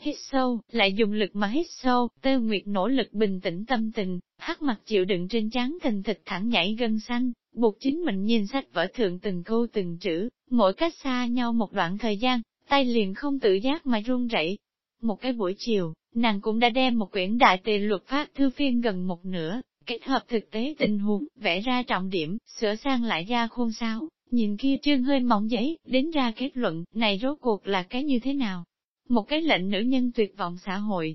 hít sâu, lại dùng lực mà hít sâu, tơ Nguyệt nỗ lực bình tĩnh tâm tình, hắc mặt chịu đựng trên trán thành thịt thẳng nhảy gân xanh, buộc chính mình nhìn sách vở thượng từng câu từng chữ, mỗi cách xa nhau một đoạn thời gian, tay liền không tự giác mà run rẩy. Một cái buổi chiều, nàng cũng đã đem một quyển đại tề luật pháp thư phiên gần một nửa, kết hợp thực tế tình huống, vẽ ra trọng điểm, sửa sang lại ra khuôn sao, nhìn kia trương hơi mỏng giấy, đến ra kết luận, này rốt cuộc là cái như thế nào? Một cái lệnh nữ nhân tuyệt vọng xã hội.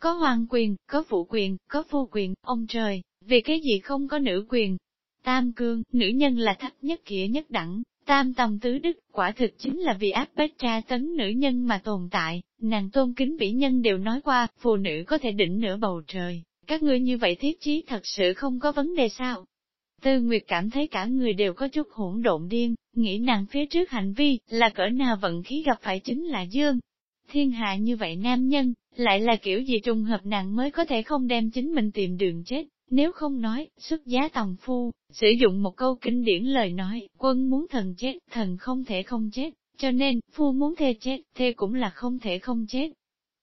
Có hoàng quyền, có phụ quyền, có phu quyền, ông trời, vì cái gì không có nữ quyền? Tam cương, nữ nhân là thấp nhất kia nhất đẳng, tam tầm tứ đức, quả thực chính là vì áp bách tra tấn nữ nhân mà tồn tại, nàng tôn kính bỉ nhân đều nói qua, phụ nữ có thể đỉnh nửa bầu trời, các ngươi như vậy thiết chí thật sự không có vấn đề sao? Tư Nguyệt cảm thấy cả người đều có chút hỗn độn điên, nghĩ nàng phía trước hành vi, là cỡ nào vận khí gặp phải chính là Dương. Thiên hạ như vậy nam nhân, lại là kiểu gì trùng hợp nàng mới có thể không đem chính mình tìm đường chết, nếu không nói, xuất giá tòng phu, sử dụng một câu kinh điển lời nói, quân muốn thần chết, thần không thể không chết, cho nên, phu muốn thê chết, thê cũng là không thể không chết.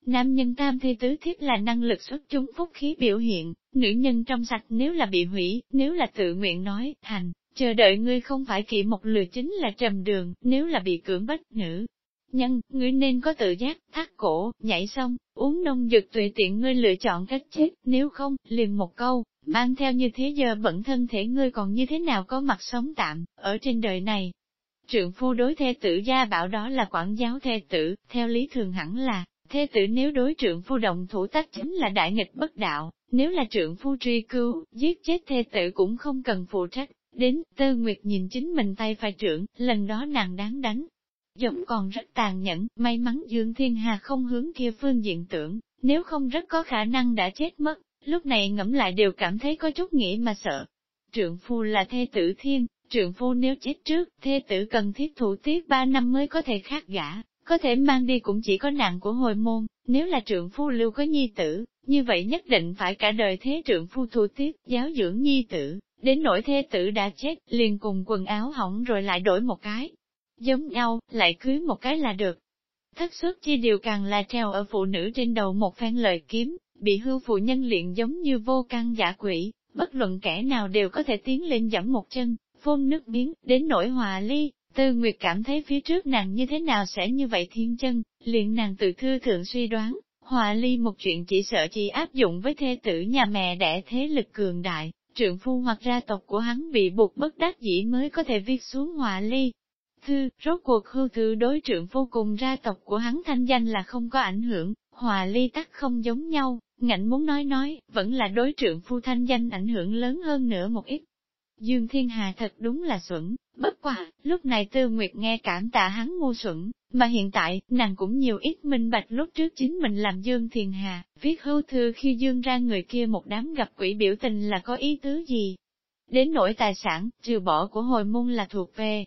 Nam nhân tam thi tứ thiết là năng lực xuất chúng phúc khí biểu hiện, nữ nhân trong sạch nếu là bị hủy, nếu là tự nguyện nói, thành, chờ đợi ngươi không phải kỵ một lừa chính là trầm đường, nếu là bị cưỡng bách nữ. Nhân, ngươi nên có tự giác, thắt cổ, nhảy xong, uống nông dược tùy tiện ngươi lựa chọn cách chết, nếu không, liền một câu, mang theo như thế giờ bẩn thân thể ngươi còn như thế nào có mặt sống tạm, ở trên đời này. Trượng phu đối thê tử gia bảo đó là quản giáo thê tử, theo lý thường hẳn là, thê tử nếu đối trượng phu động thủ tác chính là đại nghịch bất đạo, nếu là trượng phu truy cứu, giết chết thê tử cũng không cần phụ trách. Đến, Tư Nguyệt nhìn chính mình tay phải trưởng, lần đó nàng đáng đánh giọng còn rất tàn nhẫn, may mắn Dương Thiên Hà không hướng kia phương diện tưởng, nếu không rất có khả năng đã chết mất, lúc này ngẫm lại đều cảm thấy có chút nghĩ mà sợ. Trượng phu là thê tử thiên, trượng phu nếu chết trước, thê tử cần thiết thủ tiết ba năm mới có thể khác gã, có thể mang đi cũng chỉ có nạn của hồi môn, nếu là trượng phu lưu có nhi tử, như vậy nhất định phải cả đời thế trượng phu thủ tiết, giáo dưỡng nhi tử, đến nỗi thê tử đã chết, liền cùng quần áo hỏng rồi lại đổi một cái. Giống nhau, lại cưới một cái là được. Thất suất chi điều càng là treo ở phụ nữ trên đầu một phen lời kiếm, bị hư phụ nhân luyện giống như vô căn giả quỷ, bất luận kẻ nào đều có thể tiến lên dẫm một chân, phun nước biến, đến nỗi hòa ly, Tư Nguyệt cảm thấy phía trước nàng như thế nào sẽ như vậy thiên chân, liền nàng tự thư thượng suy đoán, hòa ly một chuyện chỉ sợ chỉ áp dụng với thê tử nhà mẹ đẻ thế lực cường đại, trượng phu hoặc gia tộc của hắn bị buộc bất đắc dĩ mới có thể viết xuống hòa ly. Thư, rốt cuộc hưu thư đối trưởng vô cùng ra tộc của hắn thanh danh là không có ảnh hưởng, hòa ly tắc không giống nhau, ngạnh muốn nói nói, vẫn là đối trưởng phu thanh danh ảnh hưởng lớn hơn nữa một ít. Dương Thiên Hà thật đúng là xuẩn, bất quả, lúc này Tư Nguyệt nghe cảm tạ hắn ngu xuẩn, mà hiện tại, nàng cũng nhiều ít minh bạch lúc trước chính mình làm Dương Thiên Hà, viết hưu thư khi Dương ra người kia một đám gặp quỷ biểu tình là có ý tứ gì. Đến nỗi tài sản, trừ bỏ của hồi môn là thuộc về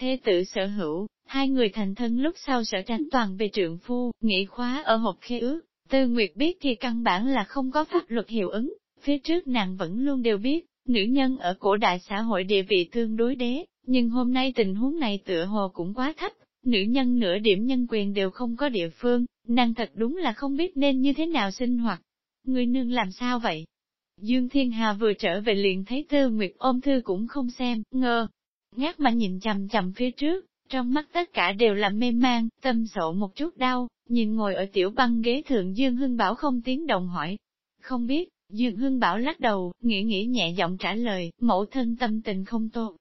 thế tử sở hữu, hai người thành thân lúc sau sở tránh toàn về trượng phu, nghị khóa ở hộp khế ước, Tư Nguyệt biết thì căn bản là không có pháp luật hiệu ứng, phía trước nàng vẫn luôn đều biết, Nữ nhân ở cổ đại xã hội địa vị tương đối đế, nhưng hôm nay tình huống này tựa hồ cũng quá thấp, nữ nhân nửa điểm nhân quyền đều không có địa phương, nàng thật đúng là không biết nên như thế nào sinh hoạt. Người nương làm sao vậy? Dương Thiên Hà vừa trở về liền thấy Tư Nguyệt ôm thư cũng không xem, ngờ ngác mà nhìn chầm chầm phía trước, trong mắt tất cả đều là mê mang, tâm sộ một chút đau, nhìn ngồi ở tiểu băng ghế thượng Dương Hưng Bảo không tiếng đồng hỏi. Không biết, Dương Hưng Bảo lắc đầu, nghĩ nghĩ nhẹ giọng trả lời, mẫu thân tâm tình không tốt.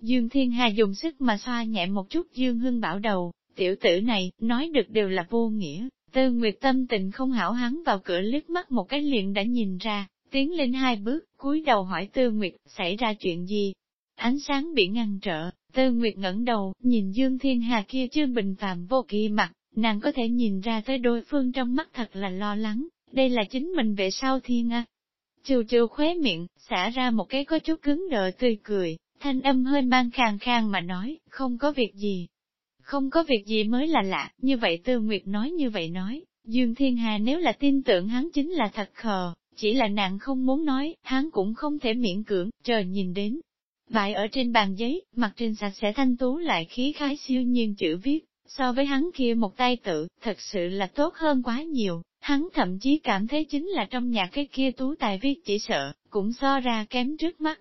Dương Thiên Hà dùng sức mà xoa nhẹ một chút Dương Hưng Bảo đầu, tiểu tử này, nói được đều là vô nghĩa. Tư Nguyệt tâm tình không hảo hắn vào cửa liếc mắt một cái liền đã nhìn ra, tiến lên hai bước, cúi đầu hỏi Tư Nguyệt, xảy ra chuyện gì? Ánh sáng bị ngăn trở, Tư Nguyệt ngẩng đầu, nhìn Dương Thiên Hà kia chưa bình phạm vô kỳ mặt, nàng có thể nhìn ra tới đối phương trong mắt thật là lo lắng, đây là chính mình về sau thiên à. Chiều chiều khóe miệng, xả ra một cái có chút cứng đờ tươi cười, thanh âm hơi mang khàn khàn mà nói, không có việc gì. Không có việc gì mới là lạ, như vậy Tư Nguyệt nói như vậy nói, Dương Thiên Hà nếu là tin tưởng hắn chính là thật khờ, chỉ là nàng không muốn nói, hắn cũng không thể miễn cưỡng, chờ nhìn đến. Bại ở trên bàn giấy, mặt trên sạch sẽ thanh tú lại khí khái siêu nhiên chữ viết, so với hắn kia một tay tự, thật sự là tốt hơn quá nhiều, hắn thậm chí cảm thấy chính là trong nhà cái kia tú tài viết chỉ sợ, cũng so ra kém trước mắt.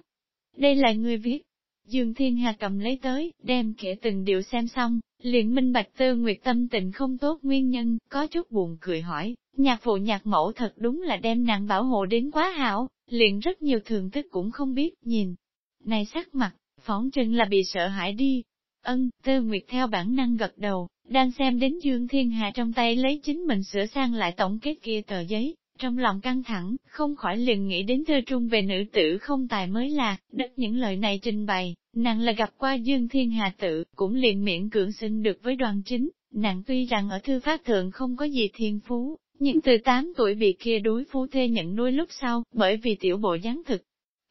Đây là người viết. Dương Thiên Hà cầm lấy tới, đem kể từng điều xem xong, liền minh bạch tư nguyệt tâm tình không tốt nguyên nhân, có chút buồn cười hỏi, nhạc phụ nhạc mẫu thật đúng là đem nàng bảo hộ đến quá hảo, liền rất nhiều thường thức cũng không biết, nhìn. Này sắc mặt, phóng trừng là bị sợ hãi đi. Ân, tư nguyệt theo bản năng gật đầu, đang xem đến Dương Thiên Hà trong tay lấy chính mình sửa sang lại tổng kết kia tờ giấy, trong lòng căng thẳng, không khỏi liền nghĩ đến thơ trung về nữ tử không tài mới là, đất những lời này trình bày, nàng là gặp qua Dương Thiên Hà tự, cũng liền miễn cưỡng sinh được với đoàn chính, nàng tuy rằng ở thư phát thượng không có gì thiên phú, nhưng từ 8 tuổi bị kia đối phú thê nhận nuôi lúc sau, bởi vì tiểu bộ gián thực.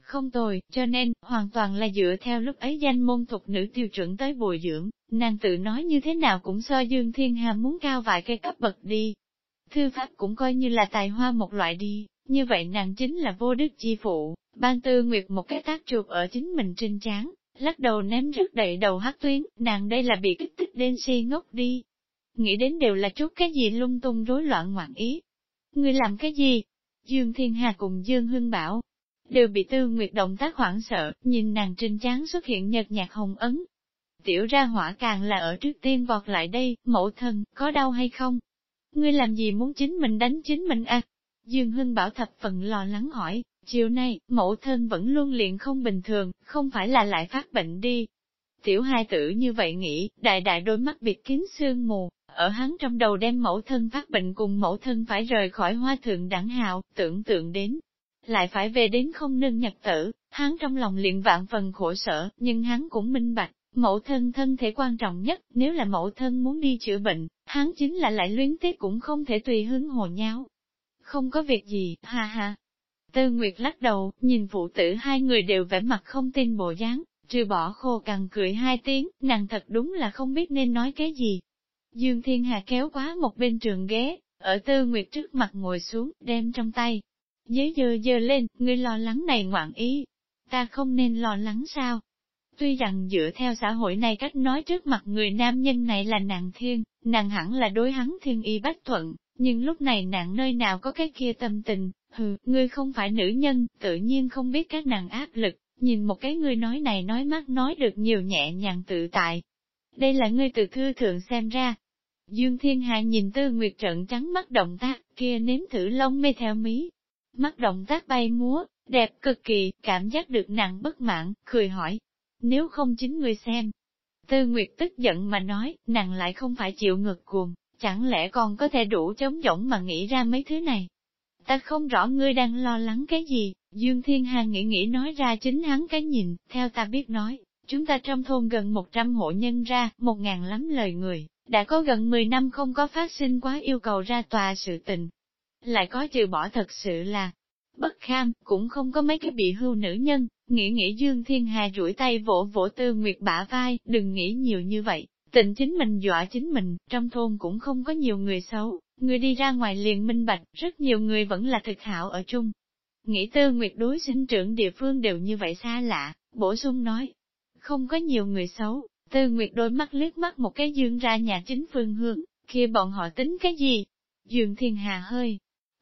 Không tồi, cho nên, hoàn toàn là dựa theo lúc ấy danh môn thuộc nữ tiêu chuẩn tới bồi dưỡng, nàng tự nói như thế nào cũng so Dương Thiên Hà muốn cao vài cây cấp bậc đi. Thư pháp cũng coi như là tài hoa một loại đi, như vậy nàng chính là vô đức chi phụ, ban tư nguyệt một cái tác chuột ở chính mình trên trán, lắc đầu ném rất đầy đầu hát tuyến, nàng đây là bị kích thích đến si ngốc đi. Nghĩ đến đều là chút cái gì lung tung rối loạn ngoạn ý. Người làm cái gì? Dương Thiên Hà cùng Dương Hưng Bảo, đều bị tư nguyệt động tác hoảng sợ, nhìn nàng trên trán xuất hiện nhợt nhạt hồng ấn. Tiểu ra hỏa càng là ở trước tiên vọt lại đây, mẫu thân, có đau hay không? Ngươi làm gì muốn chính mình đánh chính mình à? Dương Hưng Bảo thập phần lo lắng hỏi, chiều nay, mẫu thân vẫn luôn liền không bình thường, không phải là lại phát bệnh đi. Tiểu hai tử như vậy nghĩ, đại đại đôi mắt bịt kín sương mù, ở hắn trong đầu đem mẫu thân phát bệnh cùng mẫu thân phải rời khỏi hoa thượng đẳng hào, tưởng tượng đến. Lại phải về đến không nương nhật tử, hắn trong lòng liền vạn phần khổ sở, nhưng hắn cũng minh bạch, mẫu thân thân thể quan trọng nhất, nếu là mẫu thân muốn đi chữa bệnh, hắn chính là lại luyến tiếc cũng không thể tùy hứng hồ nháo. Không có việc gì, ha ha. Tư Nguyệt lắc đầu, nhìn phụ tử hai người đều vẻ mặt không tin bộ dáng, trừ bỏ khô cằn cười hai tiếng, nàng thật đúng là không biết nên nói cái gì. Dương Thiên Hà kéo quá một bên trường ghế, ở Tư Nguyệt trước mặt ngồi xuống, đem trong tay. Dế dơ dơ lên, ngươi lo lắng này ngoạn ý. Ta không nên lo lắng sao? Tuy rằng dựa theo xã hội này cách nói trước mặt người nam nhân này là nàng thiên, nàng hẳn là đối hắn thiên y bách thuận, nhưng lúc này nàng nơi nào có cái kia tâm tình, hừ, ngươi không phải nữ nhân, tự nhiên không biết các nàng áp lực, nhìn một cái ngươi nói này nói mắt nói được nhiều nhẹ nhàng tự tại. Đây là ngươi từ thư thượng xem ra. Dương Thiên Hạ nhìn Tư Nguyệt trận trắng mắt động tác, kia nếm thử lông mê theo mí. Mắt động tác bay múa, đẹp cực kỳ, cảm giác được nặng bất mãn, cười hỏi. Nếu không chính người xem. Tư Nguyệt tức giận mà nói, nàng lại không phải chịu ngực cuồng, chẳng lẽ còn có thể đủ chống rỗng mà nghĩ ra mấy thứ này. Ta không rõ ngươi đang lo lắng cái gì, Dương Thiên Hà nghĩ nghĩ nói ra chính hắn cái nhìn, theo ta biết nói, chúng ta trong thôn gần 100 hộ nhân ra, một ngàn lắm lời người, đã có gần 10 năm không có phát sinh quá yêu cầu ra tòa sự tình. Lại có trừ bỏ thật sự là bất kham, cũng không có mấy cái bị hưu nữ nhân, nghĩ nghĩ Dương Thiên Hà rủi tay vỗ vỗ tư nguyệt bả vai, đừng nghĩ nhiều như vậy, Tình chính mình dọa chính mình, trong thôn cũng không có nhiều người xấu, người đi ra ngoài liền minh bạch, rất nhiều người vẫn là thực hảo ở chung. Nghĩ tư nguyệt đối sinh trưởng địa phương đều như vậy xa lạ, bổ sung nói. Không có nhiều người xấu, tư nguyệt đôi mắt liếc mắt một cái dương ra nhà chính phương hướng, kia bọn họ tính cái gì? Dương thiên hà hơi,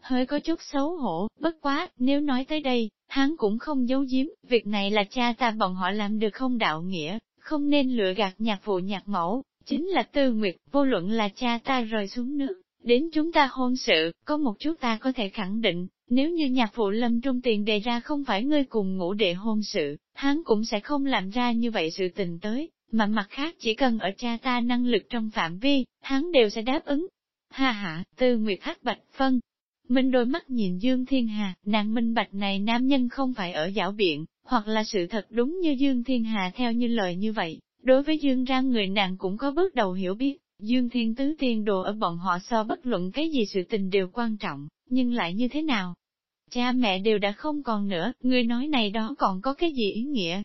hơi có chút xấu hổ, bất quá, nếu nói tới đây, hắn cũng không giấu giếm, việc này là cha ta bọn họ làm được không đạo nghĩa, không nên lựa gạt nhạc phụ nhạc mẫu, chính là tư nguyệt, vô luận là cha ta rời xuống nước, đến chúng ta hôn sự, có một chút ta có thể khẳng định, nếu như nhạc phụ lâm trung tiền đề ra không phải ngươi cùng ngủ đệ hôn sự, hắn cũng sẽ không làm ra như vậy sự tình tới, mà mặt khác chỉ cần ở cha ta năng lực trong phạm vi, hắn đều sẽ đáp ứng. Ha ha, tư nguyệt hắc bạch phân. Minh đôi mắt nhìn Dương Thiên Hà, nàng minh bạch này nam nhân không phải ở giảo biện, hoặc là sự thật đúng như Dương Thiên Hà theo như lời như vậy, đối với Dương ra người nàng cũng có bước đầu hiểu biết, Dương Thiên Tứ tiên đồ ở bọn họ so bất luận cái gì sự tình đều quan trọng, nhưng lại như thế nào? Cha mẹ đều đã không còn nữa, người nói này đó còn có cái gì ý nghĩa?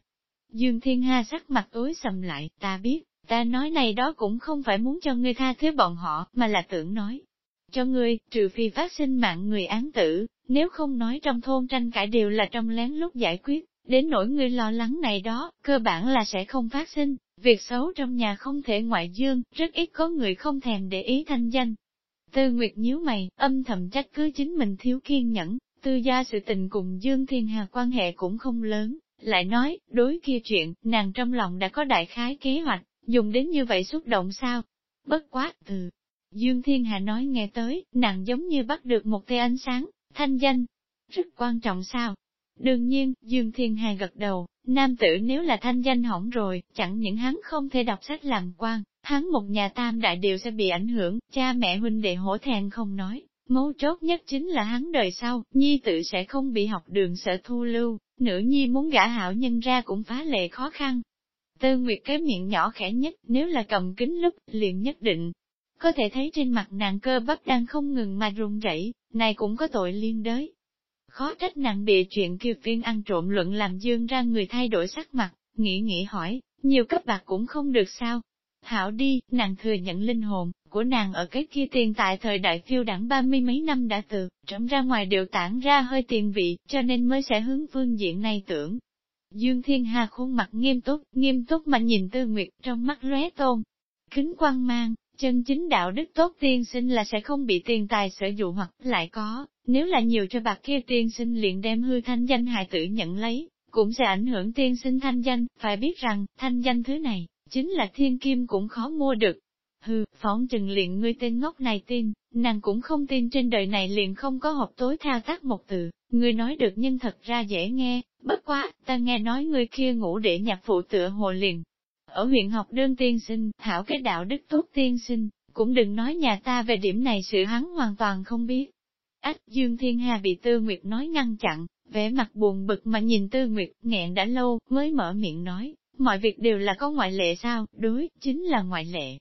Dương Thiên Hà sắc mặt tối sầm lại, ta biết, ta nói này đó cũng không phải muốn cho ngươi tha thứ bọn họ, mà là tưởng nói. Cho ngươi, trừ phi phát sinh mạng người án tử, nếu không nói trong thôn tranh cãi đều là trong lén lúc giải quyết, Đến nỗi ngươi lo lắng này đó, cơ bản là sẽ không phát sinh, Việc xấu trong nhà không thể ngoại dương, rất ít có người không thèm để ý thanh danh. Tư Nguyệt nhíu mày, âm thầm trách cứ chính mình thiếu kiên nhẫn, tư gia sự tình cùng Dương Thiên Hà quan hệ cũng không lớn, lại nói, đối kia chuyện, nàng trong lòng đã có đại khái kế hoạch, dùng đến như vậy xúc động sao? Bất quá, từ Dương Thiên Hà nói nghe tới, nàng giống như bắt được một tia ánh sáng, thanh danh, rất quan trọng sao? Đương nhiên, Dương Thiên Hà gật đầu, nam tử nếu là thanh danh hỏng rồi, chẳng những hắn không thể đọc sách làm quan, hắn một nhà tam đại đều sẽ bị ảnh hưởng, cha mẹ huynh đệ hổ thẹn không nói. Mấu chốt nhất chính là hắn đời sau, nhi tự sẽ không bị học đường sợ thu lưu, nữ nhi muốn gả hảo nhân ra cũng phá lệ khó khăn. Tư Nguyệt cái miệng nhỏ khẽ nhất, nếu là cầm kính lúc, liền nhất định. Có thể thấy trên mặt nàng cơ bắp đang không ngừng mà run rẩy, này cũng có tội liên đới. Khó trách nàng bị chuyện kiều phiên ăn trộm luận làm dương ra người thay đổi sắc mặt, nghĩ nghĩ hỏi, nhiều cấp bạc cũng không được sao. Hảo đi, nàng thừa nhận linh hồn, của nàng ở cái kia tiền tại thời đại phiêu đẳng ba mươi mấy năm đã từ, trống ra ngoài đều tản ra hơi tiền vị, cho nên mới sẽ hướng phương diện này tưởng. Dương Thiên Hà khuôn mặt nghiêm túc, nghiêm túc mà nhìn Tư Nguyệt trong mắt lóe tôn. Kính quang mang, chân chính đạo đức tốt tiên sinh là sẽ không bị tiền tài sở dụ hoặc lại có, nếu là nhiều cho bạc kia tiên sinh liền đem hư thanh danh hài tử nhận lấy, cũng sẽ ảnh hưởng tiên sinh thanh danh, phải biết rằng, thanh danh thứ này, chính là thiên kim cũng khó mua được. Hừ, phóng chừng liền ngươi tên ngốc này tin, nàng cũng không tin trên đời này liền không có hộp tối thao tác một từ, ngươi nói được nhưng thật ra dễ nghe, bất quá, ta nghe nói ngươi kia ngủ để nhạc phụ tựa hồ liền. Ở huyện học đơn tiên sinh, thảo cái đạo đức tốt tiên sinh, cũng đừng nói nhà ta về điểm này sự hắn hoàn toàn không biết. Ách Dương Thiên Hà bị Tư Nguyệt nói ngăn chặn, vẻ mặt buồn bực mà nhìn Tư Nguyệt, nghẹn đã lâu, mới mở miệng nói, mọi việc đều là có ngoại lệ sao, đối, chính là ngoại lệ.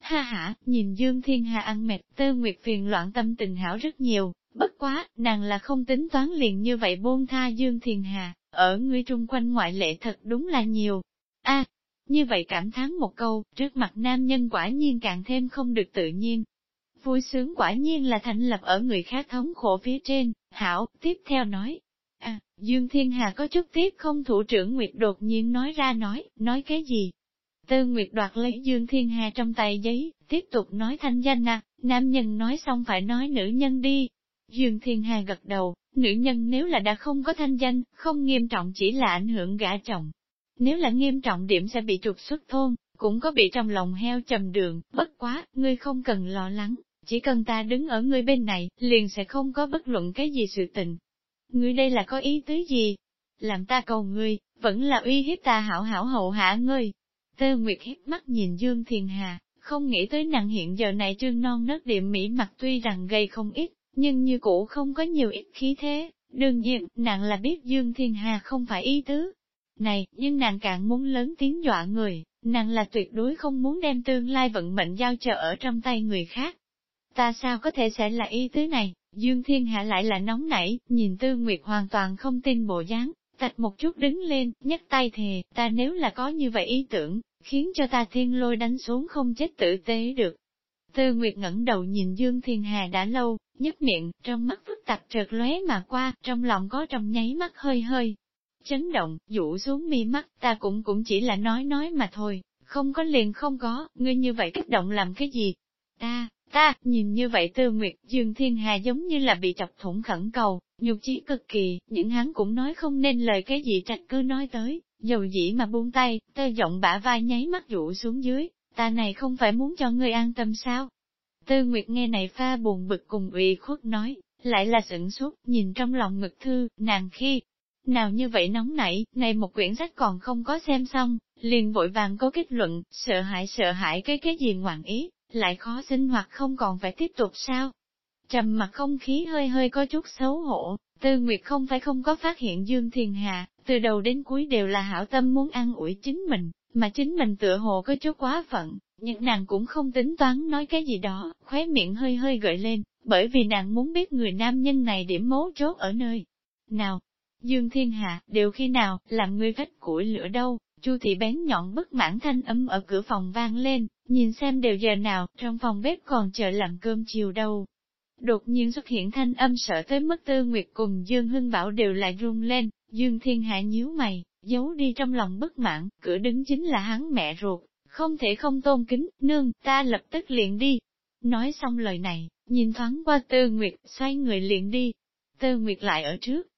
Ha ha, nhìn Dương Thiên Hà ăn mệt, Tư Nguyệt phiền loạn tâm tình hảo rất nhiều, bất quá, nàng là không tính toán liền như vậy buông tha Dương Thiên Hà, ở ngươi trung quanh ngoại lệ thật đúng là nhiều. a như vậy cảm thán một câu, trước mặt nam nhân quả nhiên càng thêm không được tự nhiên, Vui sướng quả nhiên là thành lập ở người khác thống khổ phía trên, hảo, tiếp theo nói. À, Dương Thiên Hà có chút tiếp không thủ trưởng Nguyệt đột nhiên nói ra nói, nói cái gì? Tư Nguyệt đoạt lấy Dương Thiên Hà trong tay giấy, tiếp tục nói thanh danh à, nam nhân nói xong phải nói nữ nhân đi. Dương Thiên Hà gật đầu, nữ nhân nếu là đã không có thanh danh, không nghiêm trọng chỉ là ảnh hưởng gã chồng. Nếu là nghiêm trọng điểm sẽ bị trục xuất thôn, cũng có bị trong lòng heo trầm đường, bất quá, ngươi không cần lo lắng, chỉ cần ta đứng ở ngươi bên này, liền sẽ không có bất luận cái gì sự tình. Ngươi đây là có ý tứ gì? Làm ta cầu ngươi, vẫn là uy hiếp ta hảo hảo hậu hạ ngươi. Tơ Nguyệt hiếp mắt nhìn Dương Thiền Hà, không nghĩ tới nàng hiện giờ này trương non nớt điểm mỹ mặt tuy rằng gây không ít, nhưng như cũ không có nhiều ít khí thế. Đương nhiên, nàng là biết Dương Thiên Hà không phải ý tứ. Này, nhưng nàng càng muốn lớn tiếng dọa người, nàng là tuyệt đối không muốn đem tương lai vận mệnh giao chờ ở trong tay người khác. Ta sao có thể sẽ là ý tứ này? Dương Thiên Hạ lại là nóng nảy, nhìn Tư Nguyệt hoàn toàn không tin bộ dáng, tạch một chút đứng lên, nhấc tay thề, ta nếu là có như vậy ý tưởng, khiến cho ta thiên lôi đánh xuống không chết tử tế được. Tư Nguyệt ngẩng đầu nhìn Dương Thiên Hà đã lâu, nhấp miệng, trong mắt phức tạp trượt lóe mà qua, trong lòng có trong nháy mắt hơi hơi. Chấn động, dụ xuống mi mắt, ta cũng cũng chỉ là nói nói mà thôi, không có liền không có, ngươi như vậy kích động làm cái gì? Ta, Ta, nhìn như vậy tư nguyệt, Dương Thiên Hà giống như là bị chọc thủng khẩn cầu, nhục chí cực kỳ, những hắn cũng nói không nên lời cái gì trạch cứ nói tới, dầu dĩ mà buông tay, tơ giọng bả vai nháy mắt dụ xuống dưới, ta này không phải muốn cho ngươi an tâm sao? Tư Nguyệt nghe này pha buồn bực cùng ủy khuất nói, lại là sửng suốt, nhìn trong lòng ngực thư, nàng khi, nào như vậy nóng nảy, này một quyển sách còn không có xem xong, liền vội vàng có kết luận, sợ hãi sợ hãi cái cái gì ngoạn ý, lại khó sinh hoạt không còn phải tiếp tục sao? Trầm mặt không khí hơi hơi có chút xấu hổ, Tư Nguyệt không phải không có phát hiện Dương Thiền Hà, từ đầu đến cuối đều là hảo tâm muốn ăn ủi chính mình, mà chính mình tựa hồ có chút quá phận, nhưng nàng cũng không tính toán nói cái gì đó, khóe miệng hơi hơi gợi lên, bởi vì nàng muốn biết người nam nhân này điểm mấu chốt ở nơi. Nào, Dương Thiên Hạ, đều khi nào, làm ngươi vách củi lửa đâu, Chu thị bén nhọn bất mãn thanh âm ở cửa phòng vang lên, nhìn xem đều giờ nào, trong phòng bếp còn chờ làm cơm chiều đâu. Đột nhiên xuất hiện thanh âm sợ tới mức tư nguyệt cùng Dương Hưng Bảo đều lại run lên, Dương Thiên Hạ nhíu mày, giấu đi trong lòng bất mãn, cửa đứng chính là hắn mẹ ruột, không thể không tôn kính, nương, ta lập tức liền đi. Nói xong lời này, nhìn thoáng qua Tư Nguyệt, xoay người liền đi. Tư Nguyệt lại ở trước.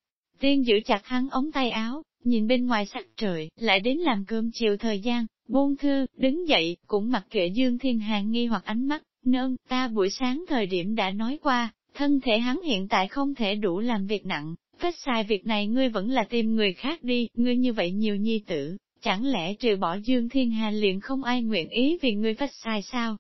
Tiên giữ chặt hắn ống tay áo, nhìn bên ngoài sắc trời, lại đến làm cơm chiều thời gian, buông thư, đứng dậy, cũng mặc kệ Dương Thiên Hàng nghi hoặc ánh mắt, nương, ta buổi sáng thời điểm đã nói qua, thân thể hắn hiện tại không thể đủ làm việc nặng, phết sai việc này ngươi vẫn là tìm người khác đi, ngươi như vậy nhiều nhi tử, chẳng lẽ trừ bỏ Dương Thiên Hà liền không ai nguyện ý vì ngươi phết sai sao?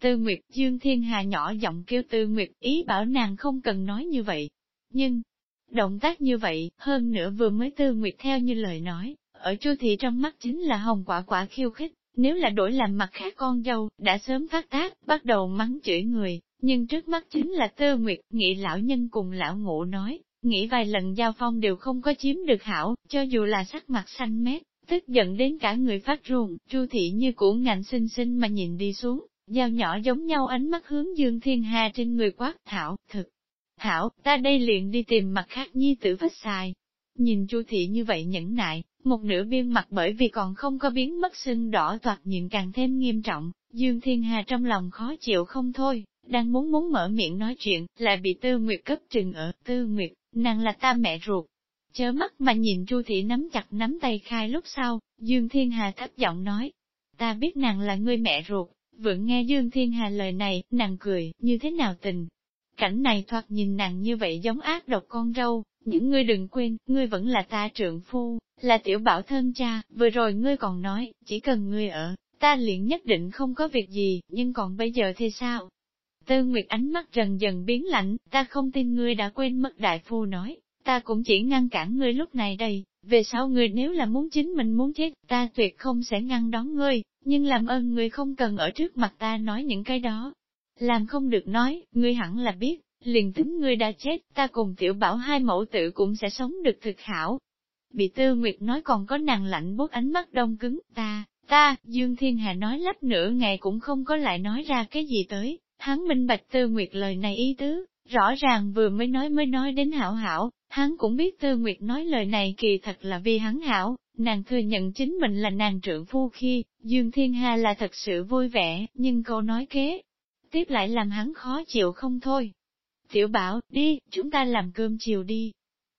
Tư Nguyệt Dương Thiên Hà nhỏ giọng kêu Tư Nguyệt ý bảo nàng không cần nói như vậy. Nhưng, động tác như vậy, hơn nữa vừa mới Tư Nguyệt theo như lời nói, ở chu thị trong mắt chính là hồng quả quả khiêu khích, nếu là đổi làm mặt khác con dâu, đã sớm phát tác, bắt đầu mắng chửi người, nhưng trước mắt chính là Tư Nguyệt, nghĩ lão nhân cùng lão ngộ nói, nghĩ vài lần giao phong đều không có chiếm được hảo, cho dù là sắc mặt xanh mét, tức giận đến cả người phát run, Chu thị như củ ngạnh xinh xinh mà nhìn đi xuống, dao nhỏ giống nhau ánh mắt hướng Dương Thiên Hà trên người quát thảo, thực. Hảo, ta đây liền đi tìm mặt khác nhi tử vết xài. Nhìn Chu thị như vậy nhẫn nại, một nửa biên mặt bởi vì còn không có biến mất sưng đỏ toạt nhìn càng thêm nghiêm trọng, Dương Thiên Hà trong lòng khó chịu không thôi, đang muốn muốn mở miệng nói chuyện, lại bị Tư Nguyệt cấp trừng ở, Tư Nguyệt, nàng là ta mẹ ruột. Chớ mắt mà nhìn Chu thị nắm chặt nắm tay khai lúc sau, Dương Thiên Hà thấp giọng nói, ta biết nàng là người mẹ ruột, vẫn nghe Dương Thiên Hà lời này, nàng cười, như thế nào tình. Cảnh này thoạt nhìn nàng như vậy giống ác độc con râu, những ngươi đừng quên, ngươi vẫn là ta trượng phu, là tiểu bảo thân cha, vừa rồi ngươi còn nói, chỉ cần ngươi ở, ta liền nhất định không có việc gì, nhưng còn bây giờ thì sao? Tư Nguyệt ánh mắt dần dần biến lạnh, ta không tin ngươi đã quên mất đại phu nói, ta cũng chỉ ngăn cản ngươi lúc này đây, về sau ngươi nếu là muốn chính mình muốn chết, ta tuyệt không sẽ ngăn đón ngươi, nhưng làm ơn ngươi không cần ở trước mặt ta nói những cái đó. Làm không được nói, ngươi hẳn là biết, liền tính ngươi đã chết, ta cùng tiểu bảo hai mẫu tử cũng sẽ sống được thực hảo. Bị tư nguyệt nói còn có nàng lạnh bút ánh mắt đông cứng, ta, ta, Dương Thiên Hà nói lắp nửa ngày cũng không có lại nói ra cái gì tới, hắn minh bạch tư nguyệt lời này ý tứ, rõ ràng vừa mới nói mới nói đến hảo hảo, hắn cũng biết tư nguyệt nói lời này kỳ thật là vì hắn hảo, nàng thừa nhận chính mình là nàng trượng phu khi, Dương Thiên Hà là thật sự vui vẻ, nhưng câu nói kế, tiếp lại làm hắn khó chịu không thôi. Tiểu bảo, đi, chúng ta làm cơm chiều đi.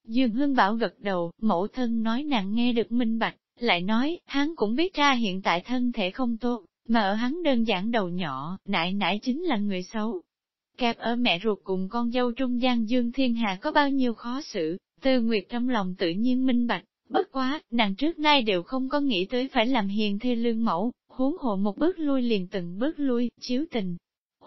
Dương Hương Bảo gật đầu, mẫu thân nói nàng nghe được minh bạch, lại nói, hắn cũng biết ra hiện tại thân thể không tốt, mà ở hắn đơn giản đầu nhỏ, nại nại chính là người xấu. Kẹp ở mẹ ruột cùng con dâu trung gian Dương Thiên Hà có bao nhiêu khó xử, Tư Nguyệt trong lòng tự nhiên minh bạch, bất quá, nàng trước nay đều không có nghĩ tới phải làm hiền thê lương mẫu, huống hộ một bước lui liền từng bước lui, chiếu tình,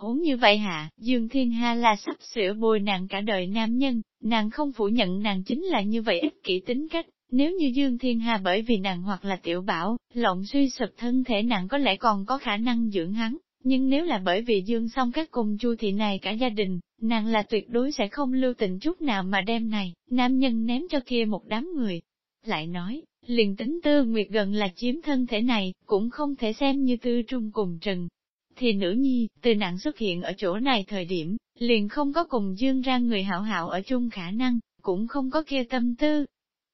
Huống như vậy hạ, Dương Thiên Hà là sắp sửa bồi nàng cả đời nam nhân, nàng không phủ nhận nàng chính là như vậy ích kỷ tính cách. Nếu như Dương Thiên Hà bởi vì nàng hoặc là tiểu bảo, lộng suy sụp thân thể nàng có lẽ còn có khả năng dưỡng hắn, nhưng nếu là bởi vì Dương xong các cùng chu thị này cả gia đình, nàng là tuyệt đối sẽ không lưu tình chút nào mà đem này, nam nhân ném cho kia một đám người. Lại nói, liền tính tư nguyệt gần là chiếm thân thể này, cũng không thể xem như tư trung cùng trần, thì nữ nhi, từ nạn xuất hiện ở chỗ này thời điểm, liền không có cùng Dương ra người hảo hảo ở chung khả năng, cũng không có kia tâm tư.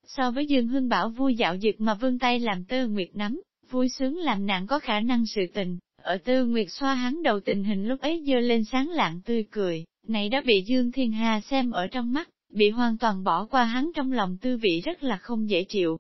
So với Dương Hương Bảo vui dạo dực mà vươn tay làm tư nguyệt nắm, vui sướng làm nàng có khả năng sự tình, ở tư nguyệt xoa hắn đầu tình hình lúc ấy dơ lên sáng lạng tươi cười, này đã bị Dương Thiên Hà xem ở trong mắt, bị hoàn toàn bỏ qua hắn trong lòng tư vị rất là không dễ chịu.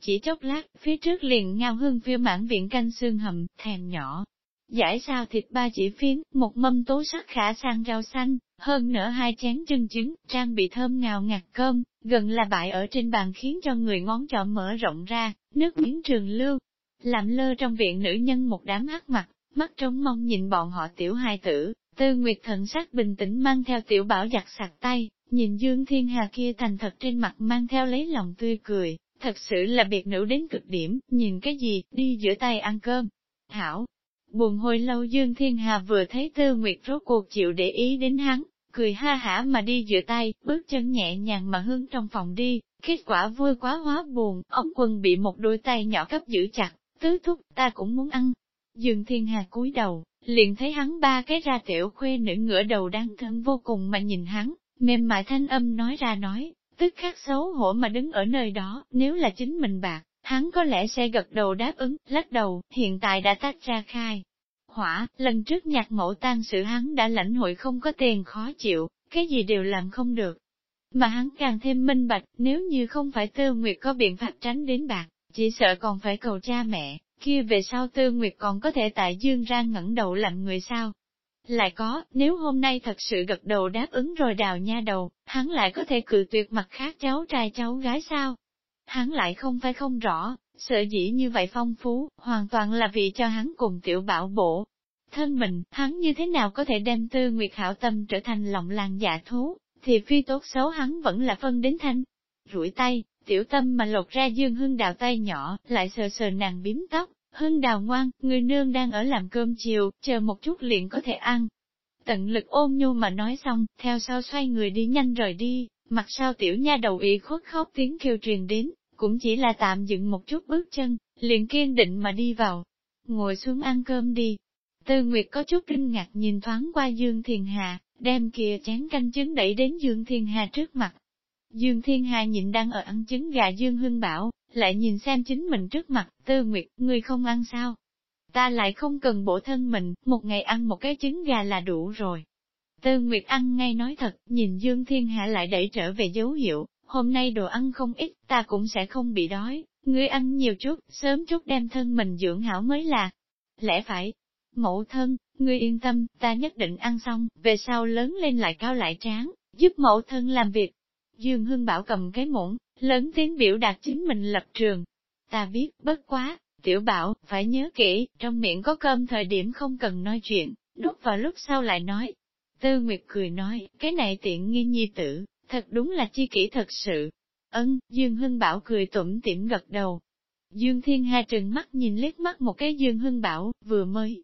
Chỉ chốc lát, phía trước liền ngao hương phiêu mãn viện canh xương hầm, thèm nhỏ, Giải sao thịt ba chỉ phiến, một mâm tố sắc khả sang rau xanh, hơn nữa hai chén chân trứng, trang bị thơm ngào ngạt cơm, gần là bại ở trên bàn khiến cho người ngón trỏ mở rộng ra, nước miếng trường lưu. Làm lơ trong viện nữ nhân một đám hắc mặt, mắt trống mong nhìn bọn họ tiểu hai tử, tư nguyệt thần sắc bình tĩnh mang theo tiểu bảo giặt sạc tay, nhìn Dương Thiên Hà kia thành thật trên mặt mang theo lấy lòng tươi cười, thật sự là biệt nữ đến cực điểm, nhìn cái gì, đi giữa tay ăn cơm. Hảo, Buồn hồi lâu Dương Thiên Hà vừa thấy Tư Nguyệt rốt cuộc chịu để ý đến hắn, cười ha hả mà đi giữa tay, bước chân nhẹ nhàng mà hướng trong phòng đi, kết quả vui quá hóa buồn, ông quân bị một đôi tay nhỏ cấp giữ chặt, tứ thúc, ta cũng muốn ăn. Dương Thiên Hà cúi đầu, liền thấy hắn ba cái ra tiểu khuê nữ ngửa đầu đang thân vô cùng mà nhìn hắn, mềm mại thanh âm nói ra nói, tức khắc xấu hổ mà đứng ở nơi đó, nếu là chính mình bạc, hắn có lẽ sẽ gật đầu đáp ứng, lắc đầu, hiện tại đã tách ra khai. Hỏa, lần trước nhạc mẫu tan sự hắn đã lãnh hội không có tiền khó chịu, cái gì đều làm không được. Mà hắn càng thêm minh bạch, nếu như không phải Tư Nguyệt có biện pháp tránh đến bạc, chỉ sợ còn phải cầu cha mẹ, kia về sau Tư Nguyệt còn có thể tại dương ra ngẩng đầu làm người sao. Lại có, nếu hôm nay thật sự gật đầu đáp ứng rồi đào nha đầu, hắn lại có thể cự tuyệt mặt khác cháu trai cháu gái sao? Hắn lại không phải không rõ, sợ dĩ như vậy phong phú, hoàn toàn là vì cho hắn cùng tiểu bảo bổ. Thân mình, hắn như thế nào có thể đem tư nguyệt hảo tâm trở thành lòng làng dạ thú, thì phi tốt xấu hắn vẫn là phân đến thanh. Rủi tay, tiểu tâm mà lột ra dương hương đào tay nhỏ, lại sờ sờ nàng biếm tóc, hương đào ngoan, người nương đang ở làm cơm chiều, chờ một chút liền có thể ăn. Tận lực ôm nhu mà nói xong, theo sau xoay người đi nhanh rời đi, mặt sau tiểu nha đầu y khuất khóc tiếng kêu truyền đến, cũng chỉ là tạm dừng một chút bước chân, liền kiên định mà đi vào. Ngồi xuống ăn cơm đi. Tư Nguyệt có chút kinh ngạc nhìn thoáng qua Dương Thiền Hà, đem kia chén canh trứng đẩy đến Dương Thiên Hà trước mặt. Dương Thiên Hà nhìn đang ở ăn trứng gà Dương Hưng bảo, lại nhìn xem chính mình trước mặt, Tư Nguyệt, người không ăn sao? Ta lại không cần bổ thân mình, một ngày ăn một cái trứng gà là đủ rồi. Tư Nguyệt ăn ngay nói thật, nhìn Dương Thiên Hạ lại đẩy trở về dấu hiệu, hôm nay đồ ăn không ít, ta cũng sẽ không bị đói, ngươi ăn nhiều chút, sớm chút đem thân mình dưỡng hảo mới là. Lẽ phải, mẫu thân, ngươi yên tâm, ta nhất định ăn xong, về sau lớn lên lại cao lại tráng, giúp mẫu thân làm việc. Dương Hưng Bảo cầm cái muỗng, lớn tiếng biểu đạt chính mình lập trường. Ta biết, bất quá, tiểu bảo, phải nhớ kỹ, trong miệng có cơm thời điểm không cần nói chuyện, đút vào lúc sau lại nói. Tư Nguyệt cười nói, cái này tiện nghi nhi tử, thật đúng là chi kỷ thật sự. Ân, Dương Hưng Bảo cười tủm tỉm gật đầu. Dương Thiên Hà trừng mắt nhìn liếc mắt một cái Dương Hưng Bảo, vừa mới.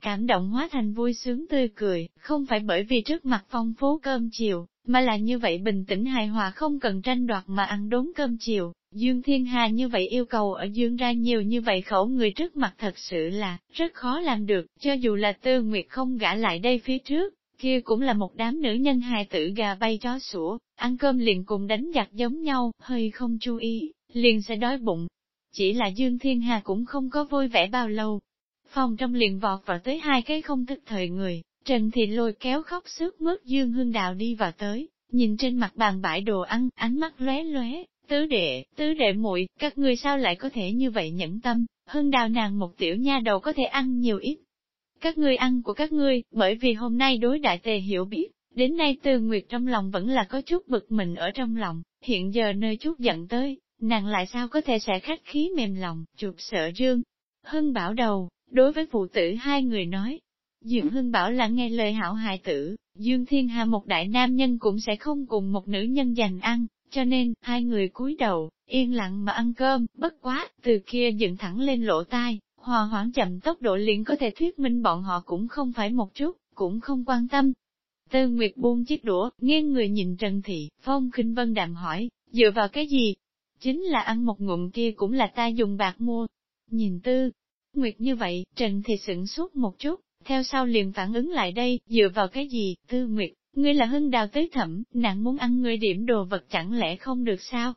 Cảm động hóa thành vui sướng tươi cười, không phải bởi vì trước mặt phong phố cơm chiều, mà là như vậy bình tĩnh hài hòa không cần tranh đoạt mà ăn đốn cơm chiều. Dương Thiên Hà như vậy yêu cầu ở Dương ra nhiều như vậy khẩu người trước mặt thật sự là rất khó làm được, cho dù là Tư Nguyệt không gã lại đây phía trước, kia cũng là một đám nữ nhân hài tử gà bay chó sủa, ăn cơm liền cùng đánh giặc giống nhau, hơi không chú ý, liền sẽ đói bụng. Chỉ là Dương Thiên Hà cũng không có vui vẻ bao lâu. Phòng trong liền vọt vào tới hai cái không thức thời người, Trần Thị lôi kéo khóc sướt mướt Dương Hương đào đi vào tới, nhìn trên mặt bàn bãi đồ ăn, ánh mắt lóe lóe, tứ đệ, tứ đệ muội, các ngươi sao lại có thể như vậy nhẫn tâm, Hương Đào nàng một tiểu nha đầu có thể ăn nhiều ít, các ngươi ăn của các ngươi, bởi vì hôm nay đối đại tề hiểu biết, đến nay Tư Nguyệt trong lòng vẫn là có chút bực mình ở trong lòng, hiện giờ nơi chút giận tới, nàng lại sao có thể sẽ khách khí mềm lòng, chuột sợ dương. Hưng bảo đầu, đối với phụ tử hai người nói, Dương Hưng bảo là nghe lời hảo hài tử, Dương Thiên Hà một đại nam nhân cũng sẽ không cùng một nữ nhân dành ăn, cho nên, hai người cúi đầu, yên lặng mà ăn cơm, bất quá, từ kia dựng thẳng lên lỗ tai, Hòa hoãn chậm tốc độ liền có thể thuyết minh bọn họ cũng không phải một chút, cũng không quan tâm. Tư Nguyệt buông chiếc đũa, nghiêng người nhìn Trần Thị, Phong Kinh Vân đạm hỏi, dựa vào cái gì? Chính là ăn một ngụm kia cũng là ta dùng bạc mua. Nhìn Tư Nguyệt như vậy, Trần Thị sửng suốt một chút, theo sau liền phản ứng lại đây, dựa vào cái gì, Tư Nguyệt, ngươi là hưng đào tới thẩm, nàng muốn ăn ngươi điểm đồ vật chẳng lẽ không được sao?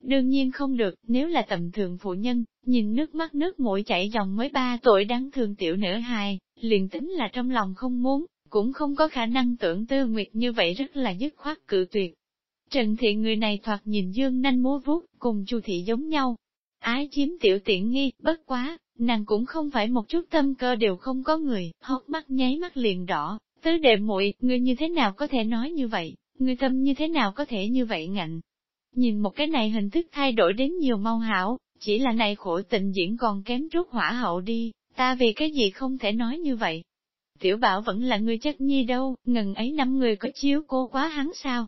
Đương nhiên không được, nếu là tầm thường phụ nhân, nhìn nước mắt nước mũi chảy dòng mới ba tuổi đáng thương tiểu nữ hài, liền tính là trong lòng không muốn, cũng không có khả năng tưởng tư nguyệt như vậy rất là dứt khoát cự tuyệt. Trần thị người này thoạt nhìn dương nanh múa vuốt, cùng chu thị giống nhau. Ái chiếm tiểu tiện nghi, bất quá, nàng cũng không phải một chút tâm cơ đều không có người, hốc mắt nháy mắt liền đỏ, tứ đệ muội người như thế nào có thể nói như vậy, người tâm như thế nào có thể như vậy ngạnh, Nhìn một cái này hình thức thay đổi đến nhiều mau hảo, chỉ là này khổ tình diễn còn kém chút hỏa hậu đi, ta vì cái gì không thể nói như vậy. Tiểu bảo vẫn là người chất nhi đâu, ngần ấy năm người có chiếu cô quá hắn sao?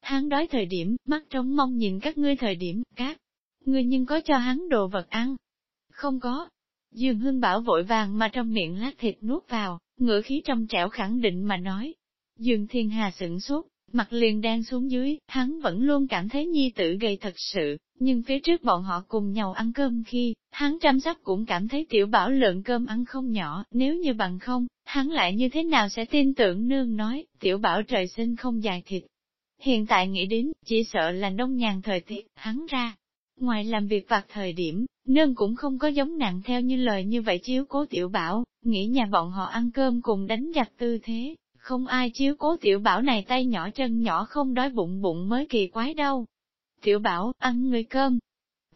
Hắn đói thời điểm, mắt trống mong nhìn các ngươi thời điểm, các ngươi nhưng có cho hắn đồ vật ăn? Không có. Dương hương Bảo vội vàng mà trong miệng lát thịt nuốt vào, ngửa khí trong trẻo khẳng định mà nói. Dương Thiên Hà sửng sốt, Mặt liền đang xuống dưới, hắn vẫn luôn cảm thấy nhi tử gầy thật sự, nhưng phía trước bọn họ cùng nhau ăn cơm khi, hắn chăm sóc cũng cảm thấy tiểu bảo lượng cơm ăn không nhỏ, nếu như bằng không, hắn lại như thế nào sẽ tin tưởng nương nói, tiểu bảo trời sinh không dài thịt. Hiện tại nghĩ đến, chỉ sợ là nông nhàn thời tiết, hắn ra. ngoài làm việc vặt thời điểm, nương cũng không có giống nặng theo như lời như vậy chiếu cố tiểu bảo, nghĩ nhà bọn họ ăn cơm cùng đánh giặc tư thế, không ai chiếu cố tiểu bảo này tay nhỏ chân nhỏ không đói bụng bụng mới kỳ quái đâu. Tiểu bảo, ăn người cơm.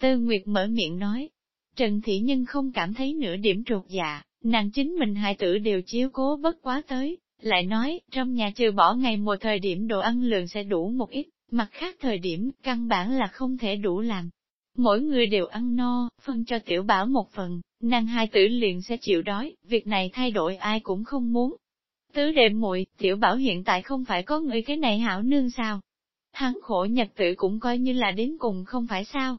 Tư Nguyệt mở miệng nói. Trần Thị Nhân không cảm thấy nửa điểm trột dạ, nàng chính mình hai tử đều chiếu cố bất quá tới, lại nói, trong nhà trừ bỏ ngày mùa thời điểm đồ ăn lượng sẽ đủ một ít, mặt khác thời điểm, căn bản là không thể đủ làm. Mỗi người đều ăn no, phân cho tiểu bảo một phần, nàng hai tử liền sẽ chịu đói, việc này thay đổi ai cũng không muốn. Tứ đệ muội tiểu bảo hiện tại không phải có người cái này hảo nương sao? Hắn khổ nhật tử cũng coi như là đến cùng không phải sao?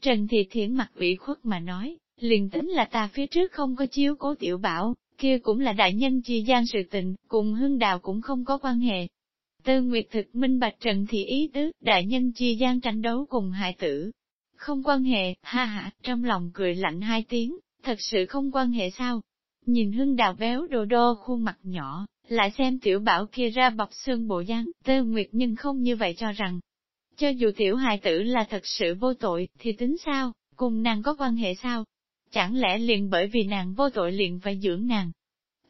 Trần Thị Thiển mặt ủy khuất mà nói, liền tính là ta phía trước không có chiếu cố tiểu bảo, kia cũng là đại nhân chi gian sự tình, cùng hương đào cũng không có quan hệ. Tư Nguyệt thực minh bạch Trần Thị ý tứ, đại nhân chi gian tranh đấu cùng hại tử. Không quan hệ, ha ha, trong lòng cười lạnh hai tiếng, thật sự không quan hệ sao? Nhìn hương đào béo đồ đô khuôn mặt nhỏ, lại xem tiểu bảo kia ra bọc xương bộ dáng, Tư Nguyệt nhưng không như vậy cho rằng. Cho dù tiểu hài tử là thật sự vô tội, thì tính sao, cùng nàng có quan hệ sao? chẳng lẽ liền bởi vì nàng vô tội liền phải dưỡng nàng.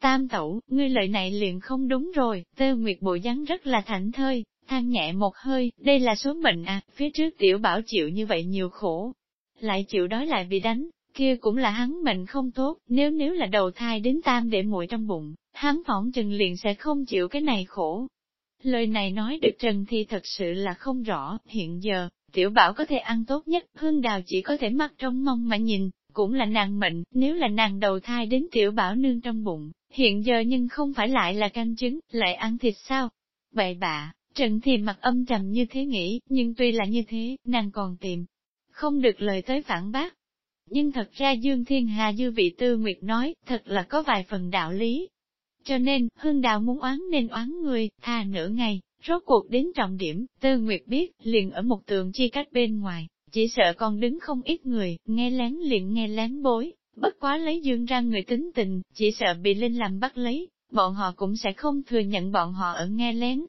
Tam tẩu, ngươi lời này liền không đúng rồi, tơ nguyệt bộ dáng rất là thảnh thơi, than nhẹ một hơi, đây là số mệnh à, phía trước tiểu bảo chịu như vậy nhiều khổ. Lại chịu đói lại bị đánh, kia cũng là hắn mệnh không tốt, nếu nếu là đầu thai đến tam để muội trong bụng, hắn phỏng chừng liền sẽ không chịu cái này khổ. Lời này nói được Trần Thi thật sự là không rõ, hiện giờ, tiểu bảo có thể ăn tốt nhất, hương đào chỉ có thể mắt trong mong mà nhìn, cũng là nàng mệnh, nếu là nàng đầu thai đến tiểu bảo nương trong bụng, hiện giờ nhưng không phải lại là canh trứng, lại ăn thịt sao? Bậy bạ, Trần thì mặt âm trầm như thế nghĩ, nhưng tuy là như thế, nàng còn tìm, không được lời tới phản bác. Nhưng thật ra Dương Thiên Hà dư vị tư nguyệt nói, thật là có vài phần đạo lý. Cho nên, hương đạo muốn oán nên oán người, tha nửa ngày, rốt cuộc đến trọng điểm, tư nguyệt biết, liền ở một tường chi cách bên ngoài, chỉ sợ còn đứng không ít người, nghe lén liền nghe lén bối, bất quá lấy dương ra người tính tình, chỉ sợ bị Linh làm bắt lấy, bọn họ cũng sẽ không thừa nhận bọn họ ở nghe lén.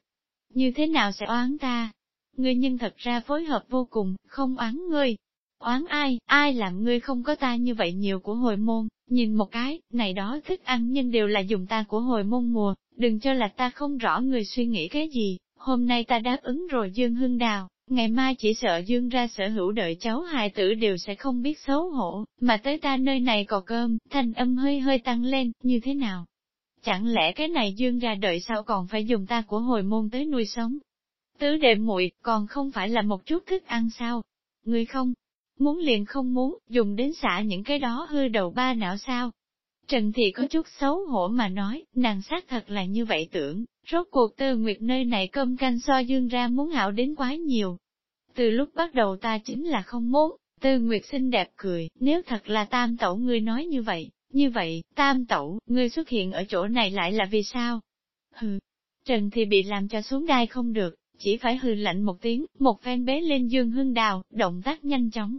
Như thế nào sẽ oán ta? Ngươi nhân thật ra phối hợp vô cùng, không oán ngươi. Oán ai, ai làm ngươi không có ta như vậy nhiều của hồi môn, nhìn một cái, này đó thức ăn nhưng đều là dùng ta của hồi môn mùa, đừng cho là ta không rõ người suy nghĩ cái gì, hôm nay ta đáp ứng rồi Dương Hưng Đào, Ngày mai chỉ sợ dương ra sở hữu đợi cháu hài tử đều sẽ không biết xấu hổ, mà tới ta nơi này có cơm, thanh âm hơi hơi tăng lên, như thế nào? Chẳng lẽ cái này dương ra đợi sao còn phải dùng ta của hồi môn tới nuôi sống? Tứ đệ muội còn không phải là một chút thức ăn sao? Ngươi không? Muốn liền không muốn, dùng đến xả những cái đó hư đầu ba não sao? Trần Thị có chút xấu hổ mà nói, nàng xác thật là như vậy tưởng, rốt cuộc tư nguyệt nơi này cơm canh so dương ra muốn hảo đến quá nhiều. Từ lúc bắt đầu ta chính là không muốn, tư nguyệt xinh đẹp cười, nếu thật là tam tẩu ngươi nói như vậy, như vậy, tam tẩu, ngươi xuất hiện ở chỗ này lại là vì sao? Hừ, Trần Thị bị làm cho xuống đai không được, chỉ phải hừ lạnh một tiếng, một phen bế lên dương hương đào, động tác nhanh chóng.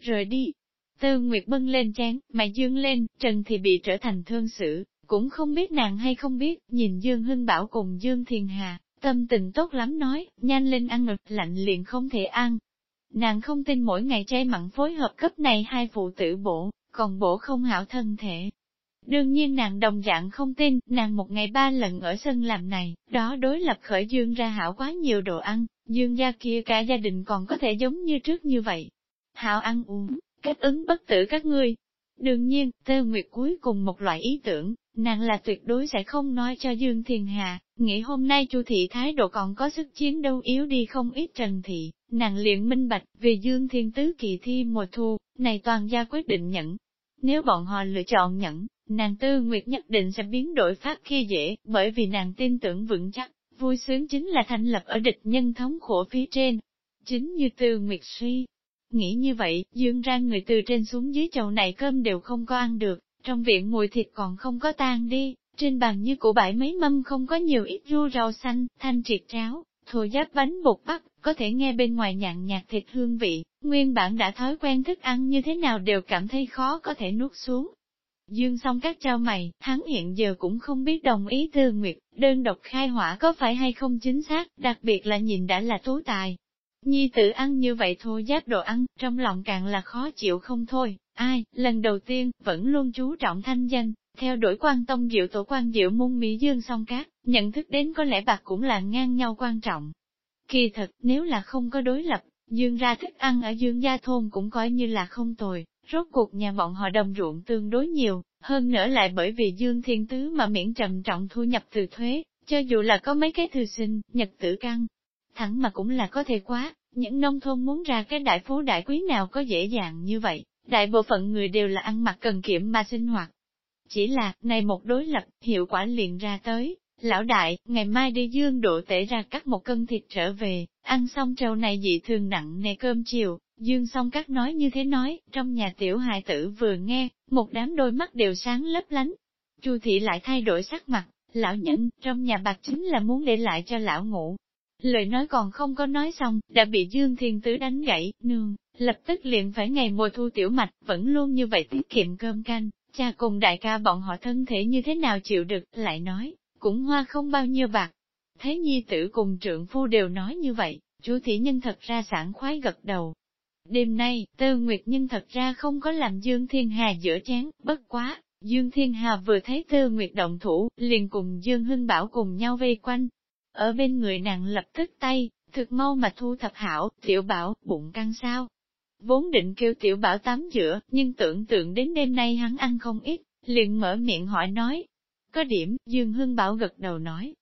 Rời đi, Tư Nguyệt bưng lên chén, mà dương lên, Trần thì bị trở thành thương sự, cũng không biết nàng hay không biết, nhìn Dương Hưng Bảo cùng Dương Thiền Hà, tâm tình tốt lắm nói, nhanh lên ăn ngực, lạnh liền không thể ăn. Nàng không tin mỗi ngày chay mặn phối hợp cấp này hai phụ tử bổ, còn bổ không hảo thân thể. Đương nhiên nàng đồng dạng không tin, nàng một ngày ba lần ở sân làm này, đó đối lập khởi Dương ra hảo quá nhiều đồ ăn, Dương gia kia cả gia đình còn có thể giống như trước như vậy hào ăn uống, cách ứng bất tử các ngươi. Đương nhiên, Tơ Nguyệt cuối cùng một loại ý tưởng, nàng là tuyệt đối sẽ không nói cho Dương Thiền Hà, nghĩ hôm nay Chu thị thái độ còn có sức chiến đấu yếu đi không ít Trần thị, nàng liền minh bạch, vì Dương Thiên Tứ kỳ thi mùa thu, này toàn gia quyết định nhẫn. Nếu bọn họ lựa chọn nhẫn, nàng Tư Nguyệt nhất định sẽ biến đổi pháp khi dễ, bởi vì nàng tin tưởng vững chắc, vui sướng chính là thành lập ở địch nhân thống khổ phía trên. Chính như Tư Nguyệt suy, Nghĩ như vậy, dương ra người từ trên xuống dưới chậu này cơm đều không có ăn được, trong viện mùi thịt còn không có tan đi, trên bàn như củ bãi mấy mâm không có nhiều ít ru rau xanh, thanh triệt cháo, thù giáp bánh bột bắp, có thể nghe bên ngoài nhàn nhạt thịt hương vị, nguyên bản đã thói quen thức ăn như thế nào đều cảm thấy khó có thể nuốt xuống. Dương xong các trao mày, hắn hiện giờ cũng không biết đồng ý tư nguyệt, đơn độc khai hỏa có phải hay không chính xác, đặc biệt là nhìn đã là tú tài. Nhi tử ăn như vậy thua giáp đồ ăn, trong lòng càng là khó chịu không thôi. Ai, lần đầu tiên, vẫn luôn chú trọng thanh danh, theo đuổi quan tông diệu tổ quan diệu môn Mỹ Dương song cát, nhận thức đến có lẽ bạc cũng là ngang nhau quan trọng. Kỳ thật, nếu là không có đối lập, Dương ra thức ăn ở Dương gia thôn cũng coi như là không tồi, rốt cuộc nhà bọn họ đồng ruộng tương đối nhiều, hơn nữa lại bởi vì Dương Thiên Tứ mà miễn trầm trọng thu nhập từ thuế, cho dù là có mấy cái thư sinh, nhật tử căng, thẳng mà cũng là có thể quá, những nông thôn muốn ra cái đại phố đại quý nào có dễ dàng như vậy, đại bộ phận người đều là ăn mặc cần kiệm mà sinh hoạt. Chỉ là, này một đối lập, hiệu quả liền ra tới, lão đại, ngày mai đi dương độ tể ra cắt một cân thịt trở về, ăn xong trâu này dị thường nặng nề cơm chiều, dương xong cắt nói như thế nói, trong nhà tiểu hài tử vừa nghe, một đám đôi mắt đều sáng lấp lánh. Chu thị lại thay đổi sắc mặt, lão nhẫn, trong nhà bạc chính là muốn để lại cho lão ngủ, Lời nói còn không có nói xong, đã bị Dương Thiên Tứ đánh gãy, nương, lập tức liền phải ngày mùa thu tiểu mạch, vẫn luôn như vậy tiết kiệm cơm canh, cha cùng đại ca bọn họ thân thể như thế nào chịu được, lại nói, cũng hoa không bao nhiêu bạc. Thế nhi tử cùng trượng phu đều nói như vậy, chú thị nhân thật ra sảng khoái gật đầu. Đêm nay, Tư Nguyệt nhân thật ra không có làm Dương Thiên Hà giữa chén, bất quá, Dương Thiên Hà vừa thấy Tư Nguyệt động thủ, liền cùng Dương Hưng Bảo cùng nhau vây quanh, ở bên người nàng lập tức tay, thực mau mà thu thập hảo, tiểu bảo, bụng căng sao. Vốn định kêu tiểu bảo tắm giữa, nhưng tưởng tượng đến đêm nay hắn ăn không ít, liền mở miệng hỏi nói. Có điểm, Dương Hưng Bảo gật đầu nói.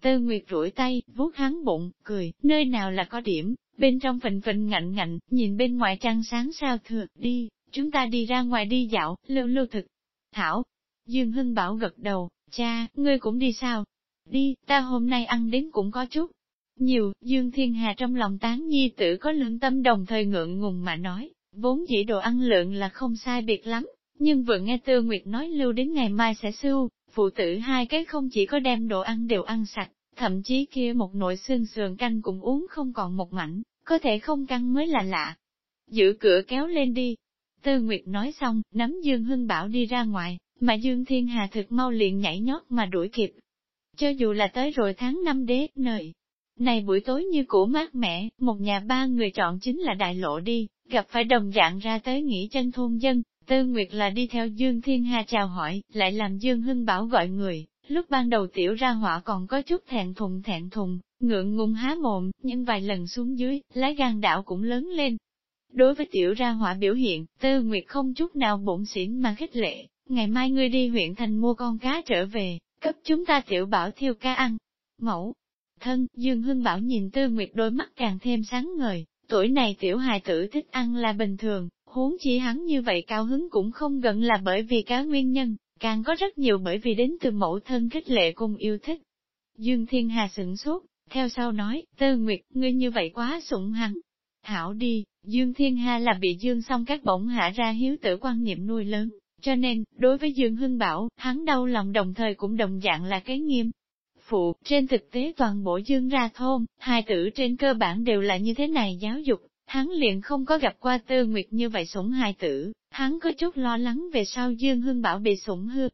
Tư Nguyệt rủi tay, vuốt hắn bụng, cười, nơi nào là có điểm, bên trong phình phình ngạnh ngạnh, nhìn bên ngoài trăng sáng sao thừa, đi, chúng ta đi ra ngoài đi dạo, lưu lưu thực. Hảo, Dương Hưng Bảo gật đầu, cha, ngươi cũng đi sao, Đi, ta hôm nay ăn đến cũng có chút. Nhiều, Dương Thiên Hà trong lòng tán nhi tử có lương tâm đồng thời ngượng ngùng mà nói, vốn dĩ đồ ăn lượng là không sai biệt lắm, nhưng vừa nghe Tư Nguyệt nói lưu đến ngày mai sẽ sưu, phụ tử hai cái không chỉ có đem đồ ăn đều ăn sạch, thậm chí kia một nồi xương sườn canh cũng uống không còn một mảnh, có thể không căng mới là lạ. Giữ cửa kéo lên đi. Tư Nguyệt nói xong, nắm Dương Hưng Bảo đi ra ngoài, mà Dương Thiên Hà thực mau liền nhảy nhót mà đuổi kịp, cho dù là tới rồi tháng năm đế, nơi. Này buổi tối như cũ mát mẻ, một nhà ba người chọn chính là đại lộ đi, gặp phải đồng dạng ra tới nghỉ chân thôn dân, Tư Nguyệt là đi theo Dương Thiên Hà chào hỏi, lại làm Dương Hưng Bảo gọi người, lúc ban đầu tiểu ra họa còn có chút thẹn thùng thẹn thùng, ngượng ngùng há mồm, nhưng vài lần xuống dưới, lái gan đạo cũng lớn lên. Đối với tiểu ra họa biểu hiện, Tư Nguyệt không chút nào bổn xỉn mà khích lệ, ngày mai ngươi đi huyện thành mua con cá trở về, cấp chúng ta tiểu bảo thiêu ca ăn. Mẫu, thân, Dương Hưng Bảo nhìn Tư Nguyệt đôi mắt càng thêm sáng ngời, tuổi này tiểu hài tử thích ăn là bình thường, huống chi hắn như vậy cao hứng cũng không gần là bởi vì cá nguyên nhân, càng có rất nhiều bởi vì đến từ mẫu thân khích lệ cùng yêu thích. Dương Thiên Hà sửng sốt, theo sau nói, Tư Nguyệt, ngươi như vậy quá sủng hắn. Hảo đi, Dương Thiên Hà là bị Dương xong các bổng hạ ra hiếu tử quan niệm nuôi lớn, cho nên, đối với Dương Hưng Bảo, hắn đau lòng đồng thời cũng đồng dạng là cái nghiêm. Phụ, trên thực tế toàn bộ Dương ra thôn, hai tử trên cơ bản đều là như thế này giáo dục, hắn liền không có gặp qua tư nguyệt như vậy sủng hai tử, hắn có chút lo lắng về sau Dương Hưng Bảo bị sủng hư.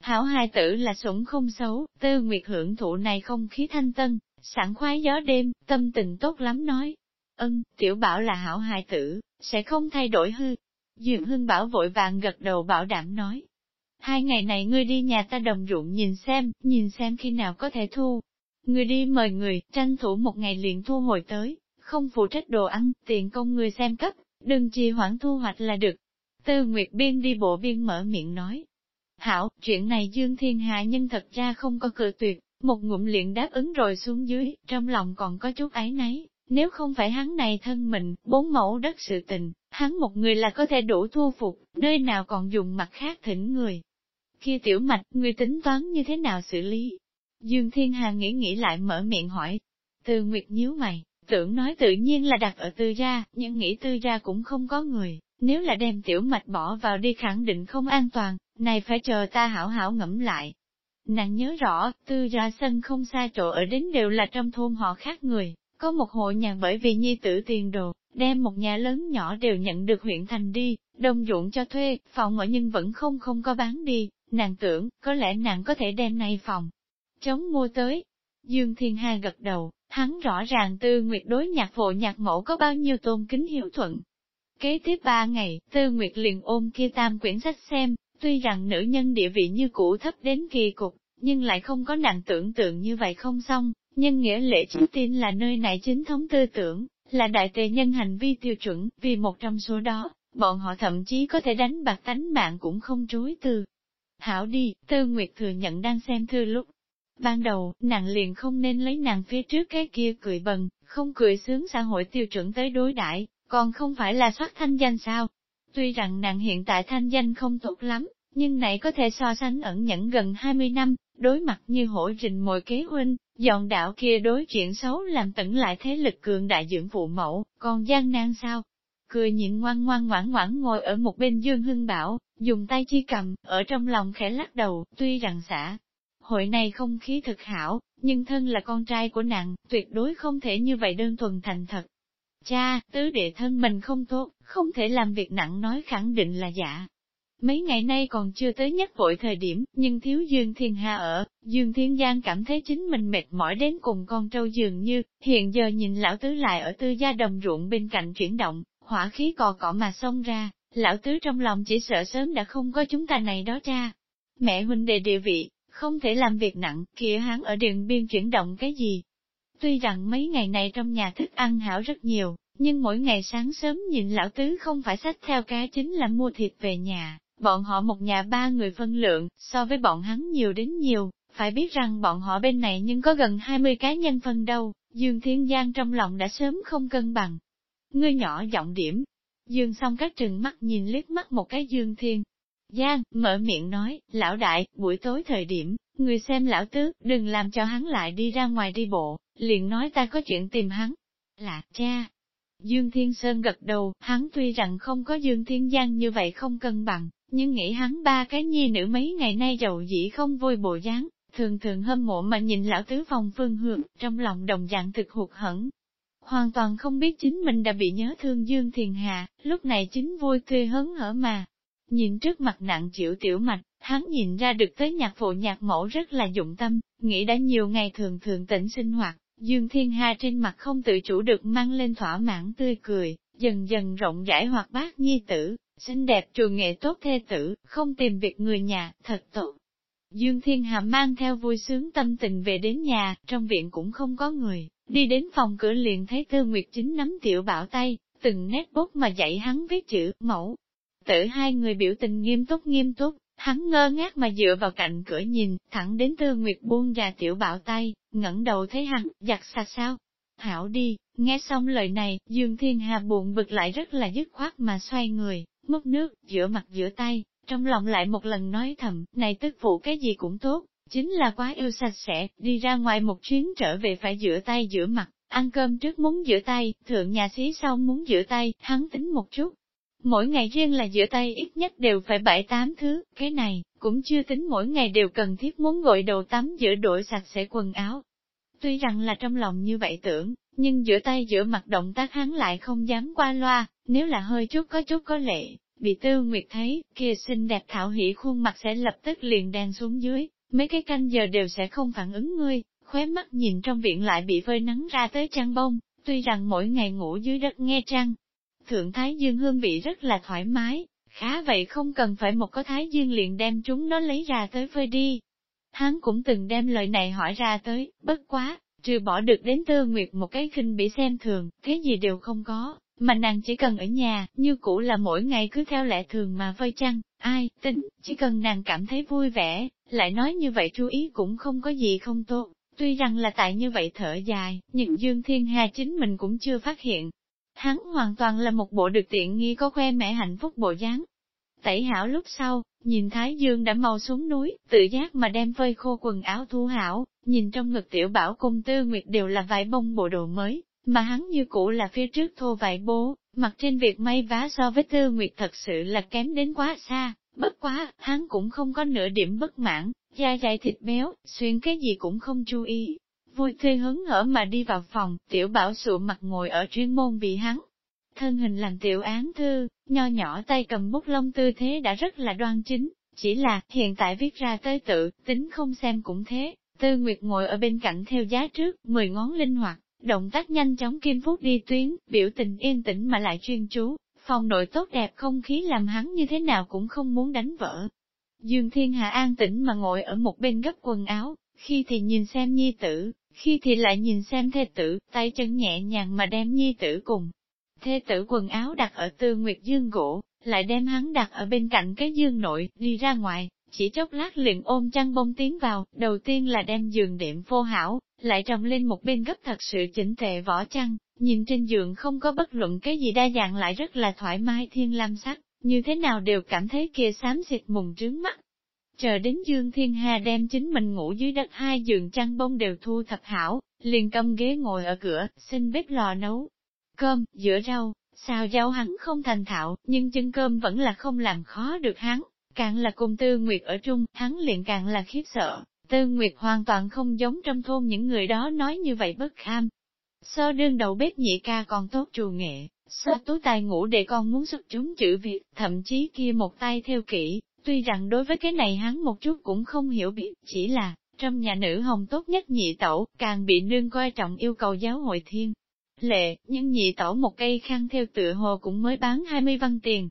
Hảo hai tử là sủng không xấu, tư nguyệt hưởng thụ này không khí thanh tân, sảng khoái gió đêm, tâm tình tốt lắm nói. Ân, tiểu bảo là hảo hai tử, sẽ không thay đổi hư, Dược Hưng Bảo vội vàng gật đầu bảo đảm nói. Hai ngày này ngươi đi nhà ta đồng ruộng nhìn xem, nhìn xem khi nào có thể thu. Ngươi đi mời người, tranh thủ một ngày liền thu hồi tới, không phụ trách đồ ăn, tiền công người xem cấp, đừng trì hoãn thu hoạch là được. Tư Nguyệt Biên đi bộ biên mở miệng nói. Hảo, chuyện này Dương Thiên Hạ nhân thật ra không có cự tuyệt, một ngụm liền đáp ứng rồi xuống dưới, trong lòng còn có chút ái náy. nếu không phải hắn này thân mình, bốn mẫu đất sự tình, hắn một người là có thể đủ thu phục, nơi nào còn dùng mặt khác thỉnh người. Kia tiểu mạch, người tính toán như thế nào xử lý? Dương Thiên Hà nghĩ nghĩ lại mở miệng hỏi. Từ Nguyệt nhíu mày, tưởng nói tự nhiên là đặt ở tư gia, nhưng nghĩ tư gia cũng không có người, nếu là đem tiểu mạch bỏ vào đi khẳng định không an toàn, này phải chờ ta hảo hảo ngẫm lại. Nàng nhớ rõ, tư gia sân không xa chỗ ở đến đều là trong thôn họ khác người, có một hộ nhà bởi vì nhi tử tiền đồ, đem một nhà lớn nhỏ đều nhận được huyện thành đi, đồng ruộng cho thuê, phòng ở nhưng vẫn không không có bán đi, nàng tưởng, có lẽ nàng có thể đem này phòng. Chống mua tới. Dương Thiên Hà gật đầu, hắn rõ ràng Tư Nguyệt đối nhạc phụ nhạc mẫu có bao nhiêu tôn kính hiểu thuận. Kế tiếp ba ngày, Tư Nguyệt liền ôm kia tam quyển sách xem, tuy rằng nữ nhân địa vị như cũ thấp đến kỳ cục, nhưng lại không có nàng tưởng tượng như vậy không xong, nhân nghĩa lễ chính tin là nơi này chính thống tư tưởng, là đại tề nhân hành vi tiêu chuẩn, vì một trong số đó, bọn họ thậm chí có thể đánh bạc tánh mạng cũng không chối từ. Hảo đi, Tư Nguyệt thừa nhận đang xem thư lúc. Ban đầu, nàng liền không nên lấy nàng phía trước cái kia cười bần, không cười sướng xã hội tiêu chuẩn tới đối đãi còn không phải là soát thanh danh sao. Tuy rằng nàng hiện tại thanh danh không tốt lắm, nhưng này có thể so sánh ẩn nhẫn gần 20 năm, đối mặt như hổ rình mồi kế huynh, dọn đạo kia đối chuyện xấu làm tận lại thế lực cường đại dưỡng phụ mẫu, còn gian nan sao? Cười nhịn ngoan ngoan ngoãn ngoãn ngồi ở một bên Dương Hưng Bảo, dùng tay chi cầm, ở trong lòng khẽ lắc đầu, tuy rằng xã. Hội này không khí thực hảo, nhưng thân là con trai của nàng, tuyệt đối không thể như vậy đơn thuần thành thật. Cha, tứ đệ thân mình không tốt, không thể làm việc nặng nói khẳng định là giả, Mấy ngày nay còn chưa tới nhất vội thời điểm, nhưng thiếu Dương Thiên Hà ở, Dương Thiên Giang cảm thấy chính mình mệt mỏi đến cùng con trâu dường như, hiện giờ nhìn lão tứ lại ở tư gia đồng ruộng bên cạnh chuyển động, hỏa khí cò cọ mà xông ra, lão tứ trong lòng chỉ sợ sớm đã không có chúng ta này đó cha. Mẹ huynh đệ địa vị, không thể làm việc nặng, kia hắn ở đường biên chuyển động cái gì. Tuy rằng mấy ngày này trong nhà thức ăn hảo rất nhiều, nhưng mỗi ngày sáng sớm nhìn lão tứ không phải sách theo cá chính là mua thịt về nhà, Bọn họ một nhà ba người phân lượng, so với bọn hắn nhiều đến nhiều, phải biết rằng bọn họ bên này nhưng có gần 20 cá nhân phân đâu, Dương Thiên Giang trong lòng đã sớm không cân bằng. Ngươi nhỏ giọng điểm, Dương xong các trừng mắt nhìn liếc mắt một cái Dương Thiên. Giang, mở miệng nói, lão đại, buổi tối thời điểm, người xem lão tứ, đừng làm cho hắn lại đi ra ngoài đi bộ, liền nói ta có chuyện tìm hắn. Là, cha. Dương Thiên Sơn gật đầu, hắn tuy rằng không có Dương Thiên Giang như vậy không cân bằng, nhưng nghĩ hắn ba cái nhi nữ mấy ngày nay giàu dĩ không vui bộ dáng, thường thường hâm mộ mà nhìn lão tứ phòng phương hướng, trong lòng đồng dạng thực hụt hẫng. Hoàn toàn không biết chính mình đã bị nhớ thương Dương Thiền Hà, lúc này chính vui tươi hớn hở mà. Nhìn trước mặt nặng chịu tiểu mạch, hắn nhìn ra được tới nhạc phụ nhạc mẫu rất là dụng tâm, nghĩ đã nhiều ngày thường thường tỉnh sinh hoạt, Dương Thiên Hà trên mặt không tự chủ được mang lên thỏa mãn tươi cười, dần dần rộng rãi hoạt bát nhi tử, xinh đẹp trường nghệ tốt thê tử, không tìm việc người nhà, thật tội. Dương Thiên Hà mang theo vui sướng tâm tình về đến nhà, trong viện cũng không có người, đi đến phòng cửa liền thấy Tư Nguyệt Chính nắm tiểu bảo tay, từng nét bút mà dạy hắn viết chữ, mẫu. Tử hai người biểu tình nghiêm túc nghiêm túc, hắn ngơ ngác mà dựa vào cạnh cửa nhìn, thẳng đến Tư Nguyệt buông ra tiểu bảo tay, ngẩng đầu thấy hắn, giặt sạch sao? Hảo đi, nghe xong lời này, Dương Thiên Hà buồn bực lại rất là dứt khoát mà xoay người, múc nước, giữa mặt giữa tay, trong lòng lại một lần nói thầm, này tức phụ cái gì cũng tốt, chính là quá yêu sạch sẽ, đi ra ngoài một chuyến trở về phải giữa tay giữa mặt, ăn cơm trước muốn giữa tay, thượng nhà xí sau muốn giữa tay, hắn tính một chút. Mỗi ngày riêng là giữa tay ít nhất đều phải bảy tám thứ, cái này, cũng chưa tính mỗi ngày đều cần thiết muốn gội đầu tắm giữa đổi sạch sẽ quần áo. Tuy rằng là trong lòng như vậy tưởng, nhưng giữa tay giữa mặt động tác hắn lại không dám qua loa, nếu là hơi chút có chút có lệ, bị tư nguyệt thấy, kia xinh đẹp thảo hỉ khuôn mặt sẽ lập tức liền đen xuống dưới, mấy cái canh giờ đều sẽ không phản ứng ngươi, khóe mắt nhìn trong viện lại bị phơi nắng ra tới trăng bông, tuy rằng mỗi ngày ngủ dưới đất nghe trăng. Thượng Thái Dương hương vị rất là thoải mái, khá vậy không cần phải một có Thái Dương liền đem chúng nó lấy ra tới phơi đi. Hắn cũng từng đem lời này hỏi ra tới, bất quá, trừ bỏ được đến tư nguyệt một cái khinh bị xem thường, cái gì đều không có, mà nàng chỉ cần ở nhà, như cũ là mỗi ngày cứ theo lệ thường mà vơi chăng, ai, tính, chỉ cần nàng cảm thấy vui vẻ, lại nói như vậy chú ý cũng không có gì không tốt, tuy rằng là tại như vậy thở dài, nhưng Dương Thiên Hà chính mình cũng chưa phát hiện. Hắn hoàn toàn là một bộ được tiện nghi có khoe mẹ hạnh phúc bộ dáng. Tẩy hảo lúc sau, nhìn Thái Dương đã mau xuống núi, tự giác mà đem phơi khô quần áo thu hảo, nhìn trong ngực tiểu bảo cung tư nguyệt đều là vài bông bộ đồ mới, mà hắn như cũ là phía trước thô vải bố, mặt trên việc may vá so với tư nguyệt thật sự là kém đến quá xa, bất quá, hắn cũng không có nửa điểm bất mãn, da dày thịt béo, xuyên cái gì cũng không chú ý. Vui tươi hứng hở mà đi vào phòng, tiểu bảo sụ mặt ngồi ở chuyên môn bị hắn. Thân hình làm tiểu án thư, nho nhỏ tay cầm bút lông tư thế đã rất là đoan chính, chỉ là hiện tại viết ra tới tự, tính không xem cũng thế, Tư Nguyệt ngồi ở bên cạnh theo giá trước, mười ngón linh hoạt, động tác nhanh chóng kim phút đi tuyến, biểu tình yên tĩnh mà lại chuyên chú, phòng nội tốt đẹp không khí làm hắn như thế nào cũng không muốn đánh vỡ. Dương Thiên Hạ an tĩnh mà ngồi ở một bên gấp quần áo, khi thì nhìn xem nhi tử, khi thì lại nhìn xem thê tử, tay chân nhẹ nhàng mà đem nhi tử cùng. Thê tử quần áo đặt ở tư nguyệt dương gỗ, lại đem hắn đặt ở bên cạnh cái dương nội, đi ra ngoài, chỉ chốc lát liền ôm chăn bông tiến vào, đầu tiên là đem giường đệm vô hảo, lại trồng lên một bên gấp thật sự chỉnh tệ vỏ chăn, nhìn trên giường không có bất luận cái gì đa dạng lại rất là thoải mái thiên lam sắc, như thế nào đều cảm thấy kia xám xịt mùng trướng mắt. Chờ đến Dương Thiên Hà đem chính mình ngủ dưới đất hai giường chăn bông đều thu thập hảo, liền cầm ghế ngồi ở cửa, xin bếp lò nấu cơm, giữa rau, xào rau hắn không thành thạo, nhưng chân cơm vẫn là không làm khó được hắn, càng là cùng Tư Nguyệt ở chung, hắn liền càng là khiếp sợ. Tư Nguyệt hoàn toàn không giống trong thôn những người đó nói như vậy bất kham. sơ đương đầu bếp nhị ca còn tốt trù nghệ, sơ tú tài ngủ để con muốn xuất chúng chữ Việt, thậm chí kia một tay theo kỹ, tuy rằng đối với cái này hắn một chút cũng không hiểu biết, chỉ là, trong nhà nữ hồng tốt nhất nhị tẩu, càng bị nương coi trọng yêu cầu giáo hội thiên. Lệ, nhưng nhị tẩu một cây khăn theo tựa hồ cũng mới bán 20 văn tiền,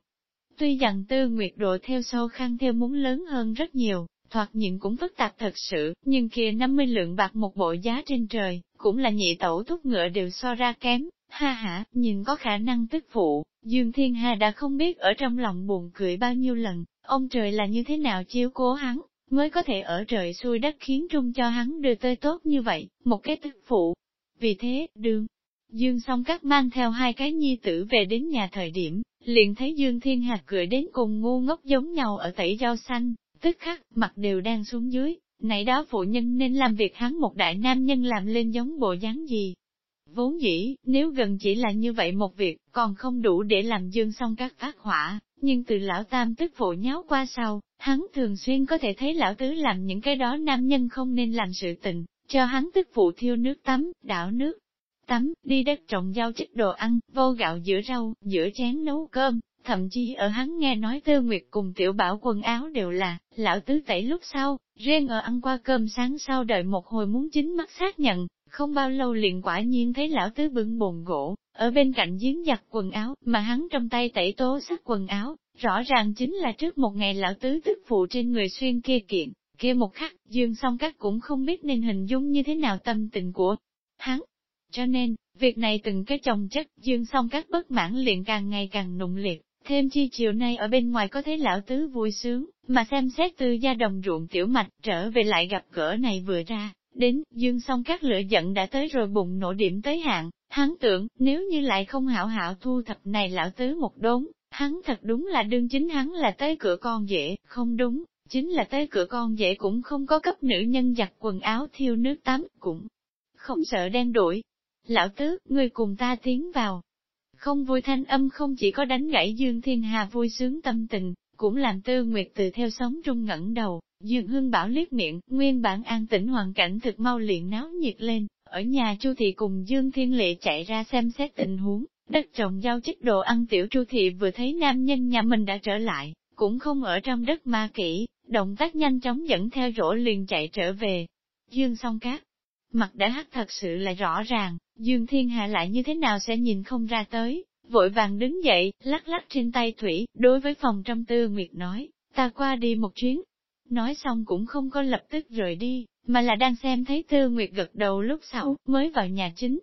Tuy rằng tư nguyệt độ theo sâu khăn theo muốn lớn hơn rất nhiều, thoạt nhìn cũng phức tạp thật sự, nhưng kia 50 lượng bạc một bộ giá trên trời, cũng là nhị tẩu thúc ngựa đều so ra kém, ha ha, nhìn có khả năng tức phụ, Dương Thiên Hà đã không biết ở trong lòng buồn cười bao nhiêu lần, ông trời là như thế nào chiếu cố hắn, mới có thể ở trời xuôi đất khiến trung cho hắn đưa tới tốt như vậy, một cái tức phụ. Vì thế, đương, Dương song các mang theo hai cái nhi tử về đến nhà thời điểm, liền thấy Dương Thiên Hạc cười đến cùng ngu ngốc giống nhau ở tẩy rau xanh, tức khắc, mặt đều đang xuống dưới, nãy đó phụ nhân nên làm việc hắn một đại nam nhân làm lên giống bộ dáng gì. Vốn dĩ, nếu gần chỉ là như vậy một việc, còn không đủ để làm Dương xong các phát hỏa, nhưng từ lão tam tức phụ nháo qua sau, hắn thường xuyên có thể thấy lão tứ làm những cái đó nam nhân không nên làm sự tình, cho hắn tức phụ thiêu nước tắm, đảo nước, tắm, đi đất trồng rau chích đồ ăn, vô gạo giữa rau, giữa chén nấu cơm, thậm chí ở hắn nghe nói Tư Nguyệt cùng tiểu bảo quần áo đều là, lão tứ tẩy lúc sau, riêng ở ăn qua cơm sáng sau đợi một hồi muốn chính mắt xác nhận, không bao lâu liền quả nhiên thấy lão tứ bưng bồn gỗ, ở bên cạnh giếng giặt quần áo, mà hắn trong tay tẩy tố sắc quần áo, rõ ràng chính là trước một ngày lão tứ tức phụ trên người xuyên kia kiện, kia một khắc, dương song các cũng không biết nên hình dung như thế nào tâm tình của hắn, cho nên, việc này từng cái chồng chất, dương xong các bất mãn liền càng ngày càng nụng liệt, thêm chi chiều nay ở bên ngoài có thấy lão tứ vui sướng, mà xem xét từ gia đồng ruộng tiểu mạch trở về lại gặp gỡ này vừa ra, đến, dương xong các lửa giận đã tới rồi bụng nổ điểm tới hạn, hắn tưởng, nếu như lại không hảo hảo thu thập này lão tứ một đốn, hắn thật đúng là đương chính hắn là tới cửa con dễ, không đúng, chính là tới cửa con dễ cũng không có cấp nữ nhân giặt quần áo thiêu nước tắm, cũng không sợ đen đuổi, Lão tứ, ngươi cùng ta tiến vào. Không vui thanh âm không chỉ có đánh gãy Dương Thiên Hà vui sướng tâm tình, cũng làm tư nguyệt từ theo sống trung ngẩng đầu, Dương Hương Bảo liếc miệng, nguyên bản an tĩnh hoàn cảnh thực mau liền náo nhiệt lên, ở nhà Chu Thị cùng Dương Thiên Lệ chạy ra xem xét tình huống, đất trồng giao chích đồ ăn tiểu Chu Thị vừa thấy nam nhân nhà mình đã trở lại, cũng không ở trong đất ma kỹ, động tác nhanh chóng dẫn theo rổ liền chạy trở về. Dương song cát, mặt đã hắc thật sự là rõ ràng, Dương Thiên Hạ lại như thế nào sẽ nhìn không ra tới, vội vàng đứng dậy, lắc lắc trên tay Thủy, đối với phòng trong tư Nguyệt nói, ta qua đi một chuyến. Nói xong cũng không có lập tức rời đi, mà là đang xem thấy tư Nguyệt gật đầu lúc sau, mới vào nhà chính.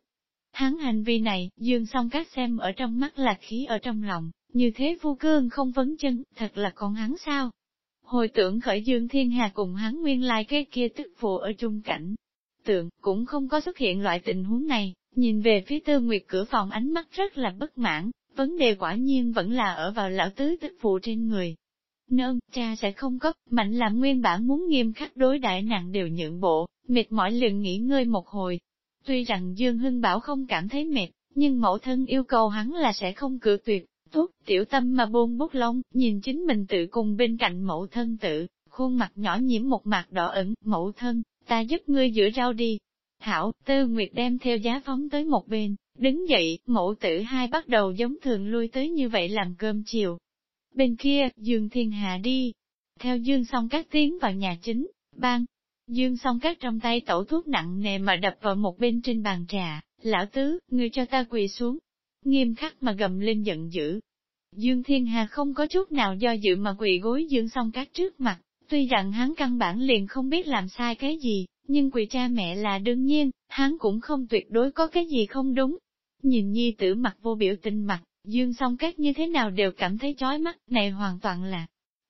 Hắn hành vi này, Dương song các xem ở trong mắt là khí ở trong lòng, như thế phu cương không vấn chân, thật là con hắn sao? Hồi tưởng khởi Dương Thiên Hà cùng hắn nguyên lai cái kia tức phụ ở chung cảnh, tượng, cũng không có xuất hiện loại tình huống này, nhìn về phía tư nguyệt cửa phòng ánh mắt rất là bất mãn, vấn đề quả nhiên vẫn là ở vào lão tứ tức phụ trên người. Nương, cha sẽ không cấp. mạnh làm nguyên bản muốn nghiêm khắc đối đại nặng đều nhượng bộ, mệt mỏi liền nghỉ ngơi một hồi. Tuy rằng Dương Hưng Bảo không cảm thấy mệt, nhưng mẫu thân yêu cầu hắn là sẽ không cự tuyệt, tốt, tiểu tâm mà buông bút lông, nhìn chính mình tự cùng bên cạnh mẫu thân tự, khuôn mặt nhỏ nhiễm một mặt đỏ ẩn, mẫu thân, ta giúp ngươi rửa rau đi. Hảo, tư nguyệt đem theo giá phóng tới một bên, đứng dậy, mẫu tử hai bắt đầu giống thường lui tới như vậy làm cơm chiều. Bên kia, Dương Thiên Hà đi. Theo Dương Song các tiếng vào nhà chính, ban. Dương song các trong tay tẩu thuốc nặng nề mà đập vào một bên trên bàn trà, lão tứ, người cho ta quỳ xuống. Nghiêm khắc mà gầm lên giận dữ. Dương Thiên Hà không có chút nào do dự mà quỳ gối Dương song các trước mặt, tuy rằng hắn căn bản liền không biết làm sai cái gì, nhưng quỳ cha mẹ là đương nhiên, hắn cũng không tuyệt đối có cái gì không đúng. Nhìn nhi tử mặt vô biểu tình mặt, Dương song các như thế nào đều cảm thấy chói mắt, này hoàn toàn là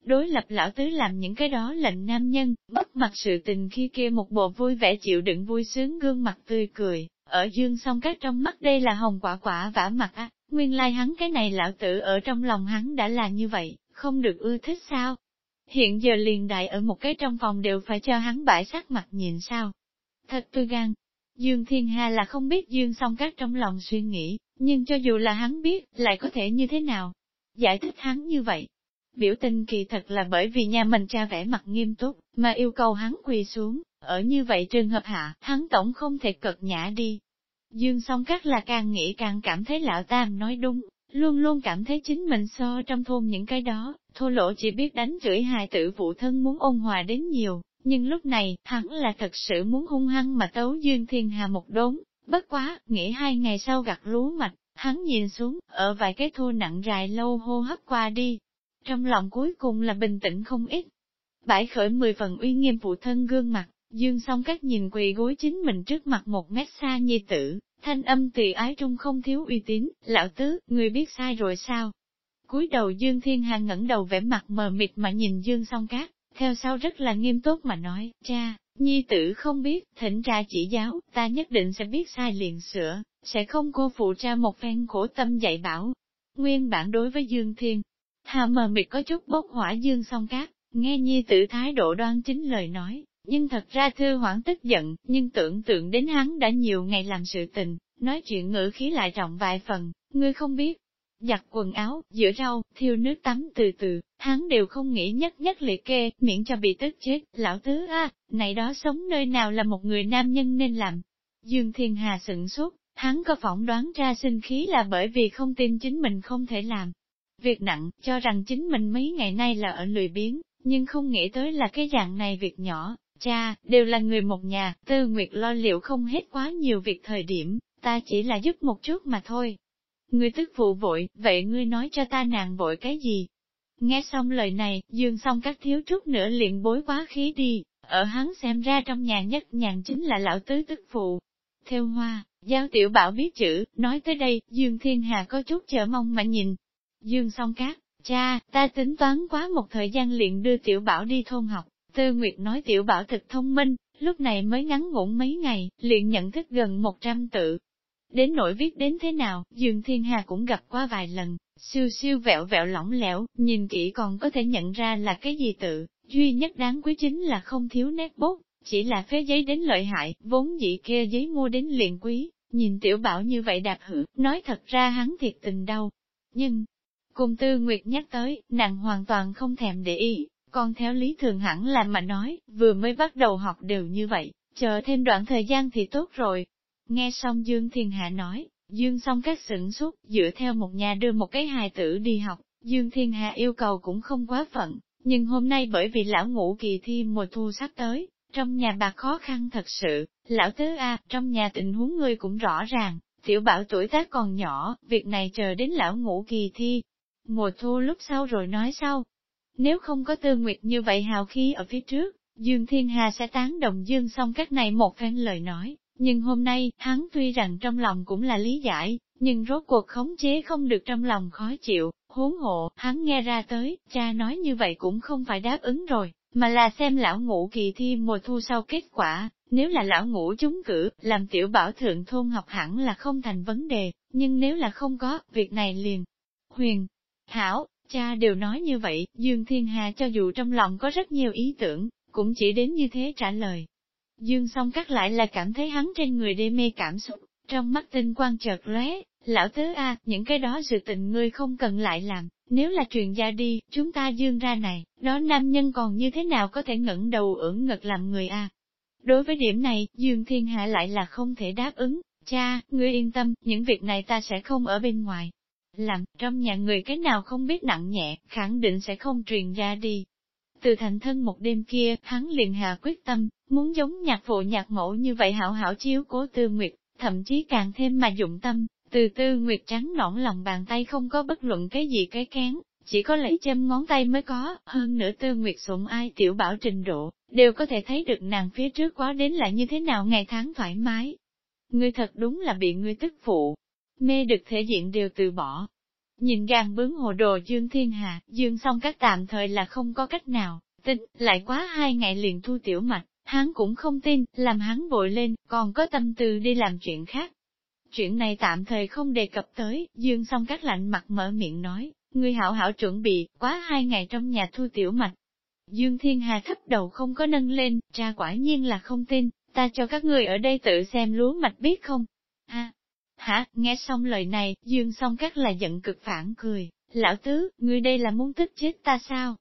đối lập lão tứ làm những cái đó lệnh nam nhân, bất mặt sự tình khi kia một bộ vui vẻ chịu đựng vui sướng gương mặt tươi cười, ở dương song các trong mắt đây là hồng quả quả vả mặt á, nguyên lai hắn cái này lão tử ở trong lòng hắn đã là như vậy, không được ưa thích sao? Hiện giờ liền đại ở một cái trong phòng đều phải cho hắn bãi sát mặt nhìn sao? Thật tư gan. Dương Thiên Hà là không biết Dương song các trong lòng suy nghĩ, nhưng cho dù là hắn biết, lại có thể như thế nào? Giải thích hắn như vậy, Biểu tình kỳ thật là bởi vì nhà mình cha vẻ mặt nghiêm túc, mà yêu cầu hắn quỳ xuống, ở như vậy trường hợp hạ, hắn tổng không thể cật nhã đi. Dương song các là càng nghĩ càng cảm thấy lão tam nói đúng, luôn luôn cảm thấy chính mình so trong thôn những cái đó, thô lỗ chỉ biết đánh chửi hài tử phụ thân muốn ôn hòa đến nhiều, nhưng lúc này, hắn là thật sự muốn hung hăng mà tấu Dương Thiên Hà một đốn, bất quá, nghĩ hai ngày sau gặt lúa mạch, hắn nhìn xuống, ở vài cái thô nặng dài lâu hô hấp qua đi, trong lòng cuối cùng là bình tĩnh không ít. Bãi khởi mười phần uy nghiêm phụ thân gương mặt, dương song các nhìn quỳ gối chính mình trước mặt một mét xa nhi tử, thanh âm tùy ái trung không thiếu uy tín, lão tứ, người biết sai rồi sao? Cúi đầu Dương Thiên Hà ngẩng đầu vẻ mặt mờ mịt mà nhìn Dương song cát, theo sau rất là nghiêm túc mà nói, cha, nhi tử không biết, thỉnh ra chỉ giáo, ta nhất định sẽ biết sai liền sửa, sẽ không cô phụ cha một phen khổ tâm dạy bảo. Nguyên bản đối với Dương Thiên, Hà mờ mịt có chút bốc hỏa dương song cát, nghe nhi tử thái độ đoan chính lời nói, nhưng thật ra thư hoảng tức giận, nhưng tưởng tượng đến hắn đã nhiều ngày làm sự tình, nói chuyện ngữ khí lại trọng vài phần, ngươi không biết. Giặt quần áo, rửa rau, thiêu nước tắm từ từ, hắn đều không nghĩ nhất nhất liệt kê, miễn cho bị tức chết, lão tứ a, này đó sống nơi nào là một người nam nhân nên làm. Dương Thiên Hà sửng sốt, hắn có phỏng đoán ra sinh khí là bởi vì không tin chính mình không thể làm, việc nặng, cho rằng chính mình mấy ngày nay là ở lười biếng, nhưng không nghĩ tới là cái dạng này việc nhỏ, cha, đều là người một nhà, tư nguyệt lo liệu không hết quá nhiều việc thời điểm, ta chỉ là giúp một chút mà thôi. Ngươi tức phụ vội, vậy ngươi nói cho ta nàng vội cái gì? Nghe xong lời này, dương xong các thiếu chút nữa liền bối quá khí đi, ở hắn xem ra trong nhà nhất nhàn chính là lão tứ tức phụ. Theo hoa, giao tiểu bảo biết chữ, nói tới đây, dương thiên hà có chút chờ mong mà nhìn, Dương song cát, cha, ta tính toán quá một thời gian liền đưa tiểu bảo đi thôn học. Tư Nguyệt nói tiểu bảo thật thông minh, lúc này mới ngắn ngủn mấy ngày, liền nhận thức gần 100 tự. Đến nỗi viết đến thế nào, Dương Thiên Hà cũng gặp qua vài lần, siêu siêu vẹo vẹo lỏng lẻo, nhìn kỹ còn có thể nhận ra là cái gì tự, duy nhất đáng quý chính là không thiếu nét bút, chỉ là phế giấy đến lợi hại, vốn dị kia giấy mua đến liền quý, nhìn tiểu bảo như vậy đạp hử, nói thật ra hắn thiệt tình đau. Nhưng, Cùng Tư Nguyệt nhắc tới, nàng hoàn toàn không thèm để ý, còn theo lý thường hẳn là mà nói, vừa mới bắt đầu học đều như vậy, chờ thêm đoạn thời gian thì tốt rồi. Nghe xong Dương Thiên Hạ nói, Dương xong các sửng suốt, dựa theo một nhà đưa một cái hài tử đi học, Dương Thiên Hạ yêu cầu cũng không quá phận, nhưng hôm nay bởi vì lão ngũ kỳ thi mùa thu sắp tới, trong nhà bà khó khăn thật sự, lão tứ A, trong nhà tình huống ngươi cũng rõ ràng, tiểu bảo tuổi tác còn nhỏ, việc này chờ đến lão ngũ kỳ thi, mùa thu lúc sau rồi nói sau. Nếu không có tư nguyệt như vậy hào khí ở phía trước, Dương Thiên Hà sẽ tán đồng Dương xong các này một phen lời nói, nhưng hôm nay, hắn tuy rằng trong lòng cũng là lý giải, nhưng rốt cuộc khống chế không được trong lòng khó chịu, huống hộ, hắn nghe ra tới, cha nói như vậy cũng không phải đáp ứng rồi, mà là xem lão ngũ kỳ thi mùa thu sau kết quả, nếu là lão ngũ trúng cử, làm tiểu bảo thượng thôn học hẳn là không thành vấn đề, nhưng nếu là không có, việc này liền. Huyền, Hảo, cha đều nói như vậy, Dương Thiên Hà cho dù trong lòng có rất nhiều ý tưởng, cũng chỉ đến như thế trả lời. Dương song cắt lại là cảm thấy hắn trên người đê mê cảm xúc, trong mắt tinh quang chợt lóe, lão tứ a, những cái đó sự tình ngươi không cần lại làm, nếu là truyền gia đi, chúng ta dương ra này, đó nam nhân còn như thế nào có thể ngẩng đầu ưỡn ngực làm người a? Đối với điểm này, Dương Thiên Hạ lại là không thể đáp ứng, cha, ngươi yên tâm, những việc này ta sẽ không ở bên ngoài, làm, trong nhà người cái nào không biết nặng nhẹ, khẳng định sẽ không truyền ra đi từ thành thân một đêm kia, hắn liền hạ quyết tâm, muốn giống nhạc phụ nhạc mẫu như vậy hảo hảo chiếu cố tư nguyệt, thậm chí càng thêm mà dụng tâm, từ tư nguyệt trắng nõn lòng bàn tay không có bất luận cái gì cái kén, chỉ có lấy châm ngón tay mới có, hơn nữa tư nguyệt sủng ai tiểu bảo trình độ, đều có thể thấy được nàng phía trước quá đến là như thế nào ngày tháng thoải mái. Ngươi thật đúng là bị ngươi tức phụ, mê được thể diện đều từ bỏ. Nhìn gàng bướng hồ đồ Dương Thiên Hà, Dương xong các tạm thời là không có cách nào, tin, lại quá hai ngày liền thu tiểu mạch, hắn cũng không tin, làm hắn vội lên, còn có tâm tư đi làm chuyện khác. Chuyện này tạm thời không đề cập tới, Dương xong các lạnh mặt mở miệng nói, Ngươi hảo hảo chuẩn bị, quá hai ngày trong nhà thu tiểu mạch. Dương Thiên Hà thấp đầu không có nâng lên, cha quả nhiên là không tin, ta cho các người ở đây tự xem lúa mạch biết không? a Hả, nghe xong lời này, Dương song các là giận cực phản cười, lão tứ, ngươi đây là muốn tức chết ta sao?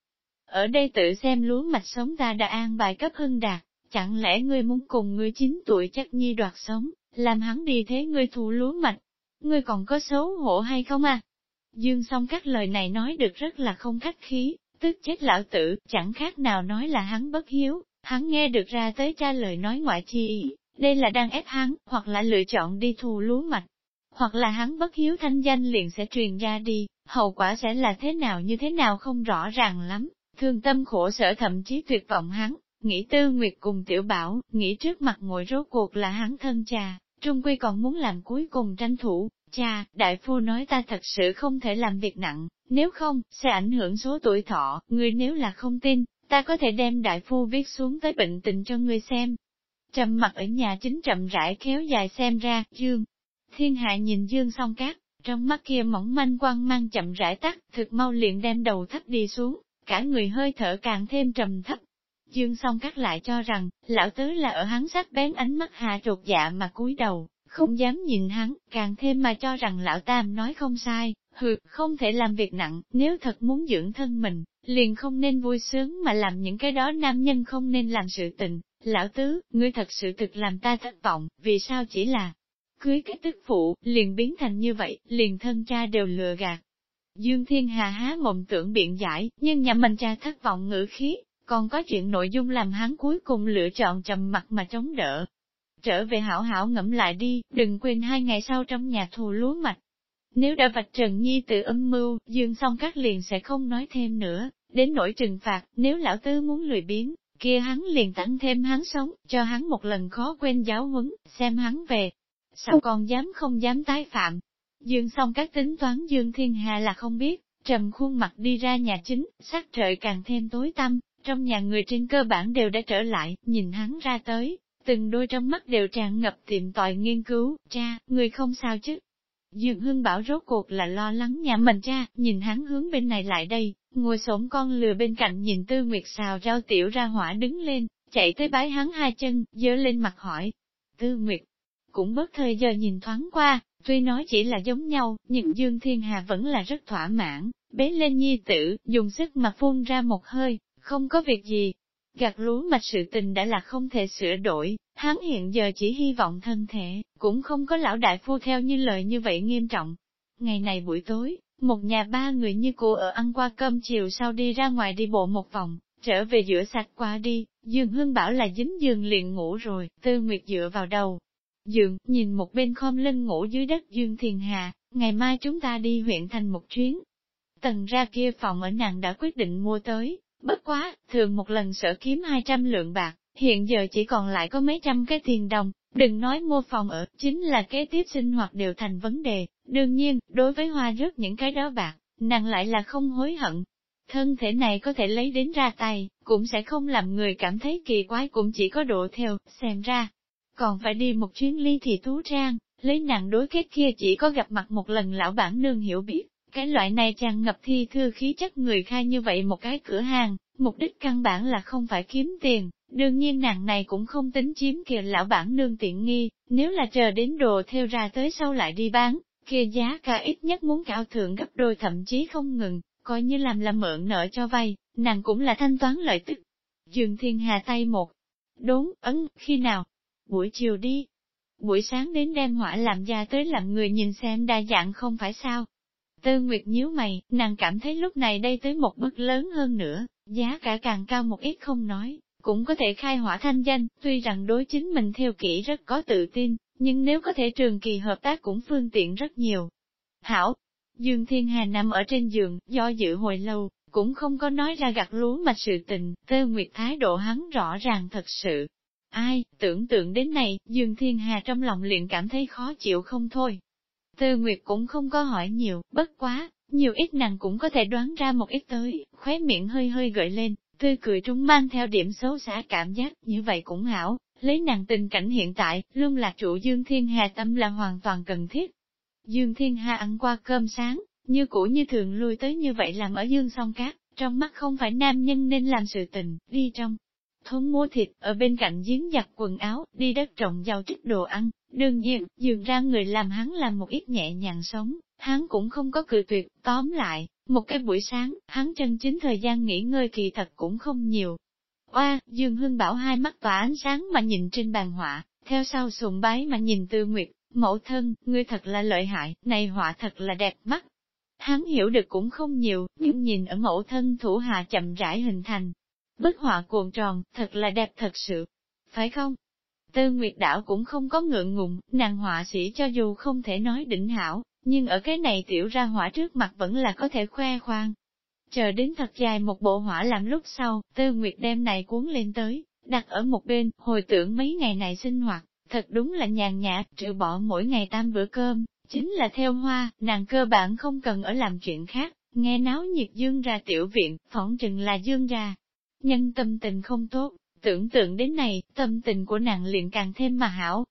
Ở đây tự xem lúa mạch sống ta đã an bài cấp hưng đạt, chẳng lẽ ngươi muốn cùng ngươi chín tuổi chắc nhi đoạt sống, làm hắn đi thế ngươi thù lúa mạch? Ngươi còn có xấu hổ hay không à? Dương song các lời này nói được rất là không khách khí, tức chết lão tử, chẳng khác nào nói là hắn bất hiếu, hắn nghe được ra tới cha lời nói ngoại chi đây là đang ép hắn, hoặc là lựa chọn đi thù lúa mạch, hoặc là hắn bất hiếu thanh danh liền sẽ truyền ra đi, hậu quả sẽ là thế nào như thế nào không rõ ràng lắm, thương tâm khổ sở thậm chí tuyệt vọng hắn, nghĩ tư nguyệt cùng tiểu bảo, nghĩ trước mặt ngồi rốt cuộc là hắn thân cha, trung quy còn muốn làm cuối cùng tranh thủ, Cha, đại phu nói ta thật sự không thể làm việc nặng, nếu không, sẽ ảnh hưởng số tuổi thọ, ngươi nếu là không tin, ta có thể đem đại phu viết xuống tới bệnh tình cho ngươi xem. Trầm mặt ở nhà chính chậm rãi kéo dài xem ra, Dương. Thiên hạ nhìn Dương song cát, trong mắt kia mỏng manh quang mang chậm rãi tắt, thực mau liền đem đầu thấp đi xuống, cả người hơi thở càng thêm trầm thấp. Dương song cắt lại cho rằng, lão tứ là ở hắn sắc bén ánh mắt hạ trột dạ mà cúi đầu, không dám nhìn hắn, càng thêm mà cho rằng lão tam nói không sai, hừ, không thể làm việc nặng, nếu thật muốn dưỡng thân mình, liền không nên vui sướng mà làm những cái đó nam nhân không nên làm sự tình. Lão tứ, ngươi thật sự thực làm ta thất vọng, vì sao chỉ là cưới cái tức phụ, liền biến thành như vậy, liền thân cha đều lừa gạt. Dương Thiên Hà há mộng tưởng biện giải, nhưng nhà mình cha thất vọng ngữ khí, còn có chuyện nội dung làm hắn cuối cùng lựa chọn trầm mặt mà chống đỡ, trở về hảo hảo ngẫm lại đi, đừng quên hai ngày sau trong nhà thù lúa mạch. Nếu đã vạch trần nhi tự âm mưu, dương xong các liền sẽ không nói thêm nữa, đến nỗi trừng phạt, nếu lão tư muốn lười biến, kia hắn liền tặng thêm hắn sống, cho hắn một lần khó quên giáo huấn, xem hắn về. Sao còn dám không dám tái phạm? Dương xong các tính toán Dương Thiên Hà là không biết, trầm khuôn mặt đi ra nhà chính, sắc trời càng thêm tối tăm, trong nhà người trên cơ bản đều đã trở lại, nhìn hắn ra tới, từng đôi trong mắt đều tràn ngập tiệm tòi nghiên cứu, cha, người không sao chứ. Dương Hưng bảo rốt cuộc là lo lắng nhà mình cha, nhìn hắn hướng bên này lại đây, ngồi xổm con lừa bên cạnh nhìn Tư Nguyệt xào rau tiểu ra hỏa đứng lên, chạy tới bái hắn hai chân, dơ lên mặt hỏi. Tư Nguyệt, cũng bất thời giờ nhìn thoáng qua, tuy nói chỉ là giống nhau, nhưng Dương Thiên Hà vẫn là rất thỏa mãn, bế lên nhi tử, dùng sức mà phun ra một hơi, không có việc gì, Gạt lúa mạch sự tình đã là không thể sửa đổi, hắn hiện giờ chỉ hy vọng thân thể, cũng không có lão đại phu theo như lời như vậy nghiêm trọng. Ngày này buổi tối, một nhà ba người như cô ở ăn qua cơm chiều sau đi ra ngoài đi bộ một vòng, trở về giữa sạch qua đi, Dương Hương bảo là dính giường liền ngủ rồi, tư nguyệt dựa vào đầu. Dương, nhìn một bên khom lưng ngủ dưới đất Dương Thiền Hà, ngày mai chúng ta đi huyện thành một chuyến. tần ra kia phòng ở nàng đã quyết định mua tới, Bất quá, thường một lần sở kiếm 200 lượng bạc, hiện giờ chỉ còn lại có mấy trăm cái tiền đồng, đừng nói mua phòng ở, chính là kế tiếp sinh hoạt đều thành vấn đề. Đương nhiên, đối với hoa rớt những cái đó bạc, nàng lại là không hối hận. Thân thể này có thể lấy đến ra tay, cũng sẽ không làm người cảm thấy kỳ quái cũng chỉ có độ theo, xem ra. Còn phải đi một chuyến ly thì tú trang, lấy nàng đối kết kia chỉ có gặp mặt một lần lão bản nương hiểu biết, cái loại này tràn ngập thi thư khí chất người khai như vậy một cái cửa hàng, mục đích căn bản là không phải kiếm tiền, đương nhiên nàng này cũng không tính chiếm kìa lão bản nương tiện nghi, nếu là chờ đến đồ theo ra tới sau lại đi bán, kia giá cả ít nhất muốn cao thượng gấp đôi thậm chí không ngừng, coi như làm là mượn nợ cho vay, nàng cũng là thanh toán lợi tức. Dương Thiên Hà tay một, đốn, ấn, khi nào? Buổi chiều đi. Buổi sáng đến đem họa làm ra tới làm người nhìn xem đa dạng không phải sao, Tư Nguyệt nhíu mày, nàng cảm thấy lúc này đây tới một bước lớn hơn nữa, Giá cả càng cao một ít không nói, cũng có thể khai hỏa thanh danh, tuy rằng đối chính mình theo kỹ rất có tự tin, nhưng nếu có thể trường kỳ hợp tác cũng phương tiện rất nhiều. Hảo, Dương Thiên Hà nằm ở trên giường, do dự hồi lâu, cũng không có nói ra gặt lúa mạch sự tình, Tơ Nguyệt thái độ hắn rõ ràng thật sự. Ai, tưởng tượng đến này, Dương Thiên Hà trong lòng liền cảm thấy khó chịu không thôi. Tư Nguyệt cũng không có hỏi nhiều, bất quá, nhiều ít nàng cũng có thể đoán ra một ít tới, khóe miệng hơi hơi gợi lên, tươi cười trúng mang theo điểm xấu xả cảm giác, như vậy cũng hảo, lấy nàng tình cảnh hiện tại, luôn là trụ Dương Thiên Hà tâm là hoàn toàn cần thiết. Dương Thiên Hà ăn qua cơm sáng, như cũ như thường lui tới như vậy làm ở Dương song cát, trong mắt không phải nam nhân nên làm sự tình, đi trong. Thôn mua thịt, ở bên cạnh giếng giặt quần áo, đi đất trồng giao trích đồ ăn, đương nhiên, dường ra người làm hắn làm một ít nhẹ nhàng sống, hắn cũng không có cười tuyệt, tóm lại, một cái buổi sáng, hắn chân chính thời gian nghỉ ngơi kỳ thật cũng không nhiều. Oa, Dương Hưng bảo hai mắt tỏa ánh sáng mà nhìn trên bàn họa, theo sau sùng bái mà nhìn Tư Nguyệt, mẫu thân, ngươi thật là lợi hại, này họa thật là đẹp mắt. Hắn hiểu được cũng không nhiều, nhưng nhìn ở mẫu thân thủ hạ chậm rãi hình thành. Bức họa cuộn tròn, thật là đẹp thật sự. Phải không? Tư Nguyệt Đảo cũng không có ngượng ngùng, nàng họa sĩ cho dù không thể nói đỉnh hảo, nhưng ở cái này tiểu ra hỏa trước mặt vẫn là có thể khoe khoang. Chờ đến thật dài một bộ hỏa làm lúc sau, Tư Nguyệt đem này cuốn lên tới, đặt ở một bên, hồi tưởng mấy ngày này sinh hoạt, thật đúng là nhàn nhạt, trừ bỏ mỗi ngày tam bữa cơm, chính là theo hoa, nàng cơ bản không cần ở làm chuyện khác, nghe náo nhiệt dương ra tiểu viện, phỏng chừng là dương ra. Nhân tâm tình không tốt, tưởng tượng đến này, tâm tình của nàng liền càng thêm mà hảo,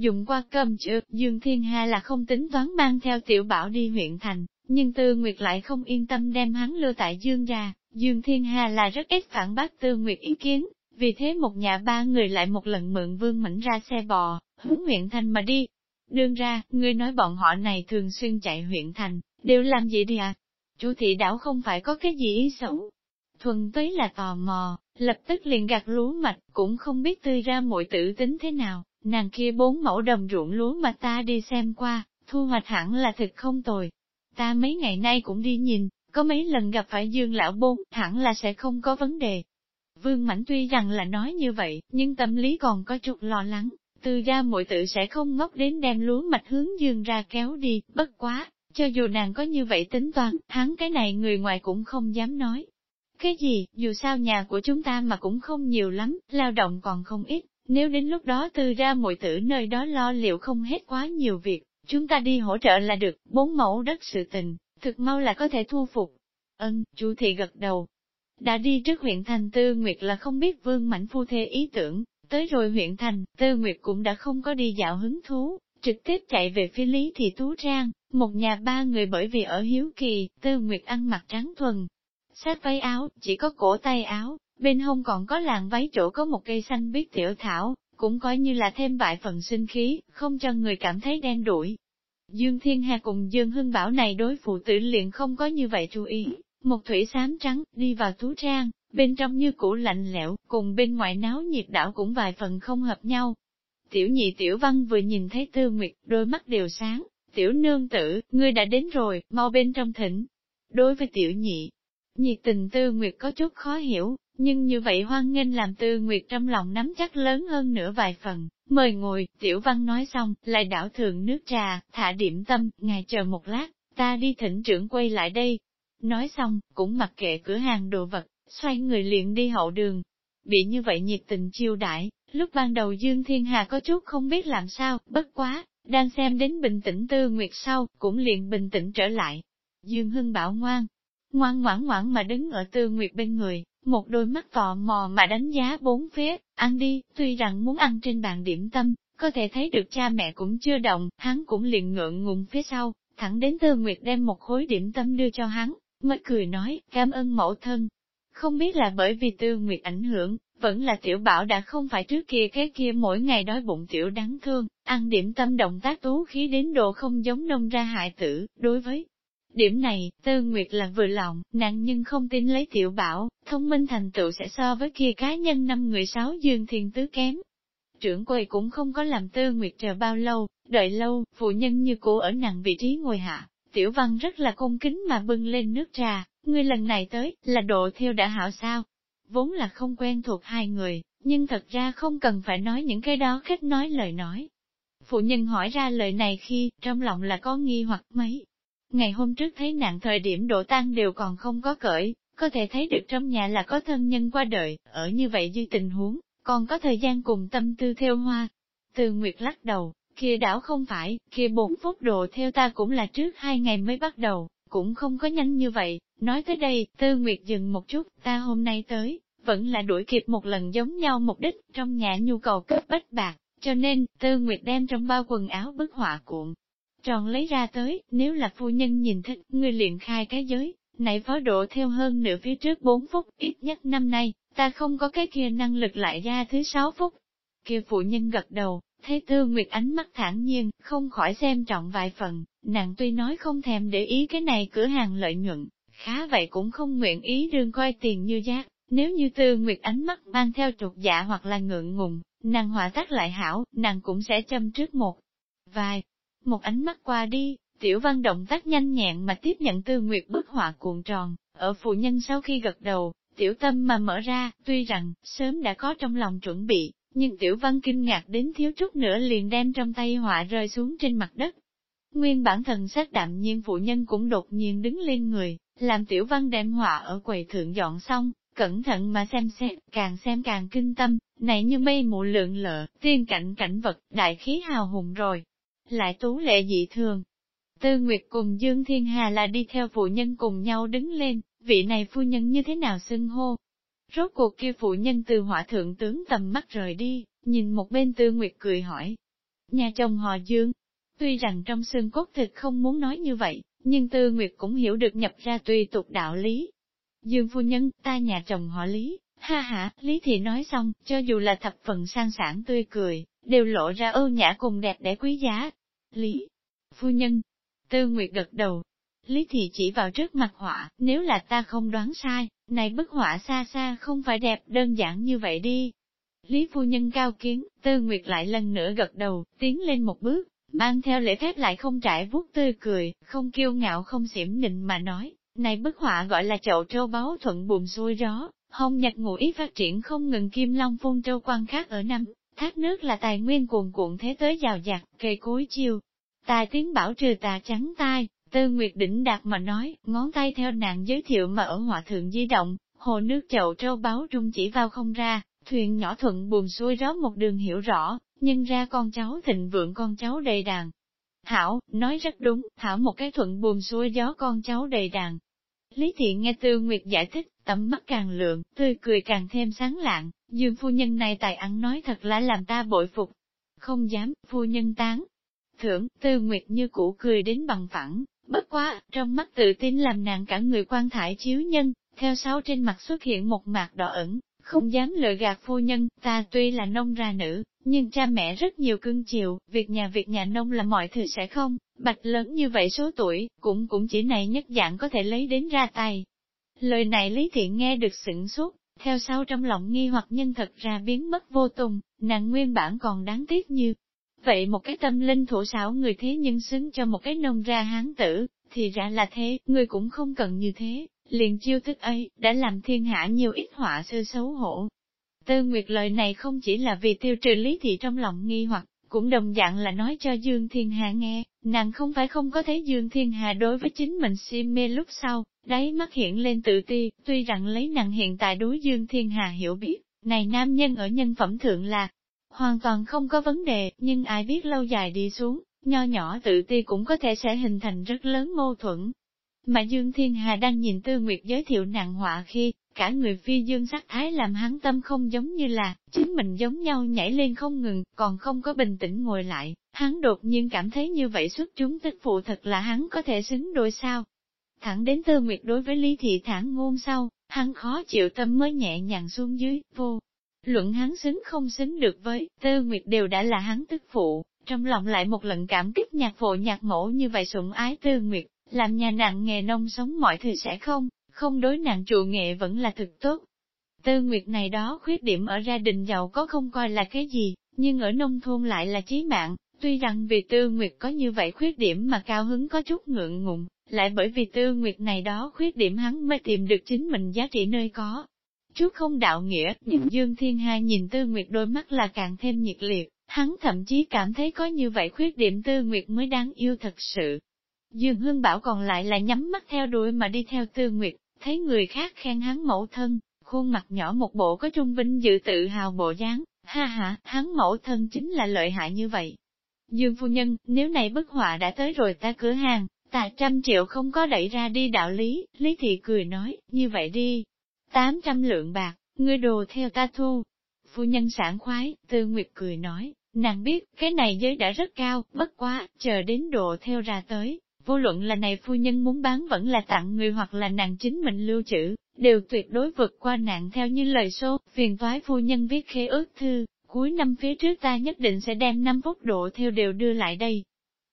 Dùng qua cơm chưa, Dương Thiên Hà là không tính toán mang theo tiểu bảo đi huyện thành, nhưng Tư Nguyệt lại không yên tâm đem hắn lưu tại Dương ra, Dương Thiên Hà là rất ít phản bác Tư Nguyệt ý kiến, vì thế một nhà ba người lại một lần mượn vương mảnh ra xe bò, hướng huyện thành mà đi. Đương ra, ngươi nói bọn họ này thường xuyên chạy huyện thành, đều làm gì đi à? Chú thị đảo không phải có cái gì ý xấu. Thuần túy là tò mò, lập tức liền gạt lúa mạch, cũng không biết tươi ra mọi tử tính thế nào, nàng kia bốn mẫu đồng ruộng lúa mà ta đi xem qua, thu hoạch hẳn là thực không tồi. Ta mấy ngày nay cũng đi nhìn, có mấy lần gặp phải dương lão bôn, hẳn là sẽ không có vấn đề. Vương Mảnh tuy rằng là nói như vậy, nhưng tâm lý còn có chút lo lắng, từ ra mọi tự sẽ không ngốc đến đem lúa mạch hướng dương ra kéo đi, bất quá, cho dù nàng có như vậy tính toán, hắn cái này người ngoài cũng không dám nói. Cái gì, dù sao nhà của chúng ta mà cũng không nhiều lắm, lao động còn không ít, nếu đến lúc đó tư ra muội tử nơi đó lo liệu không hết quá nhiều việc, chúng ta đi hỗ trợ là được, bốn mẫu đất sự tình, thực mau là có thể thu phục. Ân, chú thị gật đầu. Đã đi trước huyện thành Tư Nguyệt là không biết vương mảnh phu thê ý tưởng, tới rồi huyện thành, Tư Nguyệt cũng đã không có đi dạo hứng thú, trực tiếp chạy về phía Lý Thị Tú Trang, một nhà ba người bởi vì ở Hiếu Kỳ, Tư Nguyệt ăn mặc trắng thuần. Sát váy áo, chỉ có cổ tay áo, bên hông còn có làng váy chỗ có một cây xanh biết tiểu thảo, cũng coi như là thêm vài phần sinh khí, không cho người cảm thấy đen đuổi. Dương Thiên Hà cùng Dương Hưng Bảo này đối phụ tử liền không có như vậy chú ý, một thủy xám trắng, đi vào tú trang, bên trong như cũ lạnh lẽo, cùng bên ngoài náo nhiệt đảo cũng vài phần không hợp nhau. Tiểu nhị tiểu văn vừa nhìn thấy tư nguyệt, đôi mắt đều sáng, tiểu nương tử, ngươi đã đến rồi, mau bên trong thỉnh. Đối với tiểu nhị, nhiệt tình tư nguyệt có chút khó hiểu, nhưng như vậy hoan nghênh làm tư nguyệt trong lòng nắm chắc lớn hơn nửa vài phần, mời ngồi, tiểu văn nói xong, lại đảo thường nước trà, thả điểm tâm, ngài chờ một lát, ta đi thỉnh trưởng quay lại đây. Nói xong, cũng mặc kệ cửa hàng đồ vật, xoay người liền đi hậu đường. Bị như vậy nhiệt tình chiêu đãi, lúc ban đầu Dương Thiên Hà có chút không biết làm sao, bất quá, đang xem đến bình tĩnh tư nguyệt sau, cũng liền bình tĩnh trở lại. Dương Hưng bảo ngoan, ngoan ngoãn ngoãn mà đứng ở tư nguyệt bên người, một đôi mắt tò mò mà đánh giá bốn phía, ăn đi, tuy rằng muốn ăn trên bàn điểm tâm, có thể thấy được cha mẹ cũng chưa động, hắn cũng liền ngượng ngùng phía sau, thẳng đến Tư Nguyệt đem một khối điểm tâm đưa cho hắn, mới cười nói, cảm ơn mẫu thân. Không biết là bởi vì Tư Nguyệt ảnh hưởng, vẫn là tiểu bảo đã không phải trước kia cái kia mỗi ngày đói bụng tiểu đáng thương, ăn điểm tâm động tác tú khí đến độ không giống nông ra hại tử, đối với Điểm này, Tư Nguyệt là vừa lòng, nàng nhưng không tin lấy tiểu bảo, thông minh thành tựu sẽ so với kia cá nhân năm người sáu dương thiền tứ kém. Trưởng quầy cũng không có làm Tư Nguyệt chờ bao lâu, đợi lâu, phụ nhân như cũ ở nặng vị trí ngồi hạ, tiểu văn rất là cung kính mà bưng lên nước trà, ngươi lần này tới, là độ thiêu đã hảo sao? Vốn là không quen thuộc hai người, nhưng thật ra không cần phải nói những cái đó khách nói lời nói. Phụ nhân hỏi ra lời này khi, trong lòng là có nghi hoặc mấy. Ngày hôm trước thấy nạn thời điểm đổ tan đều còn không có cởi, có thể thấy được trong nhà là có thân nhân qua đời, ở như vậy dư tình huống, còn có thời gian cùng tâm tư theo hoa. Từ Nguyệt lắc đầu, kia đảo không phải, kia bốn phút đồ theo ta cũng là trước hai ngày mới bắt đầu, cũng không có nhanh như vậy. Nói tới đây, Tư Nguyệt dừng một chút, ta hôm nay tới, vẫn là đuổi kịp một lần giống nhau mục đích, trong nhà nhu cầu cấp bách bạc, cho nên, Tư Nguyệt đem trong bao quần áo bức họa cuộn. Tròn lấy ra tới, nếu là phu nhân nhìn thích, ngươi liền khai cái giới, nãy phó độ theo hơn nửa phía trước 4 phút, ít nhất năm nay, ta không có cái kia năng lực lại ra thứ 6 phút. Kia phụ nhân gật đầu, thấy Tư Nguyệt ánh mắt thản nhiên, không khỏi xem trọng vài phần, nàng tuy nói không thèm để ý cái này cửa hàng lợi nhuận, khá vậy cũng không nguyện ý đương coi tiền như giác, nếu như Tư Nguyệt ánh mắt mang theo trục dạ hoặc là ngượng ngùng, nàng hòa tác lại hảo, nàng cũng sẽ châm trước một vài, một ánh mắt qua đi, tiểu văn động tác nhanh nhẹn mà tiếp nhận Tư Nguyệt bức họa cuộn tròn, ở phụ nhân sau khi gật đầu, tiểu tâm mà mở ra, tuy rằng, sớm đã có trong lòng chuẩn bị, nhưng tiểu văn kinh ngạc đến thiếu chút nữa liền đem trong tay họa rơi xuống trên mặt đất. Nguyên bản thần sắc đạm nhiên phụ nhân cũng đột nhiên đứng lên người, làm tiểu văn đem họa ở quầy thượng dọn xong, cẩn thận mà xem xét, càng xem càng kinh tâm, này như mây mụ lượng lợ, tiên cảnh cảnh vật, đại khí hào hùng rồi. Lại tú lệ dị thường. Tư Nguyệt cùng Dương Thiên Hà là đi theo phụ nhân cùng nhau đứng lên, vị này phu nhân như thế nào xưng hô. Rốt cuộc kia phụ nhân từ hỏa thượng tướng tầm mắt rời đi, nhìn một bên Tư Nguyệt cười hỏi. Nhà chồng họ Dương, tuy rằng trong xương cốt thịt không muốn nói như vậy, nhưng Tư Nguyệt cũng hiểu được nhập ra tùy tục đạo lý, Dương phu nhân, ta nhà chồng họ Lý, ha ha, Lý thì nói xong, cho dù là thập phần sang sản tươi cười, đều lộ ra ưu nhã cùng đẹp để quý giá. Lý, phu nhân, Tư Nguyệt gật đầu. Lý Thị chỉ vào trước mặt họa, nếu là ta không đoán sai, này bức họa xa xa không phải đẹp đơn giản như vậy đi. Lý phu nhân cao kiến, Tư Nguyệt lại lần nữa gật đầu, tiến lên một bước, mang theo lễ phép lại không trải vuốt tươi cười, không kiêu ngạo không xỉm nịnh mà nói, này bức họa gọi là chậu trâu báu thuận buồm xuôi gió, hồng nhật ngụ ý phát triển không ngừng kim long phun trâu quan khác ở năm, thác nước là tài nguyên cuồn cuộn thế tới giàu giặc cây cối chiêu. Tài tiếng bảo trừ tà trắng tai, tư nguyệt đỉnh đạt mà nói, ngón tay theo nàng giới thiệu mà ở họa thượng di động, hồ nước chậu trâu báo trung chỉ vào không ra, thuyền nhỏ thuận buồm xuôi gió một đường hiểu rõ, nhưng ra con cháu thịnh vượng con cháu đầy đàn. Thảo, nói rất đúng, Thảo một cái thuận buồm xuôi gió con cháu đầy đàn, Lý Thiện nghe Tư Nguyệt giải thích, tầm mắt càng lượng, tươi cười càng thêm sáng lạng, dương phu nhân này tài ăn nói thật là làm ta bội phục. Không dám, phu nhân tán. Thưởng, Tư Nguyệt như cũ cười đến bằng phẳng, bất quá, trong mắt tự tin làm nàng cả người quan thải chiếu nhân, theo sau trên mặt xuất hiện một mạc đỏ ẩn, không dám lừa gạt phu nhân, ta tuy là nông ra nữ, nhưng cha mẹ rất nhiều cưng chiều, việc nhà việc nhà nông là mọi thứ sẽ không, bạch lớn như vậy số tuổi, cũng cũng chỉ này nhất dạng có thể lấy đến ra tay. Lời này Lý Thiện nghe được sửng sốt, theo sau trong lòng nghi hoặc nhân thật ra biến mất vô tùng, nàng nguyên bản còn đáng tiếc như. Vậy một cái tâm linh thổ xảo người thế nhân xứng cho một cái nông ra hán tử, thì ra là thế, người cũng không cần như thế, liền chiêu thức ấy, đã làm thiên hạ nhiều ít họa sư xấu hổ. Tư Nguyệt lời này không chỉ là vì tiêu trừ lý thị trong lòng nghi hoặc, cũng đồng dạng là nói cho Dương Thiên Hà nghe, nàng không phải không có thấy Dương Thiên Hà đối với chính mình si mê lúc sau, đáy mắt hiện lên tự ti, tuy rằng lấy nàng hiện tại đối Dương Thiên Hà hiểu biết, này nam nhân ở nhân phẩm thượng là hoàn toàn không có vấn đề, nhưng ai biết lâu dài đi xuống, nho nhỏ tự ti cũng có thể sẽ hình thành rất lớn mâu thuẫn, mà Dương Thiên Hà đang nhìn Tư Nguyệt giới thiệu nàng họa khi, cả người phi dương sắc thái làm hắn tâm không giống như là, chính mình giống nhau nhảy lên không ngừng, còn không có bình tĩnh ngồi lại, hắn đột nhiên cảm thấy như vậy xuất chúng tức phụ thật là hắn có thể xứng đôi sao. Thẳng đến Tư Nguyệt đối với Lý Thị thản ngôn sau, hắn khó chịu tâm mới nhẹ nhàng xuống dưới, vô. Luận hắn xứng không xứng được với, Tư Nguyệt đều đã là hắn tức phụ, trong lòng lại một lần cảm kích nhạc phụ nhạc mẫu như vậy sủng ái Tư Nguyệt, làm nhà nặng nghề nông sống mọi thứ sẽ không, không đối nặng trụ nghệ vẫn là thực tốt. Tư Nguyệt này đó khuyết điểm ở gia đình giàu có không coi là cái gì, nhưng ở nông thôn lại là chí mạng, Tuy rằng vì Tư Nguyệt có như vậy khuyết điểm mà cao hứng có chút ngượng ngùng, lại bởi vì Tư Nguyệt này đó khuyết điểm hắn mới tìm được chính mình giá trị nơi có. Chút không đạo nghĩa, nhưng Dương Thiên Hai nhìn Tư Nguyệt đôi mắt là càng thêm nhiệt liệt, hắn thậm chí cảm thấy có như vậy khuyết điểm Tư Nguyệt mới đáng yêu thật sự. Dương Hương Bảo còn lại là nhắm mắt theo đuổi mà đi theo Tư Nguyệt, thấy người khác khen hắn mẫu thân, khuôn mặt nhỏ một bộ có trung vinh dự tự hào bộ dáng, ha ha, hắn mẫu thân chính là lợi hại như vậy. Dương phu nhân, nếu này bức họa đã tới rồi ta cửa hàng, ta trăm triệu không có đẩy ra đi đạo lý, Lý Thị cười nói, như vậy đi. Tám trăm lượng bạc, ngươi đồ theo ta thu. Phu nhân sảng khoái, Tư Nguyệt cười nói, nàng biết, cái này giới đã rất cao, bất quá, chờ đến đồ theo ra tới, vô luận là này phu nhân muốn bán vẫn là tặng người hoặc là nàng chính mình lưu trữ, đều tuyệt đối vượt qua nạn theo như lời số, phiền toái phu nhân viết khế ước thư, cuối năm phía trước ta nhất định sẽ đem năm phút độ theo đều đưa lại đây.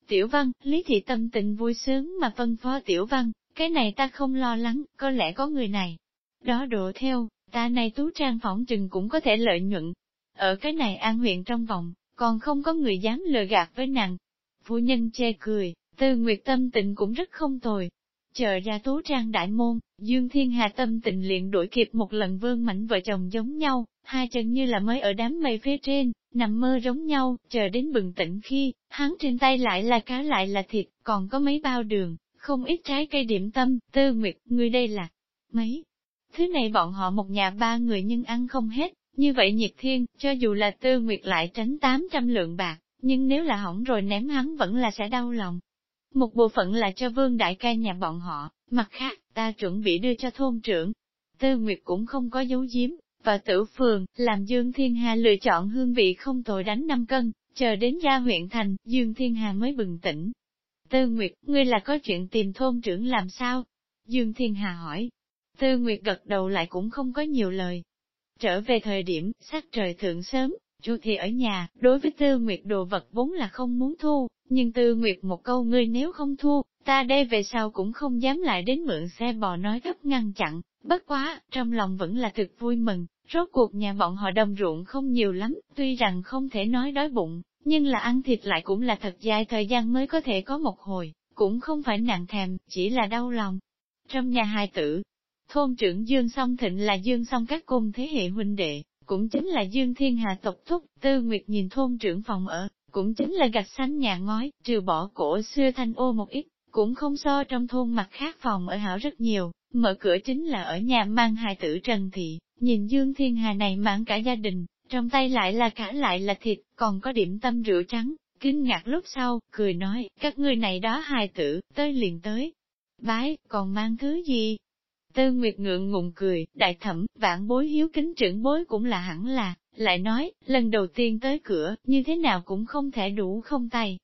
Tiểu văn, Lý Thị tâm tình vui sướng mà phân phó Tiểu văn, cái này ta không lo lắng, có lẽ có người này. Đó độ theo, ta này tú trang phỏng trừng cũng có thể lợi nhuận. Ở cái này an huyện trong vòng, còn không có người dám lừa gạt với nàng. Phu nhân che cười, Tư Nguyệt tâm tình cũng rất không tồi. Chờ ra tú trang đại môn, Dương Thiên Hà tâm tình liền đuổi kịp một lần vương mảnh vợ chồng giống nhau, hai chân như là mới ở đám mây phía trên, nằm mơ giống nhau, chờ đến bừng tỉnh khi, hắn trên tay lại là cá lại là thịt, còn có mấy bao đường, không ít trái cây điểm tâm, Tư Nguyệt, người đây là mấy. Thứ này bọn họ một nhà ba người nhưng ăn không hết, như vậy nhiệt thiên, cho dù là Tư Nguyệt lại tránh 800 lượng bạc, nhưng nếu là hỏng rồi ném hắn vẫn là sẽ đau lòng. Một bộ phận là cho vương đại ca nhà bọn họ, mặt khác, ta chuẩn bị đưa cho thôn trưởng. Tư Nguyệt cũng không có dấu giếm, và tử phường, làm Dương Thiên Hà lựa chọn hương vị không tồi đánh 5 cân, chờ đến ra huyện thành, Dương Thiên Hà mới bừng tỉnh. Tư Nguyệt, ngươi là có chuyện tìm thôn trưởng làm sao? Dương Thiên Hà hỏi. Tư Nguyệt gật đầu lại cũng không có nhiều lời. Trở về thời điểm, sắc trời thượng sớm, Chu thì ở nhà, đối với Tư Nguyệt đồ vật vốn là không muốn thu, nhưng Tư Nguyệt một câu ngươi nếu không thu, ta đây về sau cũng không dám lại đến mượn xe bò nói gấp ngăn chặn, bất quá, trong lòng vẫn là thực vui mừng, rốt cuộc nhà bọn họ đồng ruộng không nhiều lắm, tuy rằng không thể nói đói bụng, nhưng là ăn thịt lại cũng là thật dài thời gian mới có thể có một hồi, cũng không phải nặng thèm, chỉ là đau lòng. Trong nhà hai tử, thôn trưởng Dương Song Thịnh là Dương Song các cung thế hệ huynh đệ, cũng chính là Dương Thiên Hà tộc thúc, Tư Nguyệt nhìn thôn trưởng phòng ở, cũng chính là gạch xanh nhà ngói, trừ bỏ cổ xưa thanh ô một ít, cũng không so trong thôn mặt khác phòng ở hảo rất nhiều, mở cửa chính là ở nhà mang hài tử Trần Thị, nhìn Dương Thiên Hà này mang cả gia đình, trong tay lại là cả lại là thịt, còn có điểm tâm rượu trắng, kinh ngạc lúc sau, cười nói, các ngươi này đó hài tử, tới liền tới. Bái, còn mang thứ gì? Tư Nguyệt ngượng ngùng cười, đại thẩm, vạn bối hiếu kính trưởng bối cũng là hẳn là, lại nói, lần đầu tiên tới cửa, như thế nào cũng không thể đủ không tay.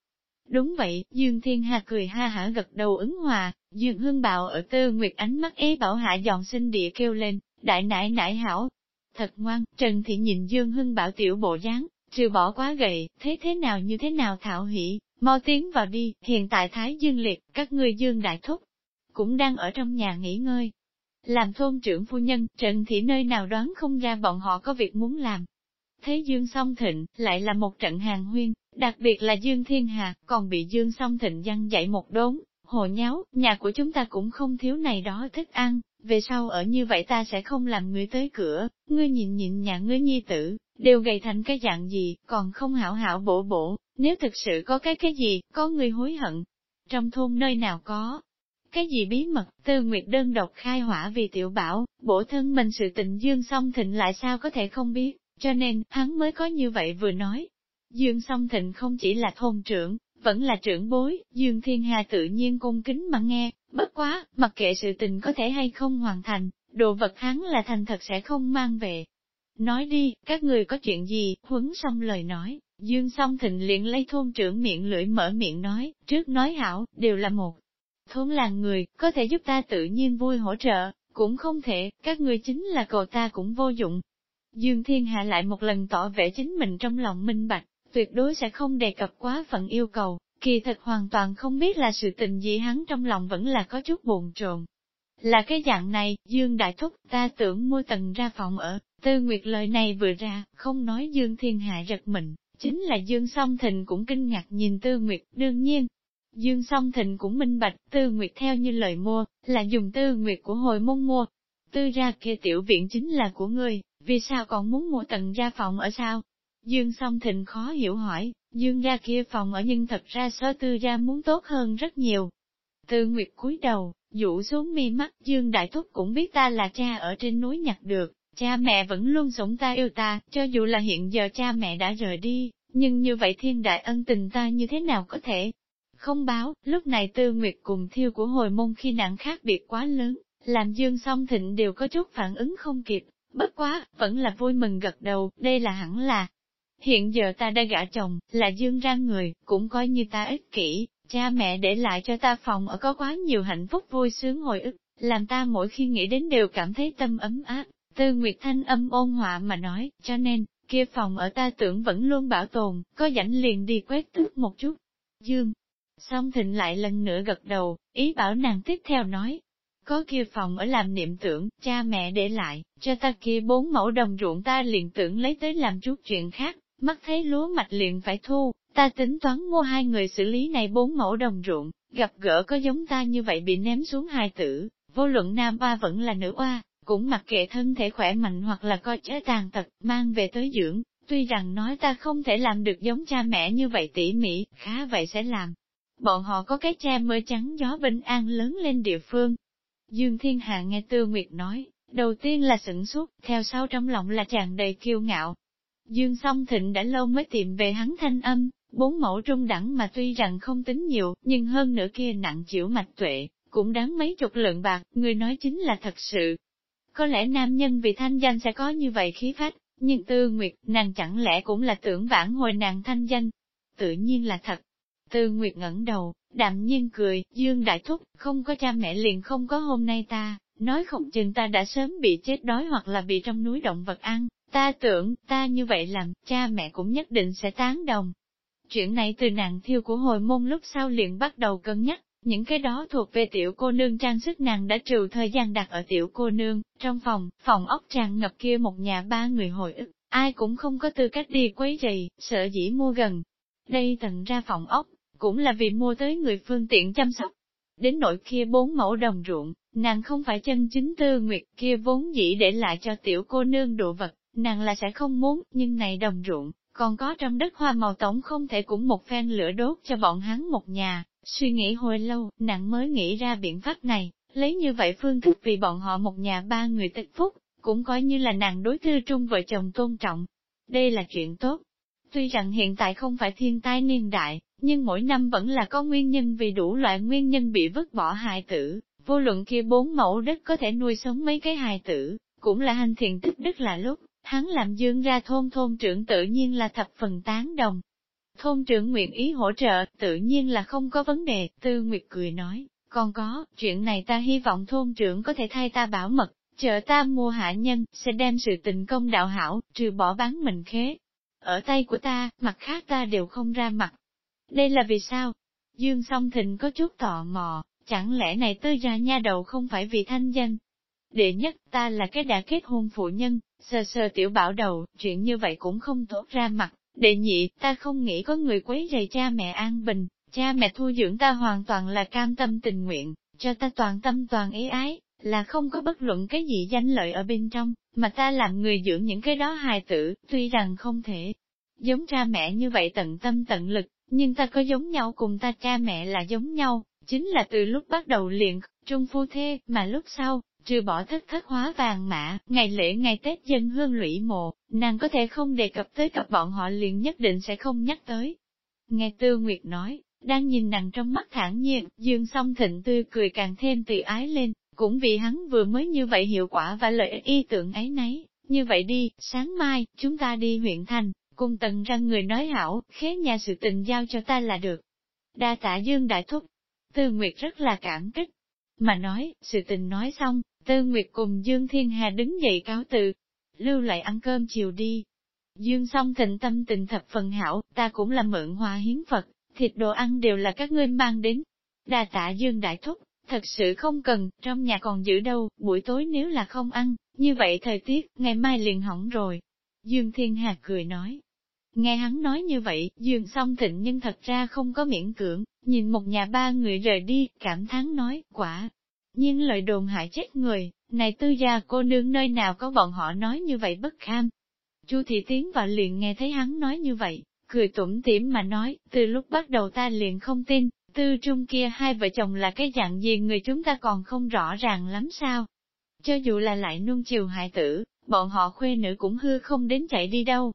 Đúng vậy, Dương Thiên Hà cười ha hả gật đầu ứng hòa, Dương Hương Bạo ở Tư Nguyệt ánh mắt ế bảo hạ dọn sinh địa kêu lên, đại nãi nãi hảo. Thật ngoan, Trần Thị nhìn Dương Hưng Bảo tiểu bộ dáng, trừ bỏ quá gầy, thế thế nào như thế nào thảo hỷ, mau tiến vào đi, hiện tại Thái Dương Liệt, các ngươi Dương Đại Thúc, cũng đang ở trong nhà nghỉ ngơi, làm thôn trưởng phu nhân, Trần Thị nơi nào đoán không ra bọn họ có việc muốn làm. Thế Dương Song Thịnh, lại là một trận hàng huyên, đặc biệt là Dương Thiên Hà, còn bị Dương Song Thịnh dăng dạy một đốn, hồ nháo, nhà của chúng ta cũng không thiếu này đó thức ăn, về sau ở như vậy ta sẽ không làm người tới cửa, ngươi nhìn nhìn nhà ngươi nhi tử, đều gầy thành cái dạng gì, còn không hảo hảo bổ bổ, nếu thực sự có cái cái gì, có người hối hận. Trong thôn nơi nào có, cái gì bí mật, tư nguyệt đơn độc khai hỏa vì tiểu bảo, bổ thân mình sự tình dương song thịnh lại sao có thể không biết, cho nên, hắn mới có như vậy vừa nói. Dương song thịnh không chỉ là thôn trưởng, vẫn là trưởng bối, Dương Thiên Hà tự nhiên cung kính mà nghe, bất quá, mặc kệ sự tình có thể hay không hoàn thành, đồ vật hắn là thành thật sẽ không mang về. Nói đi, các người có chuyện gì, huấn xong lời nói, Dương song thịnh liền lấy thôn trưởng miệng lưỡi mở miệng nói, trước nói hảo, đều là một thôn làng người, có thể giúp ta tự nhiên vui hỗ trợ, cũng không thể, các người chính là cầu ta cũng vô dụng. Dương Thiên Hạ lại một lần tỏ vẻ chính mình trong lòng minh bạch, tuyệt đối sẽ không đề cập quá phận yêu cầu, kỳ thật hoàn toàn không biết là sự tình gì hắn trong lòng vẫn là có chút buồn trồn. Là cái dạng này, Dương Đại Thúc, ta tưởng mua tầng ra phòng ở, Tư Nguyệt lời này vừa ra, không nói Dương Thiên Hạ giật mình, Chính là Dương Song Thịnh cũng kinh ngạc nhìn Tư Nguyệt, đương nhiên. Dương Song Thịnh cũng minh bạch, Tư Nguyệt theo như lời mua, là dùng Tư Nguyệt của hồi môn mua. Tư ra kia tiểu viện chính là của ngươi, vì sao còn muốn mua tận ra phòng ở sao? Dương Song Thịnh khó hiểu hỏi, Dương ra kia phòng ở nhưng thật ra so tư ra muốn tốt hơn rất nhiều. Tư Nguyệt cúi đầu, dụ xuống mi mắt, Dương Đại Thúc cũng biết ta là cha ở trên núi nhặt được, cha mẹ vẫn luôn sống ta yêu ta, cho dù là hiện giờ cha mẹ đã rời đi, nhưng như vậy thiên đại ân tình ta như thế nào có thể không báo, lúc này Tư Nguyệt cùng thiêu của hồi môn khi nặng khác biệt quá lớn, làm Dương Song Thịnh đều có chút phản ứng không kịp, bất quá, vẫn là vui mừng gật đầu, đây là hẳn là. Hiện giờ ta đã gả chồng, là Dương ra người, cũng coi như ta ích kỷ, cha mẹ để lại cho ta phòng ở có quá nhiều hạnh phúc vui sướng hồi ức, làm ta mỗi khi nghĩ đến đều cảm thấy tâm ấm áp. Tư Nguyệt Thanh âm ôn họa mà nói, cho nên, kia phòng ở ta tưởng vẫn luôn bảo tồn, có rảnh liền đi quét tước một chút. Dương, song thịnh lại lần nữa gật đầu, ý bảo nàng tiếp theo nói. Có kia phòng ở làm niệm tưởng, cha mẹ để lại, cho ta kia bốn mẫu đồng ruộng ta liền tưởng lấy tới làm chút chuyện khác, mắt thấy lúa mạch liền phải thu, ta tính toán mua hai người xử lý này bốn mẫu đồng ruộng, gặp gỡ có giống ta như vậy bị ném xuống hai tử, vô luận nam oa vẫn là nữ oa, cũng mặc kệ thân thể khỏe mạnh hoặc là coi chế tàn tật, mang về tới dưỡng, tuy rằng nói ta không thể làm được giống cha mẹ như vậy tỉ mỉ, khá vậy sẽ làm. Bọn họ có cái che mưa trắng gió bình an lớn lên địa phương. Dương Thiên Hạ nghe Tư Nguyệt nói, đầu tiên là sửng suốt, theo sau trong lòng là tràn đầy kiêu ngạo. Dương song thịnh đã lâu mới tìm về hắn thanh âm, bốn mẫu trung đẳng mà tuy rằng không tính nhiều, nhưng hơn nữa kia nặng chịu mạch tuệ, cũng đáng mấy chục lượng bạc, người nói chính là thật sự, có lẽ nam nhân vì thanh danh sẽ có như vậy khí phách, nhưng tư nguyệt, nàng chẳng lẽ cũng là tưởng vãn hồi nàng thanh danh? Tự nhiên là thật. Tư nguyệt ngẩng đầu, đạm nhiên cười, dương đại thúc, không có cha mẹ liền không có hôm nay ta, nói không chừng ta đã sớm bị chết đói hoặc là bị trong núi động vật ăn, ta tưởng, ta như vậy làm, cha mẹ cũng nhất định sẽ tán đồng. Chuyện này từ nàng thiêu của hồi môn lúc sau liền bắt đầu cân nhắc, những cái đó thuộc về tiểu cô nương trang sức nàng đã trừ thời gian đặt ở tiểu cô nương, trong phòng, phòng ốc tràn ngập kia một nhà ba người hồi ức, ai cũng không có tư cách đi quấy rầy, sợ dĩ mua gần. Đây tận ra phòng ốc, cũng là vì mua tới người phương tiện chăm sóc. Đến nội kia bốn mẫu đồng ruộng, nàng không phải chân chính tư nguyệt kia vốn dĩ để lại cho tiểu cô nương đồ vật, nàng là sẽ không muốn, nhưng này đồng ruộng, còn có trong đất hoa màu tổng không thể cũng một phen lửa đốt cho bọn hắn một nhà, Suy nghĩ hồi lâu, nàng mới nghĩ ra biện pháp này, lấy như vậy phương thức vì bọn họ một nhà ba người tích phúc, cũng coi như là nàng đối thư trung vợ chồng tôn trọng. Đây là chuyện tốt. Tuy rằng hiện tại không phải thiên tai niên đại, nhưng mỗi năm vẫn là có nguyên nhân vì đủ loại nguyên nhân bị vứt bỏ hài tử, vô luận kia bốn mẫu đất có thể nuôi sống mấy cái hài tử, cũng là hành thiện tích đức là lúc, hắn làm dương ra thôn thôn trưởng tự nhiên là thập phần tán đồng, Thôn trưởng nguyện ý hỗ trợ, tự nhiên là không có vấn đề, Tư Nguyệt cười nói, còn có, chuyện này ta hy vọng thôn trưởng có thể thay ta bảo mật, chờ ta mua hạ nhân, sẽ đem sự tình công đạo hảo, trừ bỏ bán mình khế. Ở tay của ta, mặt khác ta đều không ra mặt. Đây là vì sao? Dương song thịnh có chút tò mò, chẳng lẽ này tư gia nha đầu không phải vì thanh danh? Đệ nhất, ta là cái đã kết hôn phụ nhân, sờ sờ tiểu bảo đầu, chuyện như vậy cũng không tốt ra mặt, Đệ nhị, ta không nghĩ có người quấy rầy cha mẹ an bình, cha mẹ thu dưỡng ta hoàn toàn là cam tâm tình nguyện, cho ta toàn tâm toàn ý ái, là không có bất luận cái gì danh lợi ở bên trong, mà ta làm người dưỡng những cái đó hài tử, tuy rằng không thể giống cha mẹ như vậy tận tâm tận lực, nhưng ta có giống nhau cùng ta cha mẹ là giống nhau, chính là từ lúc bắt đầu liền, trung phu thê, mà lúc sau, trừ bỏ thất thất hóa vàng mã, ngày lễ ngày Tết dân hương lũy mộ, nàng có thể không đề cập tới cặp bọn họ liền nhất định sẽ không nhắc tới. Nghe Tư Nguyệt nói, đang nhìn nàng trong mắt thản nhiên, dương song thịnh tươi cười càng thêm tự ái lên, cũng vì hắn vừa mới như vậy hiệu quả và lợi ích y tưởng ấy nấy. Như vậy đi, sáng mai, chúng ta đi huyện thành, cùng tần ra người nói hảo, khế nhà sự tình giao cho ta là được. Đa tạ dương đại thúc, Tư Nguyệt rất là cảm kích, mà nói, sự tình nói xong, Tư Nguyệt cùng Dương Thiên Hà đứng dậy cáo từ, lưu lại ăn cơm chiều đi. Dương song thịnh tâm tình thập phần hảo, ta cũng là mượn hòa hiến Phật, thịt đồ ăn đều là các ngươi mang đến. Đa tạ Dương Đại Thúc, thật sự không cần, trong nhà còn giữ đâu, buổi tối nếu là không ăn, như vậy thời tiết, ngày mai liền hỏng rồi. Dương Thiên Hà cười nói. Nghe hắn nói như vậy, Dương song thịnh nhưng thật ra không có miễn cưỡng, nhìn một nhà ba người rời đi, cảm thán nói, quả. Nhưng lời đồn hại chết người, này tư gia cô nương nơi nào có bọn họ nói như vậy bất kham. Chu thị tiến vào liền nghe thấy hắn nói như vậy, cười tủm tỉm mà nói, từ lúc bắt đầu ta liền không tin, tư trung kia hai vợ chồng là cái dạng gì người chúng ta còn không rõ ràng lắm sao. Cho dù là lại nuông chiều hại tử, bọn họ khuê nữ cũng hư không đến chạy đi đâu.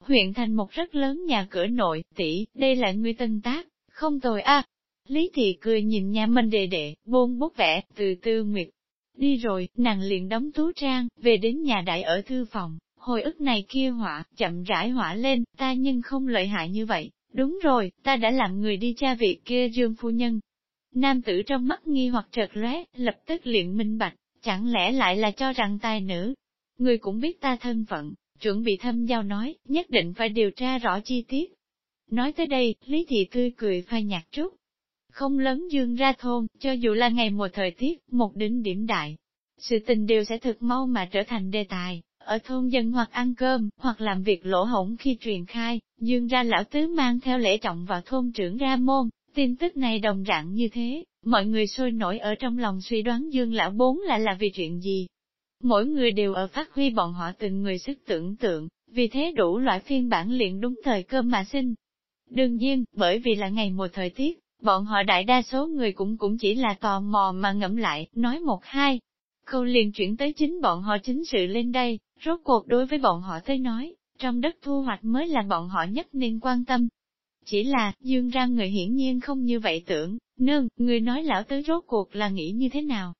Huyện thành một rất lớn nhà cửa nội, tỷ, đây là ngươi tân tác, không tồi a. Lý thị cười nhìn nhà mình đề đệ, buông bút vẽ, từ tư nguyệt. Đi rồi, nàng liền đóng tú trang, về đến nhà đại ở thư phòng, hồi ức này kia họa, chậm rãi họa lên, ta nhưng không lợi hại như vậy, đúng rồi, ta đã làm người đi tra việc kia dương phu nhân. Nam tử trong mắt nghi hoặc trợt lóe, lập tức liền minh bạch, chẳng lẽ lại là cho rằng tài nữ. Người cũng biết ta thân phận, chuẩn bị thâm giao nói, nhất định phải điều tra rõ chi tiết. Nói tới đây, Lý Thị Tươi cười phai nhạt chút. Không lớn dương ra thôn, cho dù là ngày mùa thời tiết, một đỉnh điểm đại. Sự tình đều sẽ thực mau mà trở thành đề tài, ở thôn dân hoặc ăn cơm, hoặc làm việc lỗ hổng khi truyền khai, dương ra lão tứ mang theo lễ trọng vào thôn trưởng ra môn, tin tức này đồng rạng như thế, mọi người sôi nổi ở trong lòng suy đoán dương lão bốn là là vì chuyện gì. Mỗi người đều ở phát huy bọn họ từng người sức tưởng tượng, vì thế đủ loại phiên bản liền đúng thời cơm mà sinh. Đương nhiên, bởi vì là ngày mùa thời tiết, bọn họ đại đa số người cũng cũng chỉ là tò mò mà ngẫm lại, nói một hai. Câu liền chuyển tới chính bọn họ chính sự lên đây, Rốt cuộc đối với bọn họ tới nói, trong đất thu hoạch mới là bọn họ nhất nên quan tâm. Chỉ là, dương ra người hiển nhiên không như vậy tưởng, nương, người nói lão tứ rốt cuộc là nghĩ như thế nào.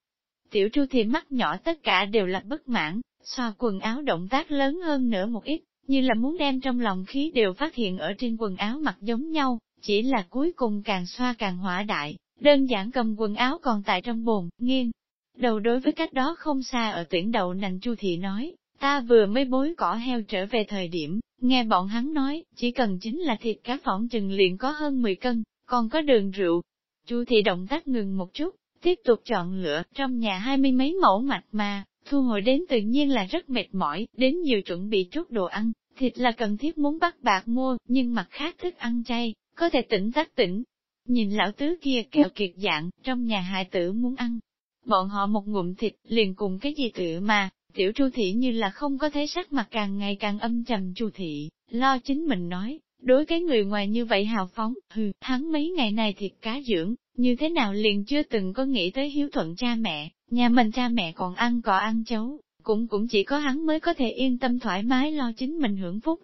Tiểu Chu thì mắt nhỏ tất cả đều là bất mãn, xoa quần áo động tác lớn hơn nữa một ít, như là muốn đem trong lòng khí đều phát hiện ở trên quần áo mặc giống nhau, chỉ là cuối cùng càng xoa càng hỏa đại, đơn giản cầm quần áo còn tại trong bồn, nghiêng. Đầu đối với cách đó không xa ở tuyển đầu nành chu thị nói, Ta vừa mới bối cỏ heo trở về thời điểm, nghe bọn hắn nói, chỉ cần chính là thịt cá phỏng chừng liền có hơn 10 cân, còn có đường rượu. Chu thị động tác ngừng một chút, tiếp tục chọn lựa, trong nhà hai mươi mấy mẫu mạch mà, thu hồi đến tự nhiên là rất mệt mỏi, đến nhiều chuẩn bị chút đồ ăn, thịt là cần thiết muốn bắt bạc mua, nhưng mặt khác thức ăn chay, có thể tỉnh tác tỉnh. Nhìn lão tứ kia kẹo kiệt dạng, trong nhà hài tử muốn ăn. Bọn họ một ngụm thịt, liền cùng cái gì tự mà, Tiểu Chu thị như là không có thấy sắc mặt càng ngày càng âm trầm Chu thị, lo chính mình nói, đối cái người ngoài như vậy hào phóng, hừ, hắn mấy ngày này thiệt cá dưỡng, như thế nào liền chưa từng có nghĩ tới hiếu thuận cha mẹ, nhà mình cha mẹ còn ăn cỏ ăn chấu, cũng cũng chỉ có hắn mới có thể yên tâm thoải mái lo chính mình hưởng phúc.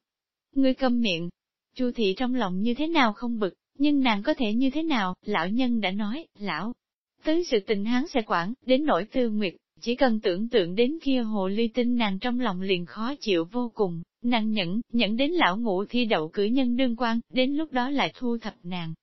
Ngươi câm miệng, Chu thị trong lòng như thế nào không bực, nhưng nàng có thể như thế nào, lão nhân đã nói, lão, tứ sự tình hắn sẽ quản, đến nỗi tư nguyệt, chỉ cần tưởng tượng đến kia hồ ly tinh nàng trong lòng liền khó chịu vô cùng, nàng nhẫn, nhẫn đến lão ngũ thi đậu cử nhân đương quan, đến lúc đó lại thu thập nàng.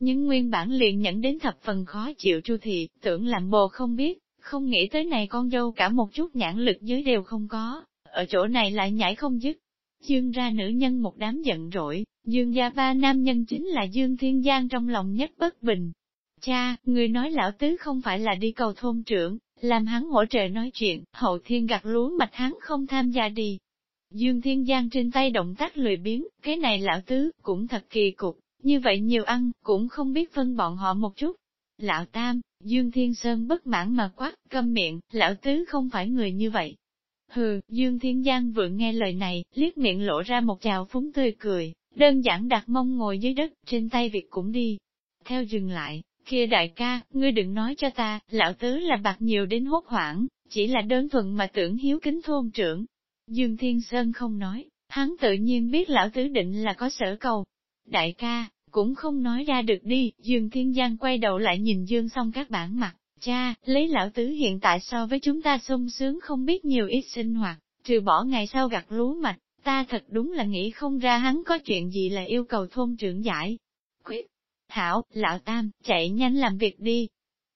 Nhưng nguyên bản liền nhẫn đến thập phần khó chịu chu thị, tưởng làm bồ không biết, không nghĩ tới này con dâu cả một chút nhãn lực dưới đều không có, ở chỗ này lại nhảy không dứt. Dương ra nữ nhân một đám giận rỗi, dương gia ba nam nhân chính là dương thiên giang trong lòng nhất bất bình. Cha, người nói lão tứ không phải là đi cầu thôn trưởng, làm hắn hỗ trợ nói chuyện, hậu thiên gặt lúa mạch hắn không tham gia đi. Dương Thiên Giang trên tay động tác lười biến, cái này lão tứ, cũng thật kỳ cục, như vậy nhiều ăn, cũng không biết phân bọn họ một chút. Lão Tam, Dương Thiên Sơn bất mãn mà quát, câm miệng, lão tứ không phải người như vậy. Hừ, Dương Thiên Giang vừa nghe lời này, liếc miệng lộ ra một chào phúng tươi cười, đơn giản đặt mông ngồi dưới đất, trên tay việc cũng đi. Theo dừng lại, Kia đại ca, ngươi đừng nói cho ta, lão tứ là bạc nhiều đến hốt hoảng, chỉ là đơn thuần mà tưởng hiếu kính thôn trưởng. Dương Thiên Sơn không nói, hắn tự nhiên biết lão tứ định là có sở cầu. Đại ca, cũng không nói ra được đi, Dương Thiên Giang quay đầu lại nhìn Dương xong các bản mặt, cha, lấy lão tứ hiện tại so với chúng ta sung sướng không biết nhiều ít sinh hoạt, trừ bỏ ngày sau gặt lúa mạch, ta thật đúng là nghĩ không ra hắn có chuyện gì là yêu cầu thôn trưởng giải. Quyết, Hảo, lão tam, chạy nhanh làm việc đi.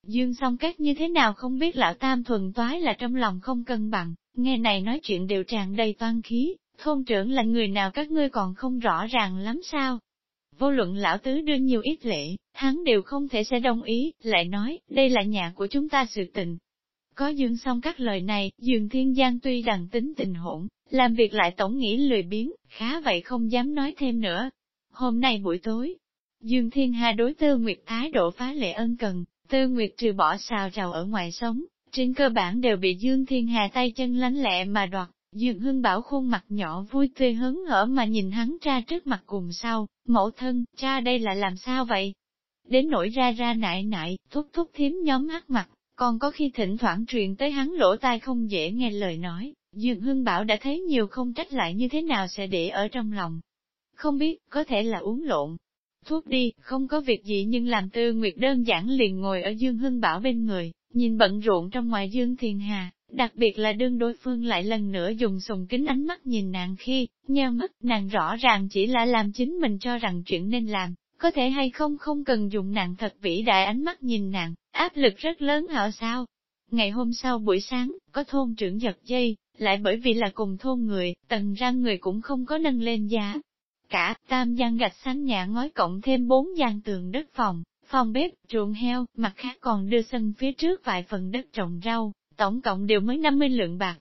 Dương song các như thế nào không biết lão tam thuần toái là trong lòng không cân bằng, nghe này nói chuyện đều tràn đầy toan khí, thôn trưởng là người nào các ngươi còn không rõ ràng lắm sao. Vô luận lão tứ đưa nhiều ít lệ, hắn đều không thể sẽ đồng ý, lại nói, đây là nhà của chúng ta sự tình. Có Dương song các lời này, Dương Thiên Giang tuy rằng tính tình hỗn, làm việc lại tổng nghĩ lười biếng, khá vậy không dám nói thêm nữa. Hôm nay buổi tối, Dương Thiên Hà đối Tư Nguyệt thái độ phá lệ ân cần, Tư Nguyệt trừ bỏ xào rào ở ngoài sống, trên cơ bản đều bị Dương Thiên Hà tay chân lánh lẹ mà đoạt. Dương Hưng Bảo khuôn mặt nhỏ vui tươi hớn hở mà nhìn hắn ra trước mặt cùng sau, mẫu thân, cha đây là làm sao vậy? Đến nỗi ra ra nại nại, thúc thúc thiếm nhóm hát mặt, còn có khi thỉnh thoảng truyền tới hắn lỗ tai không dễ nghe lời nói, Dương Hưng Bảo đã thấy nhiều không trách lại như thế nào sẽ để ở trong lòng. Không biết, có thể là uống lộn. Thuốc đi, không có việc gì nhưng làm tư nguyệt đơn giản liền ngồi ở Dương Hưng Bảo bên người, nhìn bận rộn trong ngoài Dương Thiền Hà, đặc biệt là đương đối phương lại lần nữa dùng sùng kính ánh mắt nhìn nàng khi, nheo mắt nàng rõ ràng chỉ là làm chính mình cho rằng chuyện nên làm, có thể hay không không cần dùng nàng thật vĩ đại ánh mắt nhìn nàng, áp lực rất lớn hả sao? Ngày hôm sau buổi sáng, có thôn trưởng giật dây, lại bởi vì là cùng thôn người, tầng ra người cũng không có nâng lên giá. Cả, tam gian gạch xanh nhà ngói cộng thêm bốn gian tường đất phòng, phòng bếp, ruộng heo, mặt khác còn đưa sân phía trước vài phần đất trồng rau, tổng cộng đều mới 50 lượng bạc.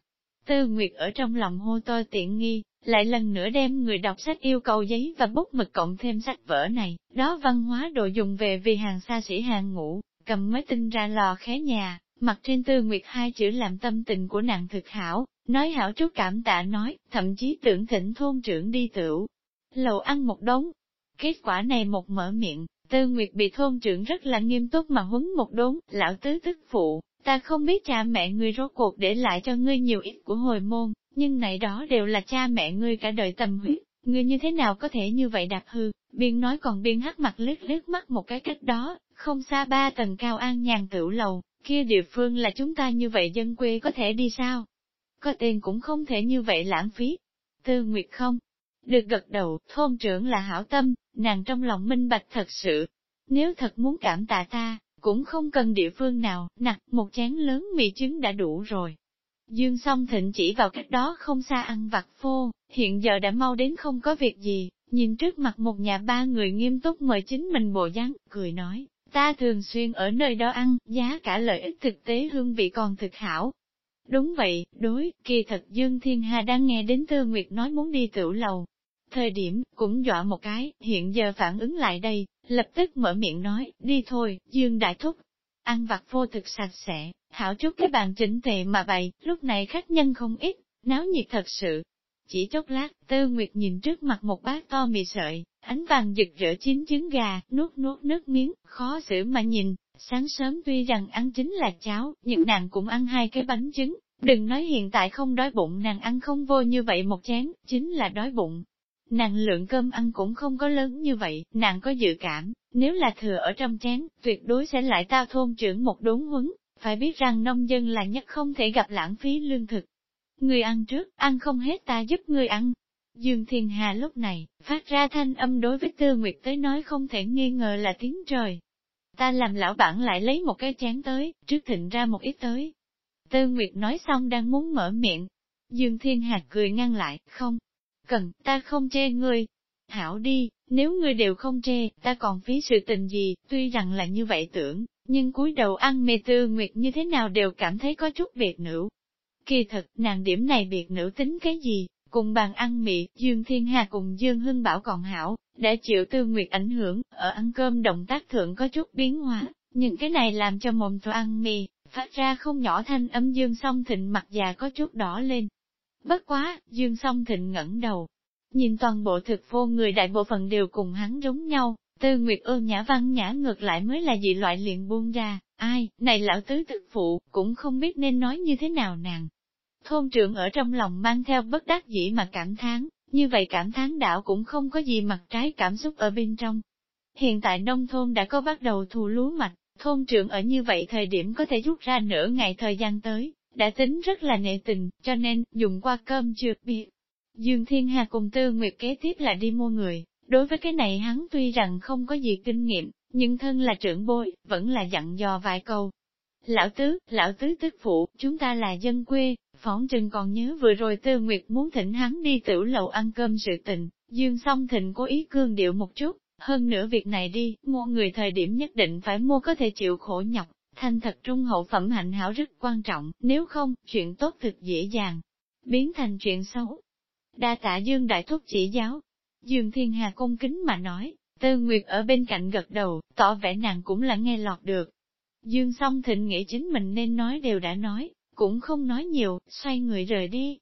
Tư Nguyệt ở trong lòng hô to tiện nghi, lại lần nữa đem người đọc sách yêu cầu giấy và bút mực cộng thêm sách vở này, đó văn hóa đồ dùng về vì hàng xa xỉ hàng ngủ, cầm mới tinh ra lò khé nhà, mặt trên Tư Nguyệt hai chữ làm tâm tình của nàng thực hảo, nói hảo chút cảm tạ nói, thậm chí tưởng thỉnh thôn trưởng đi tửu. Lầu ăn một đống. Kết quả này một mở miệng, Tư Nguyệt bị thôn trưởng rất là nghiêm túc mà huấn một đốn, lão tứ tức phụ, ta không biết cha mẹ ngươi rốt cuộc để lại cho ngươi nhiều ít của hồi môn, nhưng này đó đều là cha mẹ ngươi cả đời tâm huyết, ngươi như thế nào có thể như vậy đạp hư, biên nói còn biên hắt mặt lướt lướt mắt một cái cách đó, không xa ba tầng cao an nhàn tửu lầu, kia địa phương là chúng ta như vậy dân quê có thể đi sao? Có tiền cũng không thể như vậy lãng phí. Tư Nguyệt không? Được gật đầu, thôn trưởng là hảo tâm, nàng trong lòng minh bạch thật sự. Nếu thật muốn cảm tạ ta, cũng không cần địa phương nào, nặc một chén lớn mì trứng đã đủ rồi. Dương song thịnh chỉ vào cách đó không xa ăn vặt phô, hiện giờ đã mau đến không có việc gì, nhìn trước mặt một nhà ba người nghiêm túc mời chính mình bộ dáng, cười nói, ta thường xuyên ở nơi đó ăn, giá cả lợi ích thực tế hương vị còn thực hảo. Đúng vậy, đối, kỳ thật Dương Thiên Hà đang nghe đến Tư Nguyệt nói muốn đi tiểu lầu. Thời điểm, cũng dọa một cái, hiện giờ phản ứng lại đây, lập tức mở miệng nói, đi thôi, Dương Đại Thúc. Ăn vặt vô thực sạch sẽ, hảo chút cái bàn chỉnh tề mà bày, lúc này khách nhân không ít, náo nhiệt thật sự. Chỉ chốc lát, Tư Nguyệt nhìn trước mặt một bát to mì sợi, ánh vàng rực rỡ chín trứng gà, nuốt nuốt nước miếng, khó xử mà nhìn, sáng sớm tuy rằng ăn chính là cháo, nhưng nàng cũng ăn hai cái bánh trứng, đừng nói hiện tại không đói bụng nàng ăn không vô như vậy một chén, chính là đói bụng. Nàng lượng cơm ăn cũng không có lớn như vậy, nàng có dự cảm, nếu là thừa ở trong chén, tuyệt đối sẽ lại tao thôn trưởng một đốn huấn, phải biết rằng nông dân là nhất không thể gặp lãng phí lương thực. Người ăn trước, ăn không hết ta giúp người ăn. Dương Thiên Hà lúc này, phát ra thanh âm đối với Tư Nguyệt tới nói không thể nghi ngờ là tiếng trời. Ta làm lão bản lại lấy một cái chén tới, trước thịnh ra một ít tới. Tư Nguyệt nói xong đang muốn mở miệng. Dương Thiên Hà cười ngăn lại, không, cần, ta không chê ngươi. Hảo đi, nếu ngươi đều không chê, ta còn phí sự tình gì, tuy rằng là như vậy tưởng, nhưng cúi đầu ăn mê tư nguyệt như thế nào đều cảm thấy có chút biệt nữ. Kỳ thật, nàng điểm này biệt nữ tính cái gì, cùng bàn ăn mị, Dương Thiên Hà cùng Dương Hưng Bảo còn hảo, đã chịu tư nguyệt ảnh hưởng, ở ăn cơm động tác thượng có chút biến hóa, nhưng cái này làm cho mồm tôi ăn mì, phát ra không nhỏ thanh âm Dương song thịnh mặt già có chút đỏ lên. Bất quá, Dương song thịnh ngẩng đầu, nhìn toàn bộ thực vô người đại bộ phận đều cùng hắn giống nhau, Tư Nguyệt ơ nhã văn nhã ngược lại mới là dị loại liền buông ra, ai, này lão tứ thực phụ, cũng không biết nên nói như thế nào nàng. Thôn trưởng ở trong lòng mang theo bất đắc dĩ mà cảm thán, như vậy cảm thán đạo cũng không có gì mặt trái cảm xúc ở bên trong. Hiện tại nông thôn đã có bắt đầu thu lúa mạch, thôn trưởng ở như vậy thời điểm có thể rút ra nửa ngày thời gian tới, đã tính rất là nệ tình, cho nên, dùng qua cơm trượt biệt. Dương Thiên Hà cùng Tư Nguyệt kế tiếp là đi mua người, Đối với cái này hắn tuy rằng không có gì kinh nghiệm, nhưng thân là trưởng bối, vẫn là dặn dò vài câu. Lão tứ, lão tứ tức phụ, chúng ta là dân quê, phóng trừng còn nhớ vừa rồi Tư Nguyệt muốn thỉnh hắn đi tiểu lầu ăn cơm sự tình, Dương song thịnh cố ý cương điệu một chút, hơn nữa việc này đi, mua người thời điểm nhất định phải mua có thể chịu khổ nhọc, thanh thật trung hậu phẩm hạnh hảo rất quan trọng, nếu không, chuyện tốt thực dễ dàng, biến thành chuyện xấu. Đa tạ Dương Đại Thúc chỉ giáo. Dương Thiên Hà cung kính mà nói, Tư Nguyệt ở bên cạnh gật đầu, tỏ vẻ nàng cũng là nghe lọt được. Dương song thịnh nghĩ chính mình nên nói đều đã nói, cũng không nói nhiều, xoay người rời đi.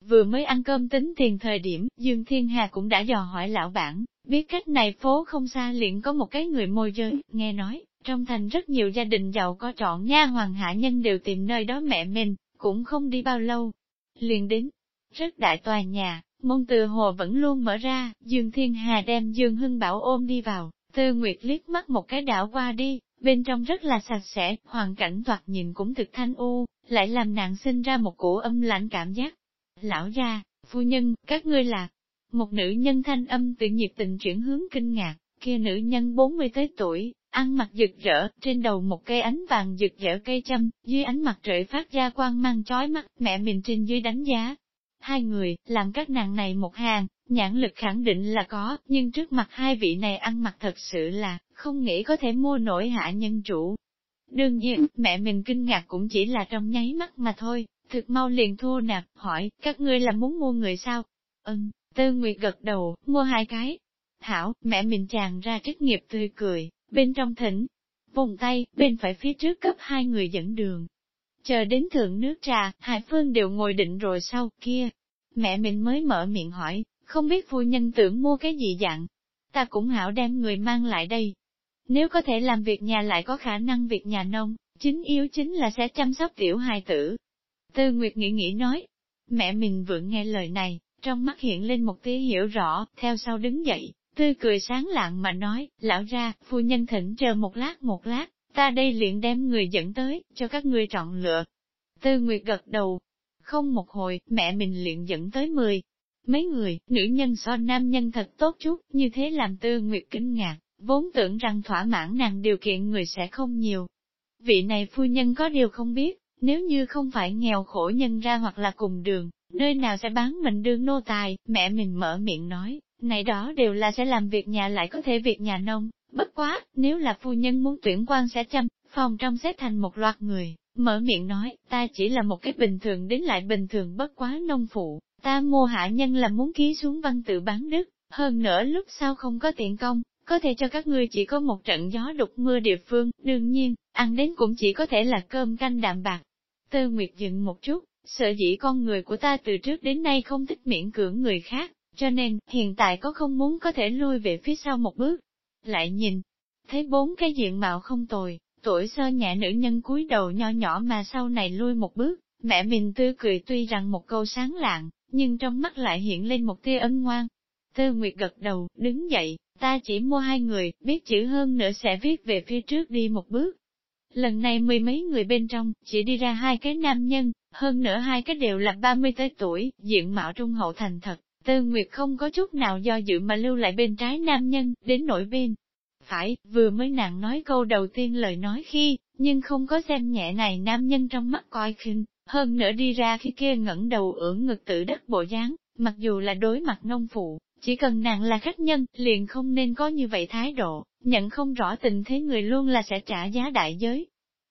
Vừa mới ăn cơm tính tiền thời điểm, Dương Thiên Hà cũng đã dò hỏi lão bản, biết cách này phố không xa liền có một cái người môi giới, nghe nói, trong thành rất nhiều gia đình giàu có chọn nha hoàng hạ nhân đều tìm nơi đó mẹ mình, cũng không đi bao lâu. Liền đến, rất đại tòa nhà, môn từ hồ vẫn luôn mở ra, Dương Thiên Hà đem Dương Hưng Bảo ôm đi vào, Tư Nguyệt liếc mắt một cái đảo qua đi, bên trong rất là sạch sẽ, hoàn cảnh thoạt nhìn cũng thực thanh u, lại làm nàng sinh ra một cổ âm lãnh cảm giác. Lão gia, phu nhân, các ngươi là một nữ nhân thanh âm tự nhiệt tình chuyển hướng kinh ngạc, kia nữ nhân 40 tới tuổi, ăn mặc rực rỡ, trên đầu một cây ánh vàng rực rỡ cây châm, dưới ánh mặt trời phát ra quang mang chói mắt, mẹ mình trên dưới đánh giá. Hai người, làm các nàng này một hàng, nhãn lực khẳng định là có, nhưng trước mặt hai vị này ăn mặc thật sự là, không nghĩ có thể mua nổi hạ nhân chủ. Đương nhiên, mẹ mình kinh ngạc cũng chỉ là trong nháy mắt mà thôi, thực mau liền thua nạp, hỏi, các ngươi là muốn mua người sao? Ừm, Tư Nguyệt gật đầu, mua hai cái. Hảo, mẹ mình chàng ra trách nghiệp tươi cười, bên trong thỉnh, vùng tay, bên phải phía trước cấp hai người dẫn đường. Chờ đến thượng nước trà, hai phương đều ngồi định rồi sau kia. Mẹ mình mới mở miệng hỏi, không biết phu nhân tưởng mua cái gì dạng. Ta cũng hảo đem người mang lại đây. Nếu có thể làm việc nhà lại có khả năng việc nhà nông, chính yếu chính là sẽ chăm sóc tiểu hài tử. Tư Nguyệt nghĩ nghĩ nói, mẹ mình vừa nghe lời này, trong mắt hiện lên một tia hiểu rõ, theo sau đứng dậy, tươi cười sáng lạng mà nói, lão ra, phu nhân thỉnh chờ một lát một lát, ta đây liền đem người dẫn tới, cho các ngươi chọn lựa. Tư Nguyệt gật đầu, không một hồi, mẹ mình liền dẫn tới mười. Mấy người, nữ nhân so nam nhân thật tốt chút, như thế làm Tư Nguyệt kinh ngạc, vốn tưởng rằng thỏa mãn nàng điều kiện người sẽ không nhiều. Vị này phu nhân có điều không biết, nếu như không phải nghèo khổ nhân ra hoặc là cùng đường, nơi nào sẽ bán mình đương nô tài, mẹ mình mở miệng nói, này đó đều là sẽ làm việc nhà lại có thể việc nhà nông, bất quá, nếu là phu nhân muốn tuyển quan sẽ chăm, phòng trong xếp thành một loạt người, mở miệng nói, ta chỉ là một cái bình thường đến lại bình thường bất quá nông phụ, ta mua hạ nhân là muốn ký xuống văn tự bán đức, hơn nữa lúc sau không có tiện công, có thể cho các ngươi chỉ có một trận gió đục mưa địa phương, đương nhiên, ăn đến cũng chỉ có thể là cơm canh đạm bạc. tư Nguyệt dừng một chút, sợ dĩ con người của ta từ trước đến nay không thích miễn cưỡng người khác, cho nên, hiện tại có không muốn có thể lui về phía sau một bước. Lại nhìn, thấy bốn cái diện mạo không tồi, tuổi sơ nhẹ nữ nhân cúi đầu nho nhỏ mà sau này lui một bước, mẹ mình tươi cười tuy rằng một câu sáng lạng, nhưng trong mắt lại hiện lên một tia ân ngoan. Tư Nguyệt gật đầu, đứng dậy, ta chỉ mua hai người, biết chữ hơn nữa sẽ viết về phía trước đi một bước. Lần này mười mấy người bên trong, chỉ đi ra hai cái nam nhân, hơn nữa hai cái đều là ba mươi tới tuổi, diện mạo trung hậu thành thật, Tư Nguyệt không có chút nào do dự mà lưu lại bên trái nam nhân, đến nổi bên. Phải, vừa mới nàng nói câu đầu tiên lời nói khi, nhưng không có xem nhẹ này nam nhân trong mắt coi khinh, hơn nữa đi ra khi kia ngẩng đầu ưỡn ngực tự đắc bộ dáng, mặc dù là đối mặt nông phụ, chỉ cần nàng là khách nhân, liền không nên có như vậy thái độ, nhận không rõ tình thế người luôn là sẽ trả giá đại giới.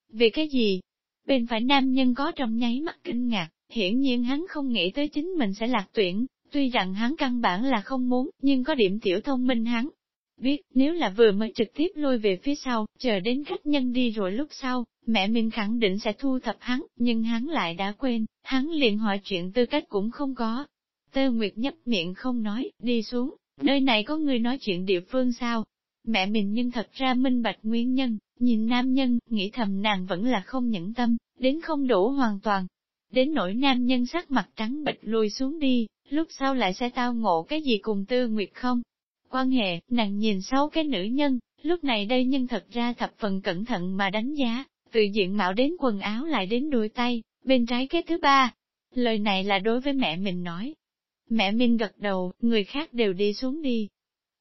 Vì cái gì? Bên phải nam nhân có trong nháy mắt kinh ngạc, hiển nhiên hắn không nghĩ tới chính mình sẽ lạc tuyển, Tuy rằng hắn căn bản là không muốn, nhưng có điểm tiểu thông minh hắn. Biết, nếu là vừa mới trực tiếp lui về phía sau, chờ đến khách nhân đi rồi lúc sau, mẹ mình khẳng định sẽ thu thập hắn, nhưng hắn lại đã quên, hắn liền hỏi chuyện tư cách cũng không có. Tơ Nguyệt nhấp miệng không nói, đi xuống, nơi này có người nói chuyện địa phương sao? Mẹ mình nhưng thật ra minh bạch nguyên nhân, nhìn nam nhân, nghĩ thầm nàng vẫn là không nhẫn tâm, đến không đủ hoàn toàn. Đến nỗi nam nhân sắc mặt trắng bệch lùi xuống đi, lúc sau lại sẽ tao ngộ cái gì cùng tư nguyệt không? Quan hệ, nàng nhìn sáu cái nữ nhân, lúc này đây nhân thật ra thập phần cẩn thận mà đánh giá, từ diện mạo đến quần áo lại đến đuôi tay, bên trái cái thứ ba. Lời này là đối với mẹ mình nói. Mẹ Minh gật đầu, người khác đều đi xuống đi.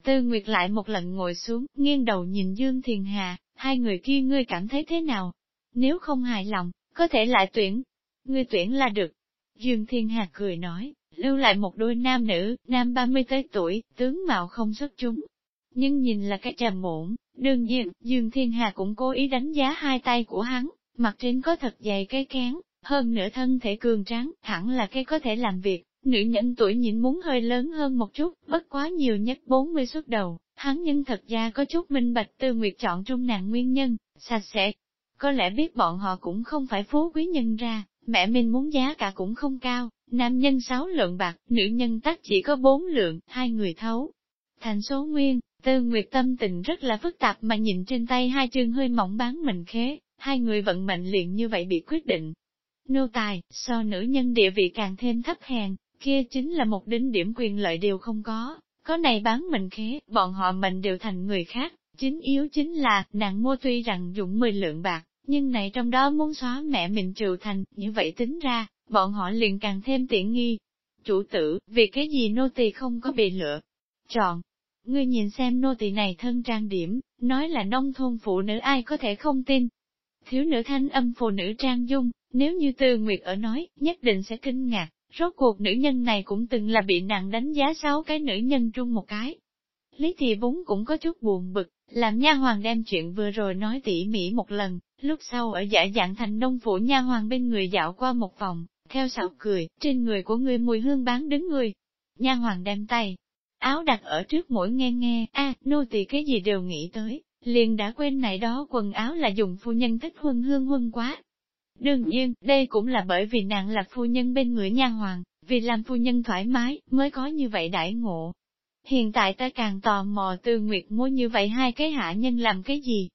Tư Nguyệt lại một lần ngồi xuống, nghiêng đầu nhìn Dương Thiền Hà, hai người kia ngươi cảm thấy thế nào? Nếu không hài lòng, có thể lại tuyển. Ngươi tuyển là được. Dương Thiên Hà cười nói, lưu lại một đôi nam nữ, nam 30 tới tuổi, tướng mạo không xuất chúng. Nhưng nhìn là cái trà muộn, Đương nhiên, Dương Thiên Hà cũng cố ý đánh giá hai tay của hắn, mặt trên có thật dày cái kén, hơn nửa thân thể cường tráng, hẳn là cái có thể làm việc. Nữ nhân tuổi nhịn muốn hơi lớn hơn một chút, bất quá nhiều nhất 40 xuất đầu, hắn nhân thật ra có chút minh bạch tư nguyệt chọn trung nàng nguyên nhân, sạch sẽ. Có lẽ biết bọn họ cũng không phải phú quý nhân ra, mẹ mình muốn giá cả cũng không cao, nam nhân sáu lượng bạc, nữ nhân tắc chỉ có bốn lượng, hai người thấu. Thành số nguyên, tư nguyệt tâm tình rất là phức tạp mà nhìn trên tay hai chương hơi mỏng bán mình khế, hai người vận mệnh liền như vậy bị quyết định. Nô tài, so nữ nhân địa vị càng thêm thấp hèn, kia chính là một đỉnh điểm quyền lợi đều không có, có này bán mình khế, bọn họ mình đều thành người khác, chính yếu chính là, nàng mua tuy rằng dụng 10 lượng bạc, nhưng này trong đó muốn xóa mẹ mình trừ thành, như vậy tính ra, bọn họ liền càng thêm tiện nghi. Chủ tử, vì cái gì nô tỳ không có bị lựa? Chọn, ngươi nhìn xem nô tỳ này thân trang điểm, nói là nông thôn phụ nữ ai có thể không tin. Thiếu nữ thanh âm phụ nữ trang dung, nếu như Tư Nguyệt ở nói, nhất định sẽ kinh ngạc, rốt cuộc nữ nhân này cũng từng là bị nặng đánh giá sáu cái nữ nhân chung một cái. Lý Thị vốn cũng có chút buồn bực, làm nha hoàng đem chuyện vừa rồi nói tỉ mỉ một lần, lúc sau ở giả dạng thành nông phủ nha hoàng bên người dạo qua một vòng, theo sạo cười, trên người của người mùi hương bán đứng người. Nha hoàng đem tay, áo đặt ở trước mỗi nghe nghe, a nô tỳ cái gì đều nghĩ tới, liền đã quên này đó quần áo là dùng phu nhân thích huân hương huân quá. Đương nhiên, đây cũng là bởi vì nàng là phu nhân bên người nha hoàng, vì làm phu nhân thoải mái, mới có như vậy đãi ngộ. Hiện tại ta càng tò mò tư nguyệt mua như vậy hai cái hạ nhân làm cái gì,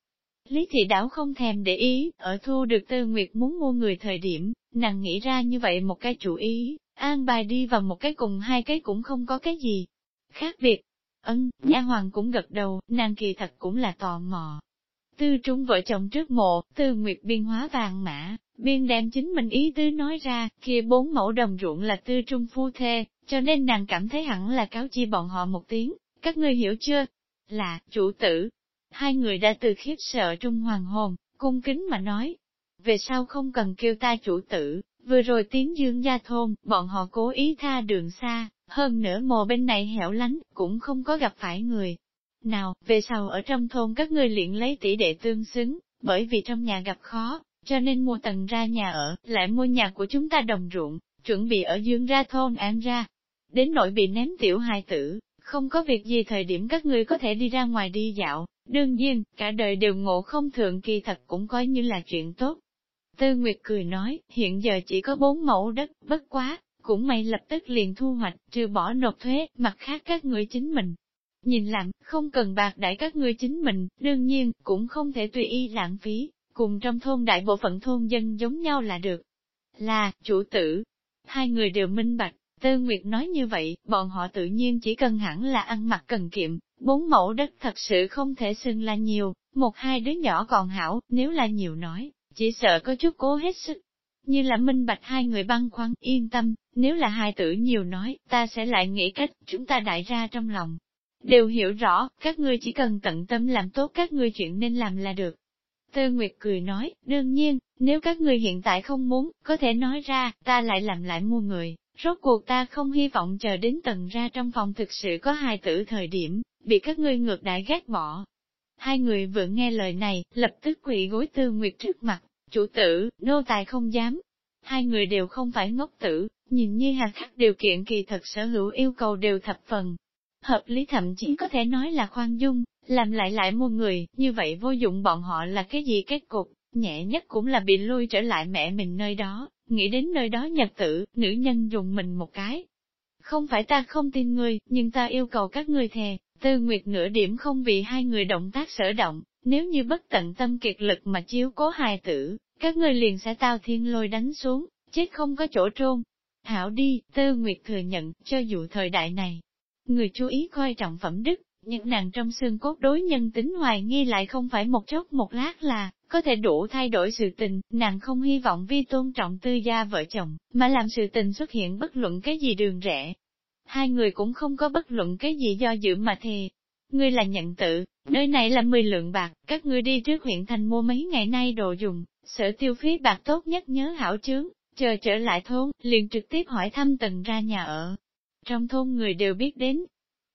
Lý thị đảo không thèm để ý, ở thu được tư nguyệt muốn mua người thời điểm, nàng nghĩ ra như vậy một cái chủ ý, an bài đi vào một cái cùng hai cái cũng không có cái gì. Khác biệt, ân, nha hoàng cũng gật đầu, nàng kỳ thật cũng là tò mò. Tư trung vợ chồng trước mộ, tư nguyệt biên hóa vàng mã, biên đem chính mình ý tứ nói ra, kia bốn mẫu đồng ruộng là tư trung phu thê, cho nên nàng cảm thấy hẳn là cáo chi bọn họ một tiếng, các ngươi hiểu chưa? Là, chủ tử, Hai người đã từ khiếp sợ trung hoàng hồn, cung kính mà nói. Về sau không cần kêu ta chủ tử, vừa rồi tiến dương gia thôn, bọn họ cố ý tha đường xa, hơn nữa mồ bên này hẻo lánh, cũng không có gặp phải người. Nào, về sau ở trong thôn các ngươi luyện lấy tỷ đệ tương xứng, bởi vì trong nhà gặp khó, cho nên mua tầng ra nhà ở, lại mua nhà của chúng ta đồng ruộng, chuẩn bị ở dương ra thôn an ra. Đến nỗi bị ném tiểu hài tử, không có việc gì thời điểm các ngươi có thể đi ra ngoài đi dạo, Đương nhiên, cả đời đều ngộ không thượng kỳ thật cũng coi như là chuyện tốt. Tư Nguyệt cười nói, hiện giờ chỉ có bốn mẫu đất, bất quá, cũng may lập tức liền thu hoạch, trừ bỏ nộp thuế, mặt khác các người chính mình. Nhìn làm, không cần bạc đãi các ngươi chính mình, đương nhiên, cũng không thể tùy y lãng phí, cùng trong thôn đại bộ phận thôn dân giống nhau là được. Là, chủ tử, hai người đều minh bạch, Tư Nguyệt nói như vậy, bọn họ tự nhiên chỉ cần hẳn là ăn mặc cần kiệm, bốn mẫu đất thật sự không thể xưng là nhiều, một hai đứa nhỏ còn hảo, nếu là nhiều nói, chỉ sợ có chút cố hết sức. Như là minh bạch hai người băng khoăn, yên tâm, nếu là hai tử nhiều nói, ta sẽ lại nghĩ cách, chúng ta đại ra trong lòng. Đều hiểu rõ, các ngươi chỉ cần tận tâm làm tốt các ngươi chuyện nên làm là được. Tư Nguyệt cười nói, đương nhiên, nếu các ngươi hiện tại không muốn, có thể nói ra, ta lại làm lại mua người, Rốt cuộc ta không hy vọng chờ đến tầng ra trong phòng thực sự có hai tử thời điểm, bị các ngươi ngược đãi ghét bỏ. Hai người vừa nghe lời này, lập tức quỳ gối tư nguyệt trước mặt, chủ tử, nô tài không dám. Hai người đều không phải ngốc tử, nhìn như hà khắc điều kiện kỳ thật sở hữu yêu cầu đều thập phần. Hợp lý thậm chí có thể nói là khoan dung, làm lại lại mua người, như vậy vô dụng bọn họ là cái gì kết cục, nhẹ nhất cũng là bị lui trở lại mẹ mình nơi đó, nghĩ đến nơi đó nhật tử, nữ nhân dùng mình một cái. Không phải ta không tin ngươi, nhưng ta yêu cầu các ngươi thề, tư nguyệt nửa điểm không vì hai người động tác sở động, nếu như bất tận tâm kiệt lực mà chiếu cố hài tử, các ngươi liền sẽ tao thiên lôi đánh xuống, chết không có chỗ trôn. Hảo đi, tư nguyệt thừa nhận, cho dù thời đại này, người chú ý coi trọng phẩm đức, nhưng nàng trong xương cốt đối nhân tính hoài nghi lại không phải một chốc một lát là, có thể đủ thay đổi sự tình, nàng không hy vọng vi tôn trọng tư gia vợ chồng, mà làm sự tình xuất hiện bất luận cái gì đường rẽ. Hai người cũng không có bất luận cái gì do dự mà thề. Ngươi là nhận tự, nơi này là 10 lượng bạc, các ngươi đi trước huyện thành mua mấy ngày nay đồ dùng, sở tiêu phí bạc tốt nhất nhớ hảo chướng, chờ trở lại thôn, liền trực tiếp hỏi thăm tầng ra nhà ở. Trong thôn người đều biết đến.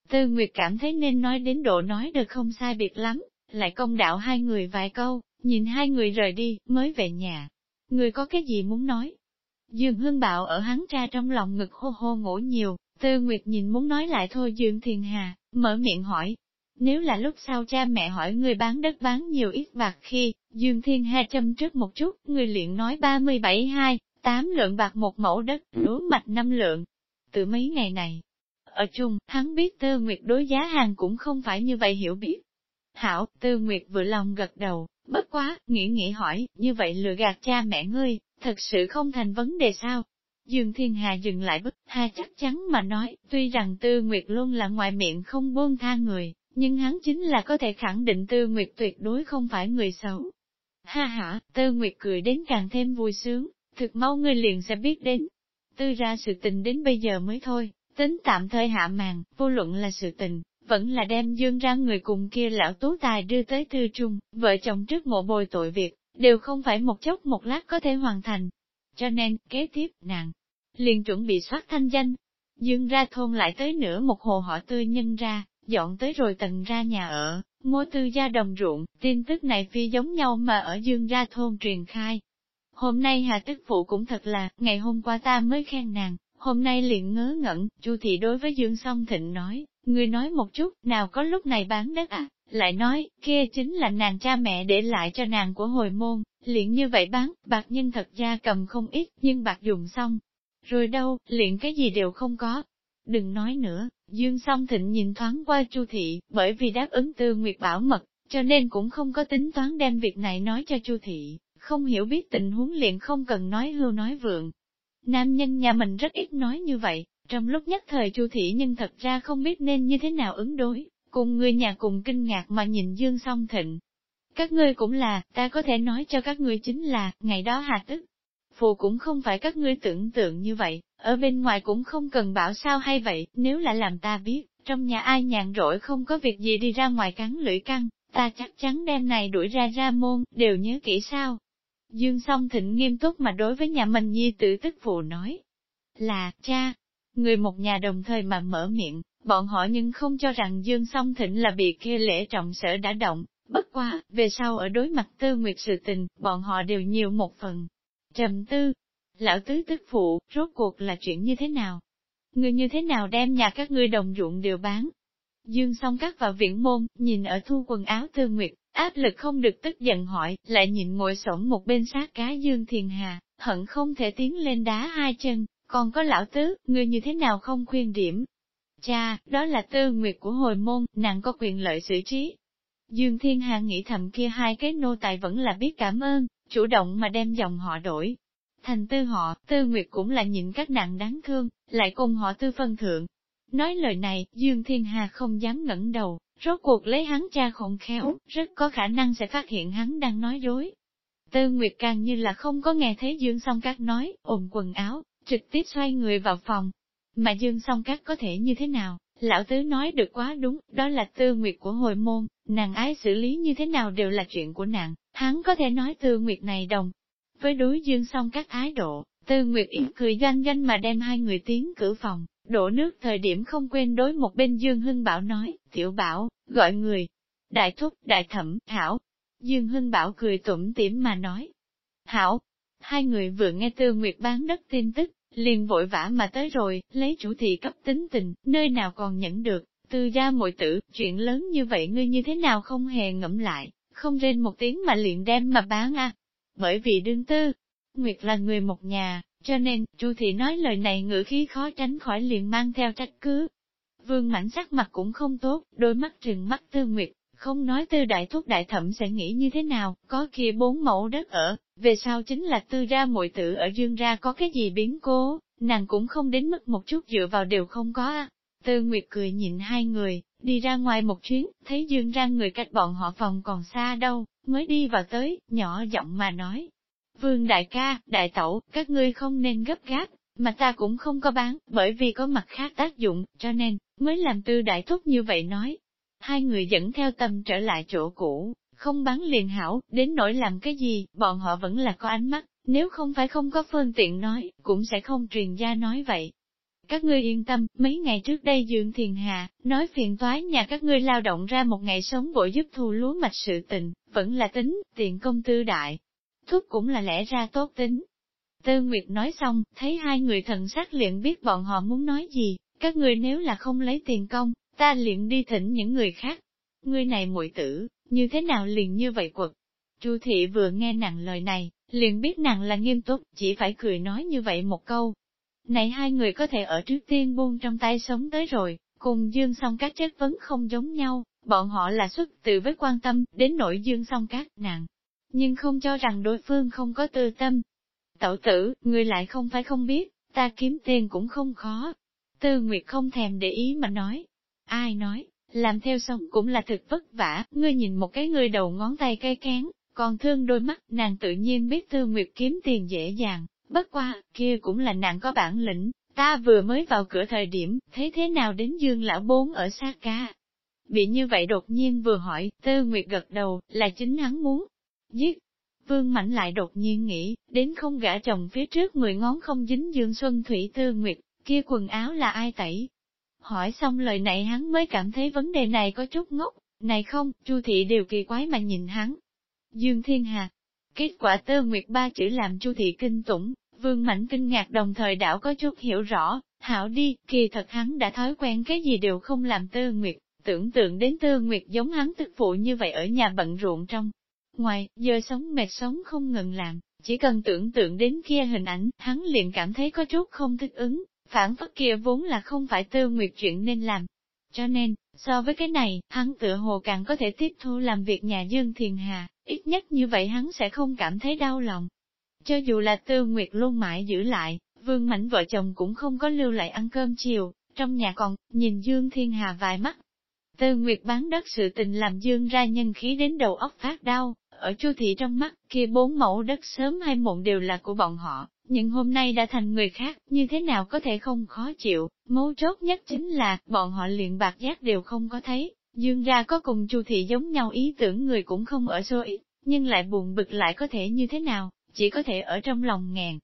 Tư Nguyệt cảm thấy nên nói đến độ nói được không sai biệt lắm, lại công đạo hai người vài câu, nhìn hai người rời đi, mới về nhà. Người có cái gì muốn nói? Dương Hương Bạo ở hắn ra trong lòng ngực hô hô ngủ nhiều, Tư Nguyệt nhìn muốn nói lại thôi Dương Thiền Hà, mở miệng hỏi. Nếu là lúc sau cha mẹ hỏi người bán đất bán nhiều ít bạc khi, Dương Thiên Hà châm trước một chút, người liền nói 37 hai, 8 lượng bạc một mẫu đất, lúa mạch 5 lượng. Từ mấy ngày này, ở chung, hắn biết Tư Nguyệt đối giá hàng cũng không phải như vậy hiểu biết. Hảo, Tư Nguyệt vừa lòng gật đầu, bất quá, nghĩ nghĩ hỏi, như vậy lừa gạt cha mẹ ngươi, thật sự không thành vấn đề sao? Dương Thiên Hà dừng lại bức, ha chắc chắn mà nói, tuy rằng Tư Nguyệt luôn là ngoài miệng không buông tha người, nhưng hắn chính là có thể khẳng định Tư Nguyệt tuyệt đối không phải người xấu. Ha ha, Tư Nguyệt cười đến càng thêm vui sướng, thực mau ngươi liền sẽ biết đến. Tư ra sự tình đến bây giờ mới thôi, tính tạm thời hạ màn, vô luận là sự tình, vẫn là đem dương ra người cùng kia lão tú tài đưa tới tư trung, vợ chồng trước mộ bồi tội việc, đều không phải một chốc một lát có thể hoàn thành. Cho nên, kế tiếp, nàng liền chuẩn bị soát thanh danh. Dương ra thôn lại tới nửa một hồ họ tươi nhân ra, dọn tới rồi tầng ra nhà ở, mua tư gia đồng ruộng, tin tức này phi giống nhau mà ở dương ra thôn truyền khai. Hôm nay Hà Tức Phụ cũng thật là, ngày hôm qua ta mới khen nàng, hôm nay liền ngớ ngẩn, Chu thị đối với Dương Song Thịnh nói, người nói một chút, nào có lúc này bán đất à, lại nói, kia chính là nàng cha mẹ để lại cho nàng của hồi môn, liền như vậy bán, bạc nhân thật ra cầm không ít, nhưng bạc dùng xong. Rồi đâu, liền cái gì đều không có. Đừng nói nữa, Dương Song Thịnh nhìn thoáng qua Chu thị, bởi vì đáp ứng Tư Nguyệt bảo mật, cho nên cũng không có tính toán đem việc này nói cho Chu thị, không hiểu biết tình huống liền không cần nói hưu nói vượng. Nam nhân nhà mình rất ít nói như vậy, trong lúc nhất thời Chu thị nhưng thật ra không biết nên như thế nào ứng đối, cùng người nhà cùng kinh ngạc mà nhìn Dương Song Thịnh. Các ngươi cũng là, ta có thể nói cho các ngươi chính là, ngày đó hà tức. Phù cũng không phải các ngươi tưởng tượng như vậy, ở bên ngoài cũng không cần bảo sao hay vậy, nếu là làm ta biết, trong nhà ai nhàn rỗi không có việc gì đi ra ngoài cắn lưỡi căng, ta chắc chắn đem này đuổi ra ra môn, đều nhớ kỹ sao. Dương song thịnh nghiêm túc mà đối với nhà mình nhi tử tức phụ nói. Là, cha, người một nhà đồng thời mà mở miệng, bọn họ nhưng không cho rằng Dương song thịnh là bị kia lễ trọng sở đã động, bất qua, về sau ở đối mặt tư nguyệt sự tình, bọn họ đều nhiều một phần. Trầm tư, lão tứ tức phụ, rốt cuộc là chuyện như thế nào? Người như thế nào đem nhà các ngươi đồng ruộng đều bán? Dương song cắt vào viện môn, nhìn ở thu quần áo tư nguyệt, áp lực không được tức giận hỏi, lại nhìn ngồi sổng một bên sát cá Dương Thiền Hà, hận không thể tiến lên đá hai chân, còn có lão tứ, người như thế nào không khuyên điểm. Cha, đó là tư nguyệt của hồi môn, nàng có quyền lợi xử trí. Dương Thiên Hà nghĩ thầm kia hai cái nô tài vẫn là biết cảm ơn, chủ động mà đem dòng họ đổi. Thành tư họ, tư nguyệt cũng là nhịn các nàng đáng thương, lại cùng họ tư phân thượng. Nói lời này, Dương Thiên Hà không dám ngẩng đầu, rốt cuộc lấy hắn cha khổng khéo, rất có khả năng sẽ phát hiện hắn đang nói dối. Tư Nguyệt càng như là không có nghe thấy Dương Song Cát nói, ôm quần áo, trực tiếp xoay người vào phòng. Mà Dương Song Cát có thể như thế nào? Lão Tứ nói được quá đúng, đó là Tư Nguyệt của hồi môn, nàng ái xử lý như thế nào đều là chuyện của nàng, hắn có thể nói Tư Nguyệt này đồng. Với đối Dương Song Cát thái độ, Tư Nguyệt yếm cười doanh doanh mà đem hai người tiến cử phòng, đổ nước thời điểm không quên đối một bên Dương Hưng Bảo nói, tiểu bảo, gọi người. Đại thúc, đại thẩm, hảo. Dương Hưng Bảo cười tủm tỉm mà nói. Hảo, hai người vừa nghe Tư Nguyệt bán đất tin tức, liền vội vã mà tới rồi, lấy chủ thị cấp tính tình, nơi nào còn nhẫn được, tư gia muội tử, chuyện lớn như vậy ngươi như thế nào không hề ngẫm lại, không rên một tiếng mà liền đem mà bán à. Bởi vì đương tư, Nguyệt là người một nhà, cho nên, Chu thị nói lời này ngữ khí khó tránh khỏi liền mang theo trách cứ. Vương mảnh sắc mặt cũng không tốt, đôi mắt trừng mắt tư nguyệt, không nói tư đại thúc đại thẩm sẽ nghĩ như thế nào, có kia bốn mẫu đất ở, về sau chính là tư ra muội tử ở dương ra có cái gì biến cố, nàng cũng không đến mức một chút dựa vào đều không có à. Tư Nguyệt cười nhìn hai người, đi ra ngoài một chuyến, thấy dương ra người cách bọn họ phòng còn xa đâu, mới đi vào tới, nhỏ giọng mà nói, Vương đại ca, đại tẩu, các ngươi không nên gấp gáp, mà ta cũng không có bán, bởi vì có mặt khác tác dụng, cho nên, mới làm tư đại thúc như vậy nói. Hai người dẫn theo tâm trở lại chỗ cũ, không bán liền hảo, đến nỗi làm cái gì, bọn họ vẫn là có ánh mắt, nếu không phải không có phương tiện nói, cũng sẽ không truyền gia nói vậy. Các ngươi yên tâm, mấy ngày trước đây Dương Thiền Hà, nói phiền toái nhà các ngươi lao động ra một ngày sống bội giúp thu lúa mạch sự tình, vẫn là tính, tiền công tư đại. Thuốc cũng là lẽ ra tốt tính. Tư Nguyệt nói xong, thấy hai người thần sắc liền biết bọn họ muốn nói gì, các ngươi nếu là không lấy tiền công, ta liền đi thỉnh những người khác. Ngươi này muội tử, như thế nào liền như vậy quật? Chu thị vừa nghe nàng lời này, liền biết nàng là nghiêm túc, chỉ phải cười nói như vậy một câu. Này hai người có thể ở trước tiên buông trong tay sống tới rồi, cùng dương song các chất vấn không giống nhau, bọn họ là xuất từ với quan tâm, đến nội dương song các nàng. Nhưng không cho rằng đối phương không có tư tâm. Tẩu tử, người lại không phải không biết, ta kiếm tiền cũng không khó. Tư Nguyệt không thèm để ý mà nói. Ai nói, làm theo xong cũng là thực vất vả, ngươi nhìn một cái người đầu ngón tay cây kén, còn thương đôi mắt, nàng tự nhiên biết Tư Nguyệt kiếm tiền dễ dàng, bất qua, kia cũng là nàng có bản lĩnh, ta vừa mới vào cửa thời điểm, thấy thế nào đến dương lão bốn ở xa ca. Bị như vậy đột nhiên vừa hỏi, Tư Nguyệt gật đầu, là chính hắn muốn giết. Vương Mạnh lại đột nhiên nghĩ, đến không gã chồng phía trước mười ngón không dính dương xuân thủy Tư Nguyệt, kia quần áo là ai tẩy, Hỏi xong lời này hắn mới cảm thấy vấn đề này có chút ngốc, này không, Chu thị đều kỳ quái mà nhìn hắn. Dương Thiên Hà. Kết quả tơ nguyệt ba chữ làm Chu thị kinh tủng, Vương Mạnh kinh ngạc đồng thời đảo có chút hiểu rõ, hảo đi, kỳ thật hắn đã thói quen cái gì đều không làm tơ nguyệt, tưởng tượng đến tơ nguyệt giống hắn tức phụ như vậy ở nhà bận ruộng trong. Ngoài, giờ sống mệt sống không ngừng làm, chỉ cần tưởng tượng đến kia hình ảnh, hắn liền cảm thấy có chút không thích ứng, phản phất kia vốn là không phải tư nguyệt chuyện nên làm. Cho nên, so với cái này, hắn tựa hồ càng có thể tiếp thu làm việc nhà Dương Thiền Hà, ít nhất như vậy hắn sẽ không cảm thấy đau lòng. Cho dù là tư nguyệt luôn mãi giữ lại, vương mảnh vợ chồng cũng không có lưu lại ăn cơm chiều, trong nhà còn, nhìn Dương Thiên Hà vài mắt. Tư Nguyệt bán đất sự tình làm Dương ra nhân khí đến đầu óc phát đau, ở chu thị trong mắt, kia bốn mẫu đất sớm hay muộn đều là của bọn họ, nhưng hôm nay đã thành người khác, như thế nào có thể không khó chịu, mấu chốt nhất chính là, bọn họ liền bạc giác đều không có thấy, dương ra có cùng chu thị giống nhau ý tưởng người cũng không ở số ít, nhưng lại buồn bực lại có thể như thế nào, chỉ có thể ở trong lòng ngàn.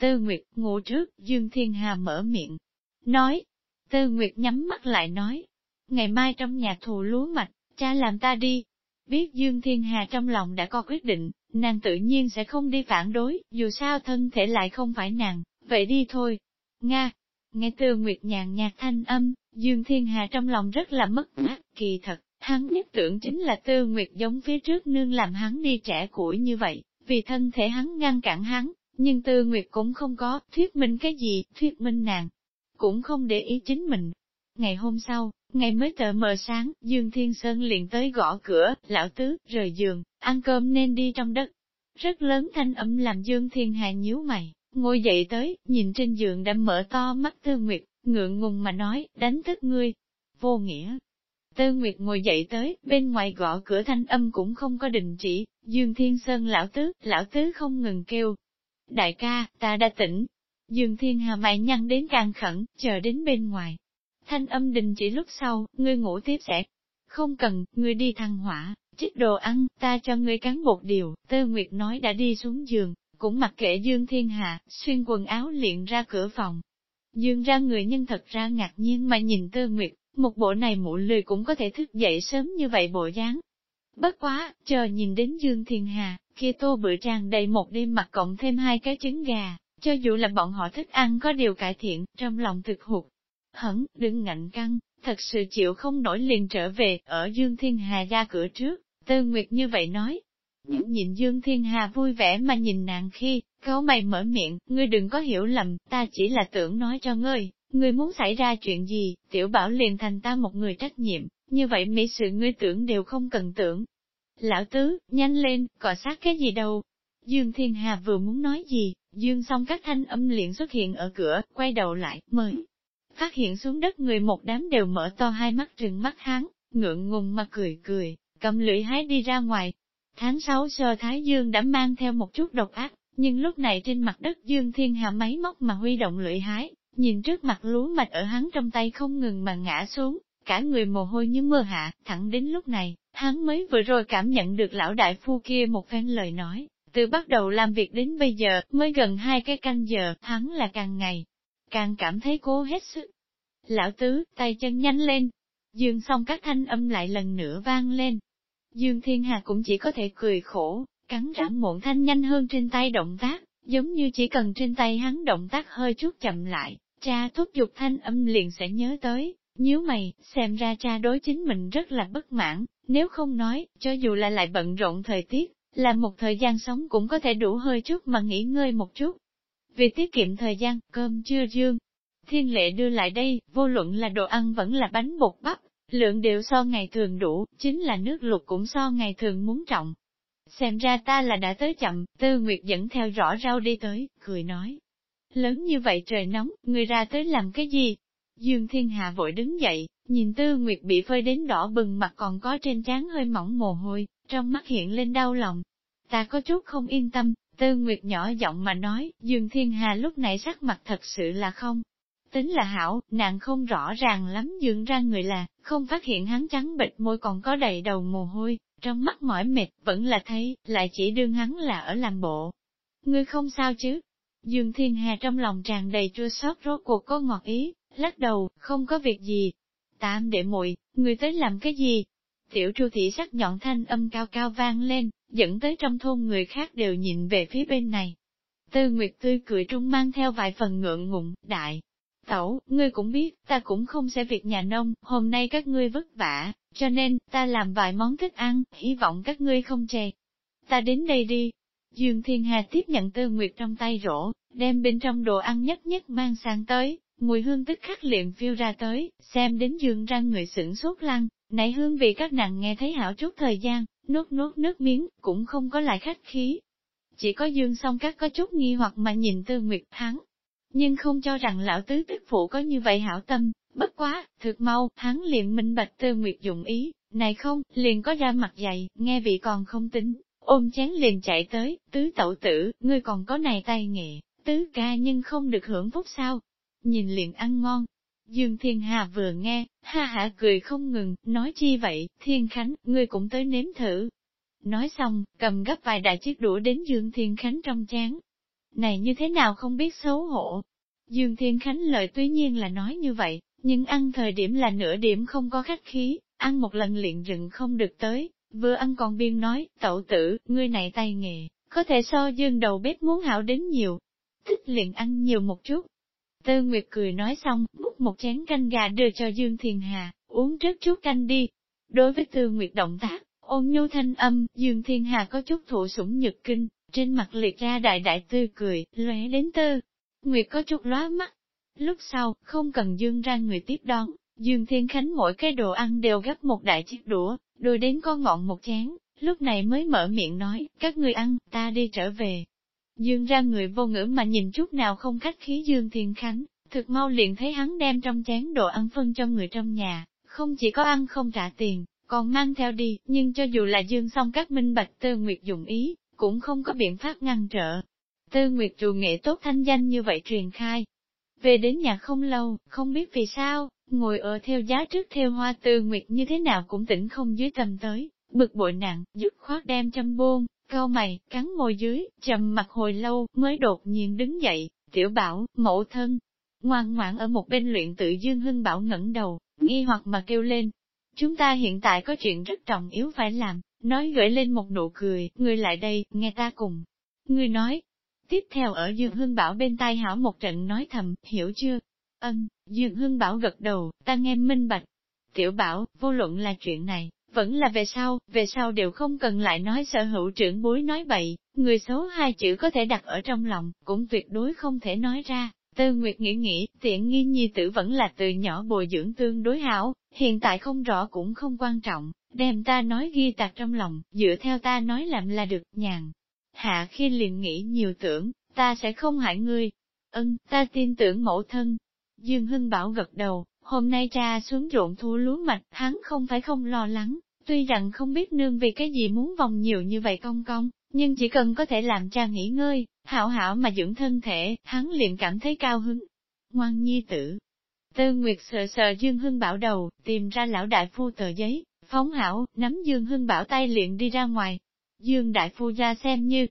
Tư Nguyệt, ngủ trước, Dương Thiên Hà mở miệng, nói, Tư Nguyệt nhắm mắt lại nói, ngày mai trong nhà thù lúa mạch, cha làm ta đi. Biết Dương Thiên Hà trong lòng đã có quyết định, nàng tự nhiên sẽ không đi phản đối, dù sao thân thể lại không phải nàng, vậy đi thôi. Nga, nghe từ Nguyệt nhàn nhạt thanh âm, Dương Thiên Hà trong lòng rất là mất mát, kỳ thật, hắn nhất tưởng chính là Tư Nguyệt giống phía trước nương làm hắn đi trẻ củi như vậy, vì thân thể hắn ngăn cản hắn, nhưng Tư Nguyệt cũng không có, thuyết minh cái gì, thuyết minh nàng, cũng không để ý chính mình. Ngày hôm sau, ngày mới tờ mờ sáng, Dương Thiên Sơn liền tới gõ cửa, lão tứ, rời giường, ăn cơm nên đi trong đất. Rất lớn thanh âm làm Dương Thiên Hà nhíu mày, ngồi dậy tới, nhìn trên giường đã mở to mắt Tư Nguyệt, ngượng ngùng mà nói, đánh thức ngươi. Vô nghĩa. Tư Nguyệt ngồi dậy tới, bên ngoài gõ cửa thanh âm cũng không có đình chỉ, Dương Thiên Sơn lão tứ, lão tứ không ngừng kêu. Đại ca, ta đã tỉnh. Dương Thiên Hà mày nhăn đến càng khẩn, chờ đến bên ngoài. Thanh âm đình chỉ lúc sau, ngươi ngủ tiếp sẽ. Không cần, ngươi đi thăng hỏa, chích đồ ăn, ta cho ngươi cắn bột điều, Tơ Nguyệt nói đã đi xuống giường, cũng mặc kệ Dương Thiên Hạ, xuyên quần áo liền ra cửa phòng. Dương ra người nhân thật ra ngạc nhiên mà nhìn Tơ Nguyệt, một bộ này mụ lười cũng có thể thức dậy sớm như vậy bộ dáng. Bất quá, chờ nhìn đến Dương Thiên Hà, kia tô bự tràn đầy một đêm mặt cộng thêm hai cái trứng gà, cho dù là bọn họ thích ăn có điều cải thiện, trong lòng thực hụt. Hẳn, đừng ngạnh căng, thật sự chịu không nổi liền trở về, ở Dương Thiên Hà ra cửa trước, Tư Nguyệt như vậy nói. Những nhìn Dương Thiên Hà vui vẻ mà nhìn nàng khi, câu mày mở miệng, ngươi đừng có hiểu lầm, ta chỉ là tưởng nói cho ngươi, ngươi muốn xảy ra chuyện gì, tiểu bảo liền thành ta một người trách nhiệm, như vậy mỹ sự ngươi tưởng đều không cần tưởng. Lão tứ, nhanh lên, cọ sát cái gì đâu. Dương Thiên Hà vừa muốn nói gì, Dương xong các thanh âm liền xuất hiện ở cửa, quay đầu lại, mời. Phát hiện xuống đất người một đám đều mở to hai mắt trừng mắt hắn, ngượng ngùng mà cười cười, cầm lưỡi hái đi ra ngoài. Tháng 6 sơ Thái Dương đã mang theo một chút độc ác, nhưng lúc này trên mặt đất Dương Thiên Hà máy móc mà huy động lưỡi hái, nhìn trước mặt lúa mạch ở hắn trong tay không ngừng mà ngã xuống, cả người mồ hôi như mưa hạ, thẳng đến lúc này, hắn mới vừa rồi cảm nhận được lão đại phu kia một phen lời nói, từ bắt đầu làm việc đến bây giờ, mới gần hai cái canh giờ, hắn là càng ngày, càng cảm thấy cố hết sức. Lão tứ, tay chân nhanh lên. Dương xong các thanh âm lại lần nữa vang lên. Dương Thiên Hà cũng chỉ có thể cười khổ, cắn răng muộn thanh nhanh hơn trên tay động tác, giống như chỉ cần trên tay hắn động tác hơi chút chậm lại, cha thúc giục thanh âm liền sẽ nhớ tới, nhíu mày, xem ra cha đối chính mình rất là bất mãn, nếu không nói, cho dù là lại bận rộn thời tiết, là một thời gian sống cũng có thể đủ hơi chút mà nghỉ ngơi một chút. Vì tiết kiệm thời gian, cơm chưa dương. Thiên lệ đưa lại đây, vô luận là đồ ăn vẫn là bánh bột bắp, lượng đều so ngày thường đủ, chính là nước lục cũng so ngày thường muốn trọng. Xem ra ta là đã tới chậm, tư nguyệt dẫn theo rõ rau đi tới, cười nói. Lớn như vậy trời nóng, người ra tới làm cái gì? Dương Thiên hà vội đứng dậy, nhìn Tư Nguyệt bị phơi đến đỏ bừng mặt còn có trên trán hơi mỏng mồ hôi, trong mắt hiện lên đau lòng. Ta có chút không yên tâm, Tư Nguyệt nhỏ giọng mà nói, Dương Thiên Hà lúc nãy sắc mặt thật sự là không. Tính là hảo, nàng không rõ ràng lắm dương ra người là, không phát hiện hắn trắng bịch môi còn có đầy đầu mồ hôi, trong mắt mỏi mệt, vẫn là thấy, lại chỉ đương hắn là ở làm bộ. Ngươi không sao chứ? Dương Thiên Hà trong lòng tràn đầy chua xót rốt cuộc có ngọt ý, lắc đầu, không có việc gì. Tạm để muội, người tới làm cái gì? Tiểu tru thị sắc nhọn thanh âm cao cao vang lên, dẫn tới trong thôn người khác đều nhìn về phía bên này. Tư Nguyệt tươi cười trung mang theo vài phần ngượng ngụng, đại. Tẩu, ngươi cũng biết, ta cũng không sẽ việc nhà nông, hôm nay các ngươi vất vả, cho nên, ta làm vài món thức ăn, hy vọng các ngươi không chê. Ta đến đây đi. Dương Thiên Hà tiếp nhận Tư Nguyệt trong tay rổ, đem bên trong đồ ăn nhất nhất mang sang tới, mùi hương tức khắc liền phiêu ra tới, xem đến dương ra người sửng sốt lăng, này hương vị các nàng nghe thấy hảo chút thời gian, nuốt nuốt nước miếng, cũng không có lại khách khí. Chỉ có dương song các có chút nghi hoặc mà nhìn tư nguyệt thắng, nhưng không cho rằng lão tứ tức phụ có như vậy hảo tâm, bất quá, thực mau, hắn liền minh bạch tư nguyệt dụng ý, này không, liền có ra mặt dày, nghe vị còn không tính, ôm chén liền chạy tới, tứ tẩu tử, ngươi còn có này tay nghệ, tứ ca nhưng không được hưởng phúc sao, nhìn liền ăn ngon. Dương Thiên Hà vừa nghe, ha hả cười không ngừng, nói chi vậy, Thiên Khánh, ngươi cũng tới nếm thử. Nói xong, cầm gấp vài đại chiếc đũa đến Dương Thiên Khánh trong chán. Này như thế nào không biết xấu hổ. Dương Thiên Khánh lời tuy nhiên là nói như vậy, nhưng ăn thời điểm là nửa điểm không có khách khí, ăn một lần liền rừng không được tới, vừa ăn còn biên nói, tậu tử, ngươi này tay nghề, có thể so dương đầu bếp muốn hảo đến nhiều. Thích liền ăn nhiều một chút, Tư Nguyệt cười nói xong, múc một chén canh gà đưa cho Dương Thiền Hà, uống trước chút canh đi. Đối với Tư Nguyệt động tác, ôn nhu thanh âm, Dương Thiên Hà có chút thụ sủng nhật kinh, trên mặt liệt ra đại đại tươi cười, lóe đến tư. Nguyệt có chút lóa mắt. Lúc sau, không cần Dương ra người tiếp đón, Dương Thiên Khánh mỗi cái đồ ăn đều gấp một đại chiếc đũa, đôi đến con ngọn một chén, lúc này mới mở miệng nói, các người ăn, ta đi trở về, Dương ra người vô ngữ mà nhìn chút nào không khách khí Dương Thiên Khánh, thực mau liền thấy hắn đem trong chén đồ ăn phân cho người trong nhà, không chỉ có ăn không trả tiền, còn mang theo đi, nhưng cho dù là Dương xong các minh bạch Tư Nguyệt dùng ý, cũng không có biện pháp ngăn trở. Tư Nguyệt trù nghệ tốt thanh danh như vậy truyền khai. Về đến nhà không lâu, không biết vì sao, ngồi ở theo giá trước theo hoa Tư Nguyệt như thế nào cũng tỉnh không dưới tầm tới, bực bội nặng, dứt khoát đem châm buông, Cao mày, cắn môi dưới, trầm mặt hồi lâu, mới đột nhiên đứng dậy, tiểu bảo, mẫu thân. Ngoan ngoãn ở một bên luyện tự dương hưng bảo ngẩng đầu, nghi hoặc mà kêu lên. Chúng ta hiện tại có chuyện rất trọng yếu phải làm, nói gửi lên một nụ cười, người lại đây, nghe ta cùng. Người nói. Tiếp theo ở Dương Hưng Bảo bên tai hảo một trận nói thầm, hiểu chưa? Ân, Dương Hưng Bảo gật đầu, ta nghe minh bạch. Tiểu Bảo, vô luận là chuyện này, vẫn là về sau, về sau đều không cần lại nói sở hữu trưởng bối nói bậy, người xấu hai chữ có thể đặt ở trong lòng, cũng tuyệt đối không thể nói ra. Tư Nguyệt nghĩ nghĩ, tiện nghi nhi tử vẫn là từ nhỏ bồi dưỡng tương đối hảo, hiện tại không rõ cũng không quan trọng, đem ta nói ghi tạc trong lòng, dựa theo ta nói làm là được, nhàn. Hạ khi liền nghĩ nhiều tưởng, ta sẽ không hại ngươi. Ân, ta tin tưởng mẫu thân. Dương Hưng Bảo gật đầu, hôm nay cha xuống ruộng thu lúa mạch, hắn không phải không lo lắng, Tuy rằng không biết nương vì cái gì muốn vòng nhiều như vậy công công, nhưng chỉ cần có thể làm cha nghỉ ngơi, hảo hảo mà dưỡng thân thể, hắn liền cảm thấy cao hứng. Ngoan nhi tử. Tư Nguyệt sờ sờ Dương Hưng Bảo đầu, tìm ra lão đại phu tờ giấy, phóng hảo, nắm Dương Hưng Bảo tay liền đi ra ngoài. Dương đại phu ra xem như,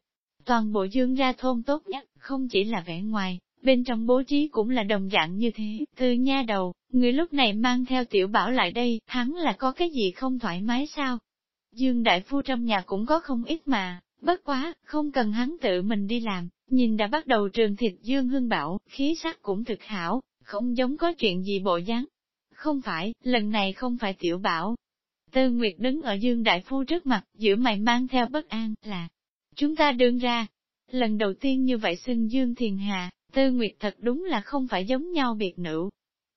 toàn bộ Dương ra thôn tốt nhất, không chỉ là vẻ ngoài, bên trong bố trí cũng là đồng dạng như thế, từ nha đầu, người lúc này mang theo tiểu bảo lại đây, hắn là có cái gì không thoải mái sao? Dương Đại Phu trong nhà cũng có không ít mà, bất quá, không cần hắn tự mình đi làm, nhìn đã bắt đầu trường thịt Dương Hưng Bảo, khí sắc cũng thực hảo, không giống có chuyện gì bộ dáng. Không phải, lần này không phải tiểu bảo. Tư Nguyệt đứng ở Dương Đại Phu trước mặt, giữa mày mang theo bất an, là, chúng ta đương ra. Lần đầu tiên như vậy xưng Dương Thiền Hà, Tư Nguyệt thật đúng là không phải giống nhau biệt nữ.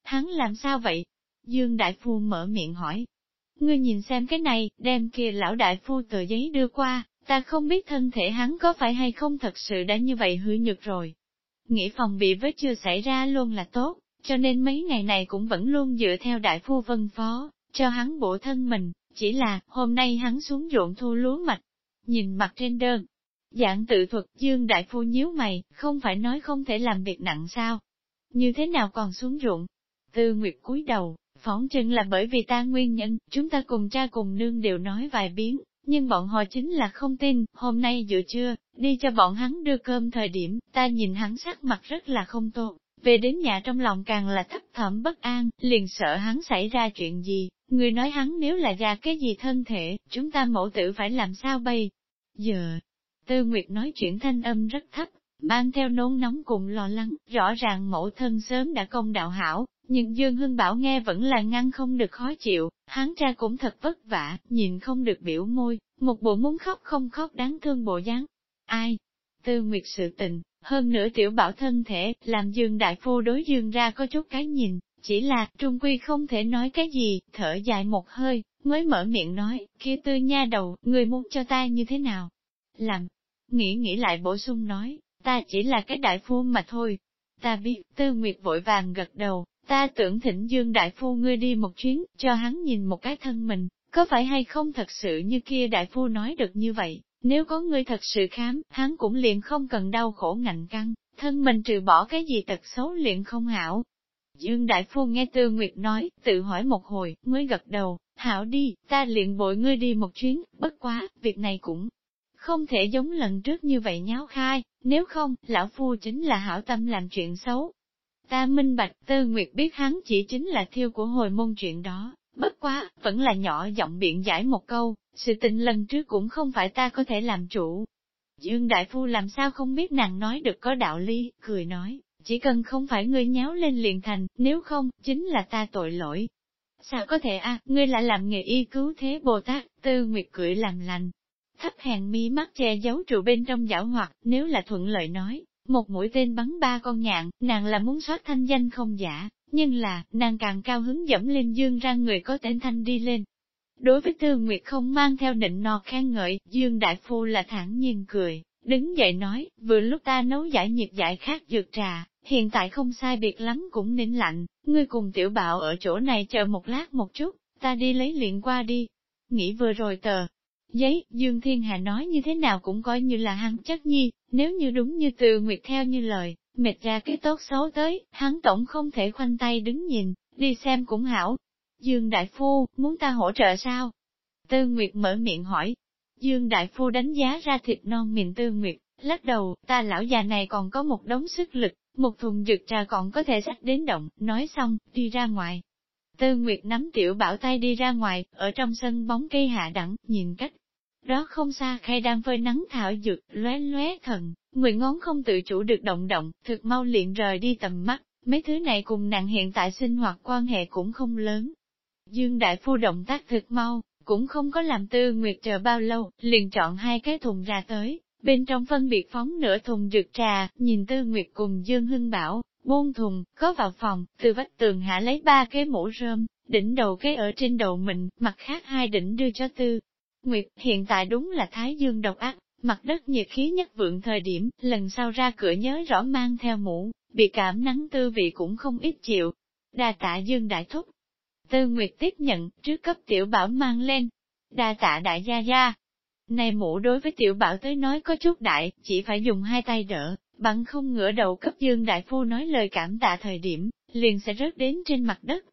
Hắn làm sao vậy? Dương Đại Phu mở miệng hỏi. Ngươi nhìn xem cái này, đem kia lão Đại Phu tờ giấy đưa qua, ta không biết thân thể hắn có phải hay không thật sự đã như vậy hư nhược rồi. Nghĩ phòng bị với chưa xảy ra luôn là tốt, cho nên mấy ngày này cũng vẫn luôn dựa theo Đại Phu vân phó, cho hắn bổ thân mình, chỉ là hôm nay hắn xuống ruộng thu lúa mạch. Nhìn mặt trên đơn, Dạng tự thuật Dương Đại Phu nhíu mày, không phải nói không thể làm việc nặng sao? Như thế nào còn xuống ruộng? Tư Nguyệt cúi đầu, phóng chừng là bởi vì ta nguyên nhân, chúng ta cùng cha cùng nương đều nói vài biến, nhưng bọn họ chính là không tin, hôm nay giữa trưa, đi cho bọn hắn đưa cơm thời điểm, ta nhìn hắn sắc mặt rất là không tốt, về đến nhà trong lòng càng là thấp thỏm bất an, liền sợ hắn xảy ra chuyện gì, người nói hắn nếu là ra cái gì thân thể, chúng ta mẫu tử phải làm sao bây? Giờ, Tư Nguyệt nói chuyện thanh âm rất thấp, mang theo nôn nóng cùng lo lắng, rõ ràng mẫu thân sớm đã công đạo hảo, nhưng Dương Hưng Bảo nghe vẫn là ngăn không được khó chịu, hắn ra cũng thật vất vả, nhìn không được biểu môi, một bộ muốn khóc không khóc đáng thương bộ dáng. Ai? Tư Nguyệt sự tình, hơn nữa tiểu bảo thân thể, làm Dương Đại Phu đối Dương ra có chút cái nhìn, chỉ là, trung quy không thể nói cái gì, thở dài một hơi, mới mở miệng nói, kia tư nha đầu, người muốn cho ta như thế nào? Làm, nghĩ nghĩ lại bổ sung nói, ta chỉ là cái đại phu mà thôi. Ta biết, tư nguyệt vội vàng gật đầu, ta tưởng thỉnh dương đại phu ngươi đi một chuyến, cho hắn nhìn một cái thân mình, có phải hay không thật sự như kia đại phu nói được như vậy, nếu có ngươi thật sự khám, hắn cũng liền không cần đau khổ ngạnh căng, thân mình trừ bỏ cái gì tật xấu liền không hảo. Dương Đại Phu nghe Tư Nguyệt nói, tự hỏi một hồi, mới gật đầu, hảo đi, ta liền bội ngươi đi một chuyến, bất quá, việc này cũng không thể giống lần trước như vậy nháo khai, nếu không, lão phu chính là hảo tâm làm chuyện xấu. Ta minh bạch, Tư Nguyệt biết hắn chỉ chính là thiêu của hồi môn chuyện đó, bất quá, vẫn là nhỏ giọng biện giải một câu, sự tình lần trước cũng không phải ta có thể làm chủ. Dương Đại Phu làm sao không biết nàng nói được có đạo lý, cười nói, chỉ cần không phải ngươi nháo lên liền thành, nếu không, chính là ta tội lỗi. Sao có thể a à, ngươi lại làm nghề y cứu thế Bồ Tát, Tư Nguyệt cười làm lành, thấp hèn mi mắt che giấu trụ bên trong giảo hoạt, nếu là thuận lợi nói, một mũi tên bắn ba con nhạn, nàng là muốn soát thanh danh không giả, nhưng là, nàng càng cao hứng dẫm lên dương ra người có tên thanh đi lên. Đối với Tư Nguyệt không mang theo định nọ khen ngợi, Dương Đại Phu là thẳng nhiên cười, đứng dậy nói, vừa lúc ta nấu giải nhiệt giải khác dược trà, hiện tại không sai biệt lắm cũng nên lạnh, ngươi cùng tiểu bạo ở chỗ này chờ một lát một chút, ta đi lấy luyện qua đi. Nghĩ vừa rồi tờ, Giấy, Dương Thiên Hà nói như thế nào cũng coi như là hắn chất nhi, nếu như đúng như từ Nguyệt theo như lời, mệt ra cái tốt xấu tới, hắn tổng không thể khoanh tay đứng nhìn, đi xem cũng hảo. Dương Đại Phu, muốn ta hỗ trợ sao? Tư Nguyệt mở miệng hỏi. Dương Đại Phu đánh giá ra thịt non miệng Tư Nguyệt, lắc đầu, ta lão già này còn có một đống sức lực, một thùng dược trà còn có thể sách đến động, nói xong, đi ra ngoài. Tư Nguyệt nắm tiểu bảo tay đi ra ngoài, ở trong sân bóng cây hạ đẳng, nhìn cách đó không xa khai đang phơi nắng thảo dược, lóe lóe thần, người ngón không tự chủ được động động, thực mau liền rời đi tầm mắt, mấy thứ này cùng nàng hiện tại sinh hoạt quan hệ cũng không lớn. Dương Đại Phu động tác thực mau, cũng không có làm tư nguyệt chờ bao lâu, liền chọn hai cái thùng ra tới, bên trong phân biệt phóng nửa thùng dược trà, nhìn tư nguyệt cùng Dương Hưng Bảo, buông thùng, có vào phòng, từ vách tường hạ lấy ba cái mũ rơm, đỉnh đầu cái ở trên đầu mình, mặt khác hai đỉnh đưa cho tư. Nguyệt, hiện tại đúng là Thái Dương độc ác, mặt đất nhiệt khí nhất vượng thời điểm, lần sau ra cửa nhớ rõ mang theo mũ, bị cảm nắng tư vị cũng không ít chịu. Đa tạ Dương đại thúc. Tư Nguyệt tiếp nhận, trước cấp tiểu bảo mang lên. Đa tạ đại gia gia. Này mũ đối với tiểu bảo tới nói có chút đại, chỉ phải dùng hai tay đỡ, bằng không ngửa đầu cấp Dương đại phu nói lời cảm tạ thời điểm, liền sẽ rớt đến trên mặt đất,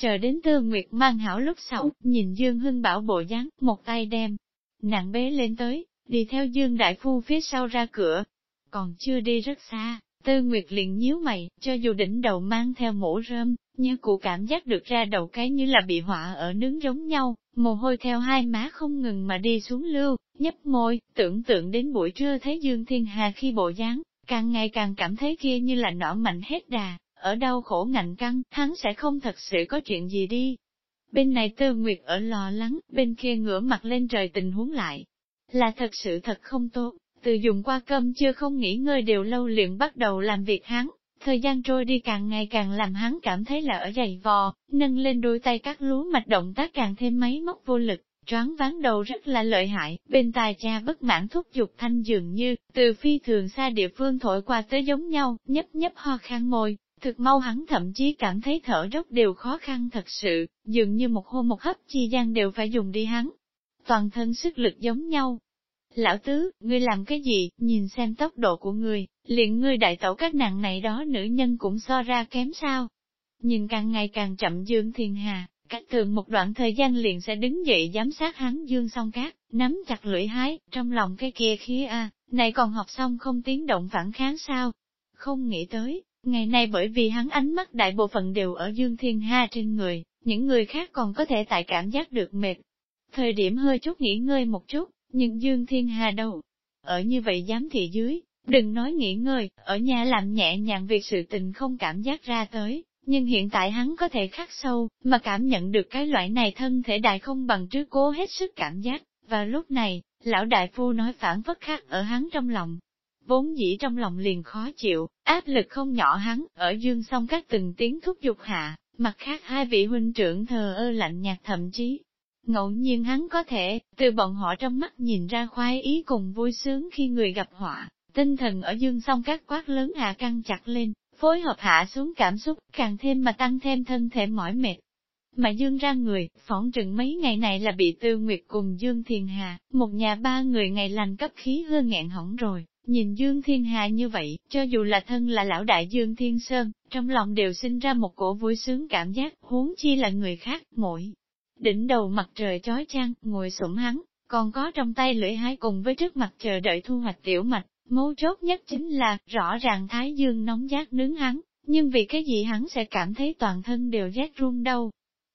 Chờ đến Tư Nguyệt mang hảo lúc sau, nhìn Dương Hưng Bảo bộ dáng, một tay đem, nặng bế lên tới, đi theo Dương Đại Phu phía sau ra cửa. Còn chưa đi rất xa, Tư Nguyệt liền nhíu mày, cho dù đỉnh đầu mang theo mũ rơm, nhưng cụ cảm giác được ra đầu cái như là bị họa ở nướng giống nhau, mồ hôi theo hai má không ngừng mà đi xuống lưu, nhấp môi, tưởng tượng đến buổi trưa thấy Dương Thiên Hà khi bộ dáng, càng ngày càng cảm thấy kia như là nỏ mạnh hết đà, ở đau khổ ngạnh căng, hắn sẽ không thật sự có chuyện gì đi. Bên này Tư Nguyệt ở lo lắng, bên kia ngửa mặt lên trời tình huống lại. Là thật sự thật không tốt, từ dùng qua cơm chưa không nghỉ ngơi đều lâu liền bắt đầu làm việc hắn, thời gian trôi đi càng ngày càng làm hắn cảm thấy là ở dày vò, nâng lên đôi tay các lúa mạch động tác càng thêm máy móc vô lực, choáng ván đầu rất là lợi hại, bên tài cha bất mãn thúc giục thanh dường như, từ phi thường xa địa phương thổi qua tới giống nhau, nhấp nhấp ho khan môi, thực mau hắn thậm chí cảm thấy thở dốc đều khó khăn thật sự, dường như một hô một hấp chi gian đều phải dùng đi hắn. Toàn thân sức lực giống nhau, Lão tứ, ngươi làm cái gì, nhìn xem tốc độ của ngươi, liền ngươi đại tẩu các nạn này đó nữ nhân cũng so ra kém sao. Nhìn càng ngày càng chậm Dương Thiên Hà, cách thường một đoạn thời gian liền sẽ đứng dậy giám sát hắn Dương song cát, nắm chặt lưỡi hái, trong lòng cái kia khí a, này còn học xong không tiếng động phản kháng sao. Không nghĩ tới, ngày nay bởi vì hắn ánh mắt đại bộ phận đều ở Dương Thiên Hà trên người, những người khác còn có thể tại cảm giác được mệt. Thời điểm hơi chút nghỉ ngơi một chút, nhưng Dương Thiên Hà đâu? Ở như vậy giám thị dưới, đừng nói nghỉ ngơi, ở nhà làm nhẹ nhàng việc sự tình không cảm giác ra tới, nhưng hiện tại hắn có thể khắc sâu, mà cảm nhận được cái loại này thân thể đại không bằng trước cố hết sức cảm giác, và lúc này, lão đại phu nói phản phất khác ở hắn trong lòng. Vốn dĩ trong lòng liền khó chịu, áp lực không nhỏ hắn, ở dương song các từng tiếng thúc giục hạ, mặt khác hai vị huynh trưởng thờ ơ lạnh nhạt thậm chí, Ngẫu nhiên hắn có thể, từ bọn họ trong mắt nhìn ra khoái ý cùng vui sướng khi người gặp họa, tinh thần ở dương song các quát lớn hạ căng chặt lên, phối hợp hạ xuống cảm xúc, càng thêm mà tăng thêm thân thể mỏi mệt. Mà dương ra người, phỏng trừng mấy ngày này là bị tư nguyệt cùng Dương thiền Hà, một nhà ba người ngày lành cấp khí hư nghẹn hỏng rồi, nhìn Dương Thiên Hà như vậy, cho dù là thân là lão đại Dương Thiên Sơn, trong lòng đều sinh ra một cổ vui sướng cảm giác, huống chi là người khác, mỗi đỉnh đầu mặt trời chói chang, ngồi sủng hắn, còn có trong tay lưỡi hái cùng với trước mặt chờ đợi thu hoạch tiểu mạch, mấu chốt nhất chính là, rõ ràng thái dương nóng giác nướng hắn, nhưng vì cái gì hắn sẽ cảm thấy toàn thân đều rét run đâu.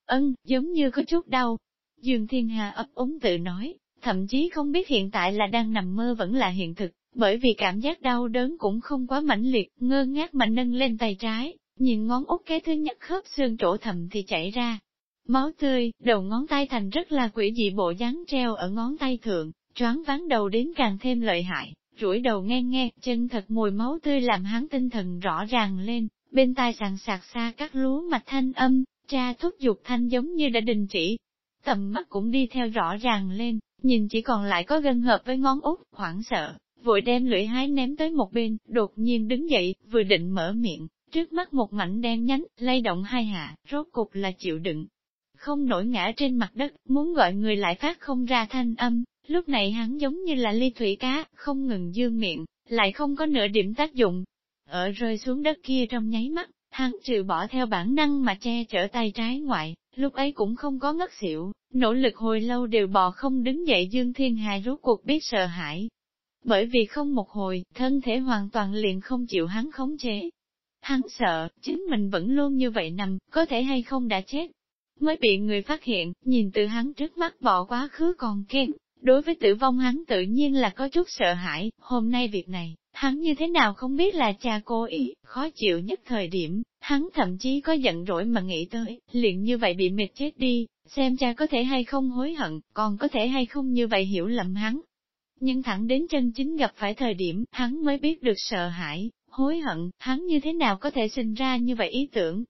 Ân, giống như có chút đau. Dương Thiên Hà ấp úng tự nói, thậm chí không biết hiện tại là đang nằm mơ vẫn là hiện thực, bởi vì cảm giác đau đớn cũng không quá mãnh liệt, ngơ ngác mà nâng lên tay trái, nhìn ngón út cái thứ nhất khớp xương chỗ thầm thì chảy ra, Máu tươi, đầu ngón tay thành rất là quỷ dị bộ dáng treo ở ngón tay thượng, choáng ván đầu đến càng thêm lợi hại, rủi đầu nghe nghe, chân thật mùi máu tươi làm hắn tinh thần rõ ràng lên, bên tai sàn sạc xa các lúa mạch thanh âm, cha thúc giục thanh giống như đã đình chỉ. Tầm mắt cũng đi theo rõ ràng lên, nhìn chỉ còn lại có gân hợp với ngón út, hoảng sợ, vội đem lưỡi hái ném tới một bên, đột nhiên đứng dậy, vừa định mở miệng, trước mắt một mảnh đen nhánh, lay động hai hạ, rốt cục là chịu đựng, không nổi ngã trên mặt đất, muốn gọi người lại phát không ra thanh âm, lúc này hắn giống như là ly thủy cá, không ngừng dương miệng, lại không có nửa điểm tác dụng. Ở rơi xuống đất kia trong nháy mắt, hắn trừ bỏ theo bản năng mà che chở tay trái ngoại, lúc ấy cũng không có ngất xỉu, nỗ lực hồi lâu đều bò không đứng dậy Dương Thiên Hà rốt cuộc biết sợ hãi. Bởi vì không một hồi, thân thể hoàn toàn liền không chịu hắn khống chế. Hắn sợ, chính mình vẫn luôn như vậy nằm, có thể hay không đã chết, mới bị người phát hiện, nhìn từ hắn trước mắt bỏ quá khứ còn khen. Đối với tử vong hắn tự nhiên là có chút sợ hãi, hôm nay việc này, hắn như thế nào không biết là cha cô ý, khó chịu nhất thời điểm, hắn thậm chí có giận rỗi mà nghĩ tới, liền như vậy bị mệt chết đi, xem cha có thể hay không hối hận, còn có thể hay không như vậy hiểu lầm hắn. Nhưng thẳng đến chân chính gặp phải thời điểm, hắn mới biết được sợ hãi, hối hận, hắn như thế nào có thể sinh ra như vậy ý tưởng.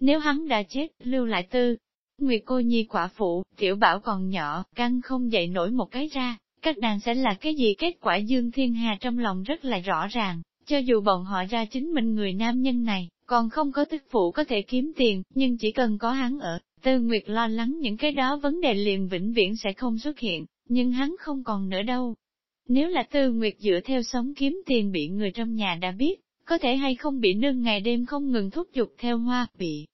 Nếu hắn đã chết, lưu lại tư, Nguyệt cô nhi quả phụ, tiểu bảo còn nhỏ, căng không dậy nổi một cái ra, các nàng sẽ là cái gì kết quả Dương Thiên Hà trong lòng rất là rõ ràng, cho dù bọn họ ra chính mình người nam nhân này, còn không có tức phụ có thể kiếm tiền, nhưng chỉ cần có hắn ở, Tư Nguyệt lo lắng những cái đó vấn đề liền vĩnh viễn sẽ không xuất hiện, nhưng hắn không còn nữa đâu. Nếu là Tư Nguyệt dựa theo sống kiếm tiền bị người trong nhà đã biết, có thể hay không bị nương ngày đêm không ngừng thúc giục theo hoa, bị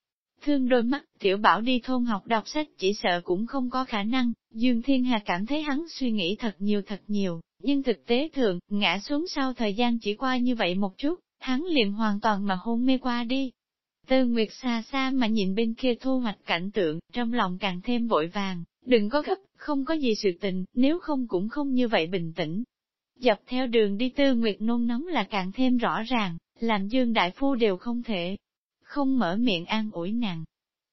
Thương đôi mắt, tiểu bảo đi thôn học đọc sách chỉ sợ cũng không có khả năng, Dương Thiên Hà cảm thấy hắn suy nghĩ thật nhiều thật nhiều, nhưng thực tế thường, ngã xuống sau thời gian chỉ qua như vậy một chút, hắn liền hoàn toàn mà hôn mê qua đi. Tư Nguyệt xa xa mà nhìn bên kia thu hoạch cảnh tượng, trong lòng càng thêm vội vàng, đừng có gấp, không có gì sự tình, nếu không cũng không như vậy bình tĩnh. Dọc theo đường đi Tư Nguyệt nôn nóng là càng thêm rõ ràng, làm Dương Đại Phu đều không thể, không mở miệng an ủi nàng.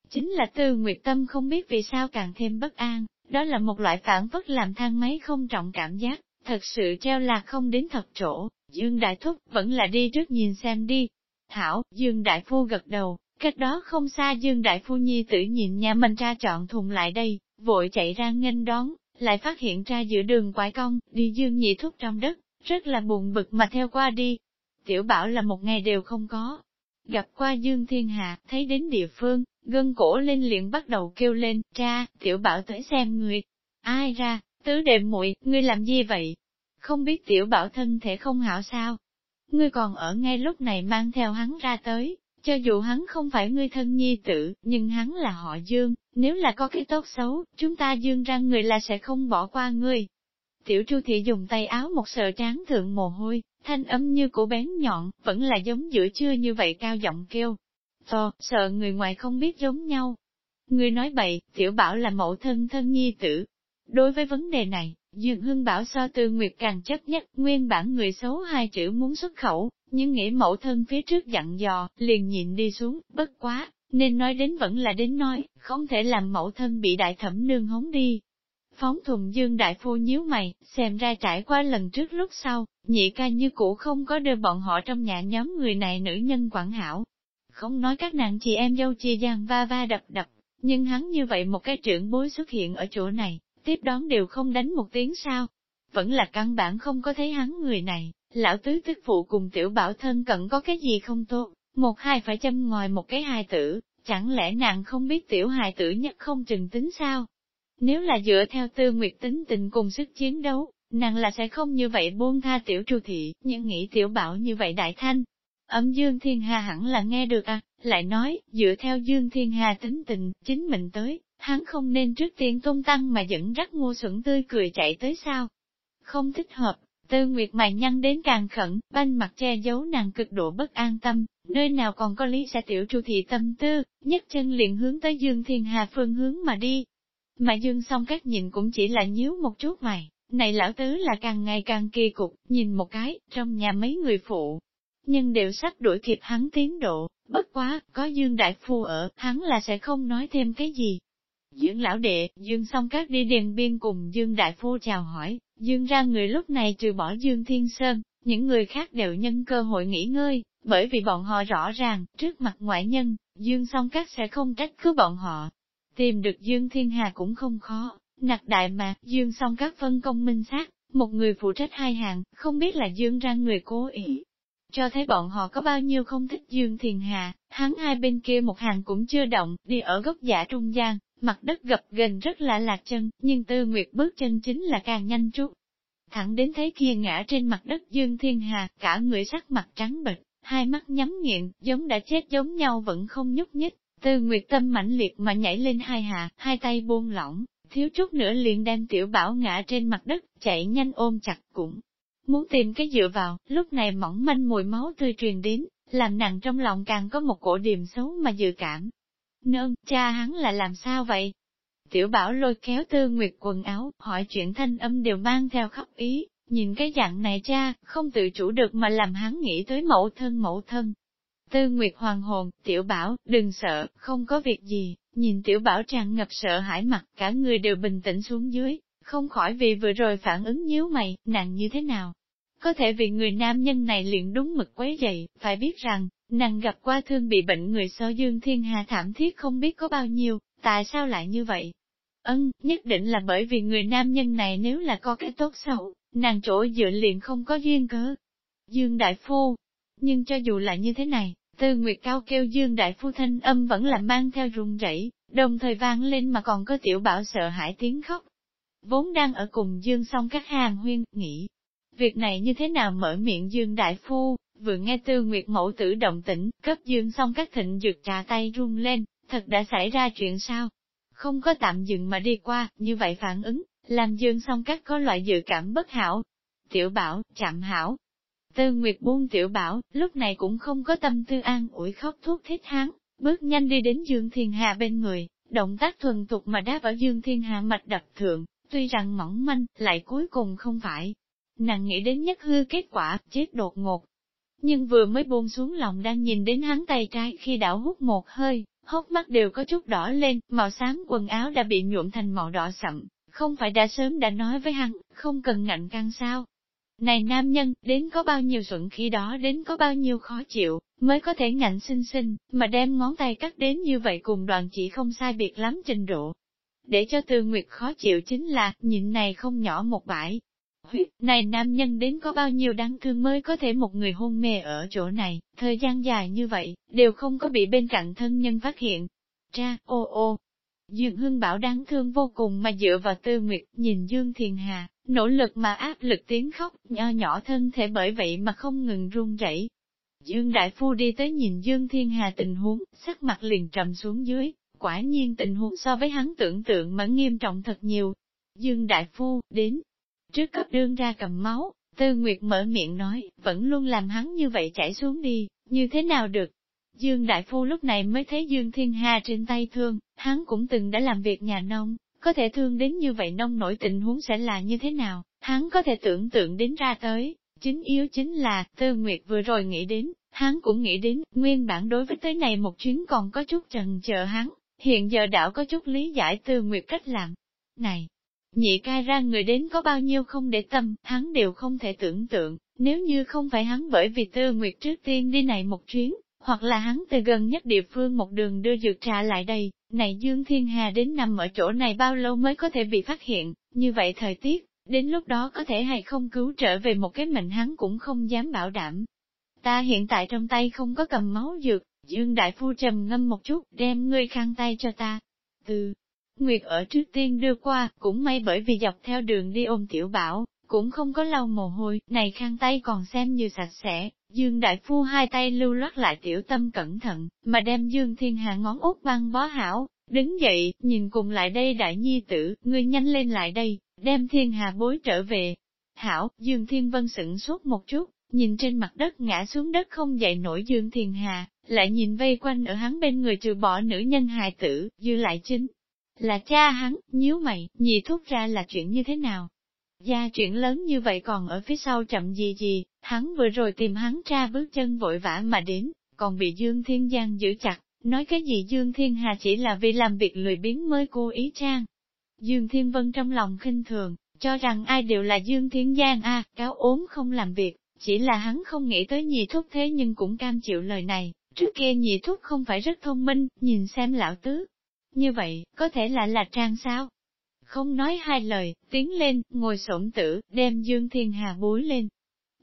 Chính là Tư Nguyệt Tâm không biết vì sao càng thêm bất an, đó là một loại phản vất làm thang máy không trọng cảm giác, thật sự treo là không đến thật chỗ, Dương Đại Thúc vẫn là đi trước nhìn xem đi. Thảo, Dương Đại Phu gật đầu, cách đó không xa Dương Đại Phu Nhi tử nhìn nhà mình ra chọn thùng lại đây, vội chạy ra nghênh đón, lại phát hiện ra giữa đường quải cong, đi Dương Nhị Thúc trong đất, rất là buồn bực mà theo qua đi. Tiểu bảo là một ngày đều không có. Gặp qua Dương Thiên Hạ, thấy đến địa phương, gân cổ lên liền bắt đầu kêu lên, cha, tiểu bảo tới xem người. Ai ra, tứ đệ muội ngươi làm gì vậy? Không biết tiểu bảo thân thể không hảo sao? Ngươi còn ở ngay lúc này mang theo hắn ra tới, cho dù hắn không phải ngươi thân nhi tử, nhưng hắn là họ Dương, nếu là có cái tốt xấu, chúng ta Dương ra người là sẽ không bỏ qua ngươi. Tiểu Chu Thị dùng tay áo một sờ trán thượng mồ hôi, thanh âm như của bén nhọn, vẫn là giống giữa trưa như vậy cao giọng kêu. To, sợ người ngoài không biết giống nhau. Người nói bậy, tiểu bảo là mẫu thân thân nhi tử. Đối với vấn đề này, Dương Hưng Bảo so tư nguyệt càng chấp nhất, nguyên bản người xấu hai chữ muốn xuất khẩu, nhưng nghĩ mẫu thân phía trước dặn dò, liền nhịn đi xuống, bất quá, nên nói đến vẫn là đến nói, không thể làm mẫu thân bị đại thẩm nương hống đi. Phóng thùng dương đại phu nhíu mày, xem ra trải qua lần trước lúc sau, nhị ca như cũ không có đưa bọn họ trong nhà nhóm người này nữ nhân quản hảo. Không nói các nàng chị em dâu chia giang va va đập đập, nhưng hắn như vậy một cái trưởng bối xuất hiện ở chỗ này, tiếp đón đều không đánh một tiếng sao. Vẫn là căn bản không có thấy hắn người này, lão tứ tức phụ cùng tiểu bảo thân cận có cái gì không tốt, một hai phải châm ngòi một cái hài tử, chẳng lẽ nàng không biết tiểu hài tử nhất không trừng tính sao? Nếu là dựa theo tư nguyệt tính tình cùng sức chiến đấu, nàng là sẽ không như vậy buông tha tiểu tru thị, nhưng nghĩ tiểu bảo như vậy đại thanh. Ấm Dương Thiên Hà hẳn là nghe được à, lại nói, dựa theo Dương Thiên Hà tính tình, chính mình tới, hắn không nên trước tiên tung tăng mà dẫn rắc ngu xuẩn tươi cười chạy tới sao. Không thích hợp, tư nguyệt mày nhăn đến càng khẩn, banh mặt che giấu nàng cực độ bất an tâm, nơi nào còn có lý sẽ tiểu tru thị tâm tư, nhất chân liền hướng tới Dương Thiên Hà phương hướng mà đi. Mà Dương song các nhìn cũng chỉ là nhíu một chút mày, này lão tứ là càng ngày càng kỳ cục, nhìn một cái, trong nhà mấy người phụ. Nhưng đều sắp đuổi kịp hắn tiến độ, bất quá, có Dương Đại Phu ở, hắn là sẽ không nói thêm cái gì, dưỡng lão đệ, Dương song các đi điền biên cùng Dương đại phu chào hỏi, Dương ra người lúc này trừ bỏ Dương Thiên Sơn, những người khác đều nhân cơ hội nghỉ ngơi, bởi vì bọn họ rõ ràng, trước mặt ngoại nhân, Dương song các sẽ không trách cứ bọn họ. Tìm được Dương Thiên Hà cũng không khó, nặc đại mà, Dương song các phân công minh xác, một người phụ trách hai hàng, không biết là Dương ra người cố ý. Cho thấy bọn họ có bao nhiêu không thích Dương Thiên Hà, hắn hai bên kia một hàng cũng chưa động, đi ở góc giả trung gian, Mặt đất gập gần rất là lạc chân, nhưng tư nguyệt bước chân chính là càng nhanh chút. Thẳng đến thấy kia ngã trên mặt đất Dương Thiên Hà, cả người sắc mặt trắng bệch, hai mắt nhắm nghiện, giống đã chết giống nhau vẫn không nhúc nhích. Tư Nguyệt Tâm mãnh liệt mà nhảy lên hai hạ, hai tay buông lỏng, thiếu chút nữa liền đem tiểu bảo ngã trên mặt đất, chạy nhanh ôm chặt cũng. Muốn tìm cái dựa vào, lúc này mỏng manh mùi máu tươi truyền đến, làm nặng trong lòng càng có một cổ điềm xấu mà dự cảm. Nương, cha hắn là làm sao vậy? Tiểu bảo lôi kéo tư nguyệt quần áo, hỏi chuyện thanh âm đều mang theo khóc ý, nhìn cái dạng này cha, không tự chủ được mà làm hắn nghĩ tới mẫu thân mẫu thân. Tư Nguyệt hoàng hồn, tiểu bảo, đừng sợ, không có việc gì, nhìn tiểu bảo tràn ngập sợ hãi mặt, cả người đều bình tĩnh xuống dưới, không khỏi vì vừa rồi phản ứng nhíu mày, nàng như thế nào. Có thể vì người nam nhân này liền đúng mực quấy dậy, phải biết rằng, Nàng gặp qua thương bị bệnh người so dương thiên hà thảm thiết không biết có bao nhiêu, tại sao lại như vậy? Ân, nhất định là bởi vì người nam nhân này nếu là có cái tốt xấu, nàng chỗ dựa liền không có duyên cớ. Dương Đại Phu, nhưng cho dù là như thế này, Tư Nguyệt Cao kêu Dương Đại Phu thanh âm vẫn là mang theo rung rẩy, đồng thời vang lên mà còn có tiểu bảo sợ hãi tiếng khóc. Vốn đang ở cùng Dương song các hàng huyên, nghĩ, việc này như thế nào mở miệng Dương Đại Phu, vừa nghe tư nguyệt mẫu tử động tĩnh, cấp dương xong các thịnh dược trà tay run lên, thật đã xảy ra chuyện sao? Không có tạm dừng mà đi qua, như vậy phản ứng, làm dương xong các có loại dự cảm bất hảo. Tiểu bảo, chạm hảo. Tư Nguyệt buông tiểu bảo, lúc này cũng không có tâm tư an ủi khóc thuốc thiết hắn, bước nhanh đi đến Dương Thiên Hà bên người, động tác thuần thục mà đáp ở Dương Thiên Hà mạch đập thượng, tuy rằng mỏng manh, lại cuối cùng không phải. Nàng nghĩ đến nhất hư kết quả, chết đột ngột. Nhưng vừa mới buông xuống lòng đang nhìn đến hắn tay trái khi đảo hút một hơi, hốc mắt đều có chút đỏ lên, màu xám quần áo đã bị nhuộm thành màu đỏ sậm, không phải đã sớm đã nói với hắn, không cần ngạnh căng sao. Này nam nhân, đến có bao nhiêu xuẩn khi đó đến có bao nhiêu khó chịu, mới có thể ngạnh xinh xinh, mà đem ngón tay cắt đến như vậy cùng đoàn chỉ không sai biệt lắm trình độ. Để cho tư nguyệt khó chịu chính là, nhịn này không nhỏ một bãi. Huyết, này nam nhân đến có bao nhiêu đáng thương mới có thể một người hôn mê ở chỗ này, thời gian dài như vậy, đều không có bị bên cạnh thân nhân phát hiện. Cha, ô ô, Dương Hưng Bảo đáng thương vô cùng mà dựa vào tư nguyệt, nhìn Dương Thiền Hà, nỗ lực mà áp lực tiếng khóc, nho nhỏ thân thể bởi vậy mà không ngừng run rẩy. Dương Đại Phu đi tới nhìn Dương Thiên Hà tình huống, sắc mặt liền trầm xuống dưới, quả nhiên tình huống so với hắn tưởng tượng mà nghiêm trọng thật nhiều. Dương Đại Phu, đến, trước cấp đương ra cầm máu, Tư Nguyệt mở miệng nói, vẫn luôn làm hắn như vậy chảy xuống đi, như thế nào được, Dương Đại Phu lúc này mới thấy Dương Thiên Hà trên tay thương, hắn cũng từng đã làm việc nhà nông, có thể thương đến như vậy nông nổi tình huống sẽ là như thế nào, hắn có thể tưởng tượng đến ra tới. Chính yếu chính là, Tư Nguyệt vừa rồi nghĩ đến, hắn cũng nghĩ đến, nguyên bản đối với tới này một chuyến còn có chút trần chờ hắn, hiện giờ đảo có chút lý giải Tư Nguyệt cách làm. Này, nhị ca ra người đến có bao nhiêu không để tâm, hắn đều không thể tưởng tượng, nếu như không phải hắn bởi vì Tư Nguyệt trước tiên đi này một chuyến, hoặc là hắn từ gần nhất địa phương một đường đưa dược trà lại đây, này Dương Thiên Hà đến nằm ở chỗ này bao lâu mới có thể bị phát hiện, như vậy thời tiết, đến lúc đó có thể hay không cứu trở về một cái mệnh hắn cũng không dám bảo đảm. Ta hiện tại trong tay không có cầm máu dược, Dương Đại Phu trầm ngâm một chút, đem ngươi khăn tay cho ta. Từ Nguyệt ở trước tiên đưa qua, cũng may bởi vì dọc theo đường đi ôm tiểu bảo, cũng không có lau mồ hôi, này khăn tay còn xem như sạch sẽ, Dương Đại Phu hai tay lưu loát lại tiểu tâm cẩn thận, mà đem Dương Thiên Hà ngón út băng bó hảo, đứng dậy, nhìn cùng lại đây đại nhi tử, ngươi nhanh lên lại đây, đem Thiên Hà bối trở về. Hảo, Dương Thiên Vân sửng sốt một chút, nhìn trên mặt đất ngã xuống đất không dậy nổi Dương Thiên Hà, lại nhìn vây quanh ở hắn bên người trừ bỏ nữ nhân hài tử, dư lại chính. Là cha hắn, nhíu mày, nhị thúc ra là chuyện như thế nào, Gia chuyện lớn như vậy còn ở phía sau chậm gì gì, hắn vừa rồi tìm hắn tra bước chân vội vã mà đến, còn bị Dương Thiên Giang giữ chặt, nói cái gì Dương Thiên Hà chỉ là vì làm việc lười biếng mới cố ý trang. Dương Thiên Vân trong lòng khinh thường, cho rằng ai đều là Dương Thiên Giang a cáo ốm không làm việc, chỉ là hắn không nghĩ tới nhị thúc thế nhưng cũng cam chịu lời này, trước kia nhị thúc không phải rất thông minh, nhìn xem lão tứ. Như vậy, có thể là là trang sao? không nói hai lời, tiến lên, ngồi sổn tử, đem Dương Thiên Hà búi lên.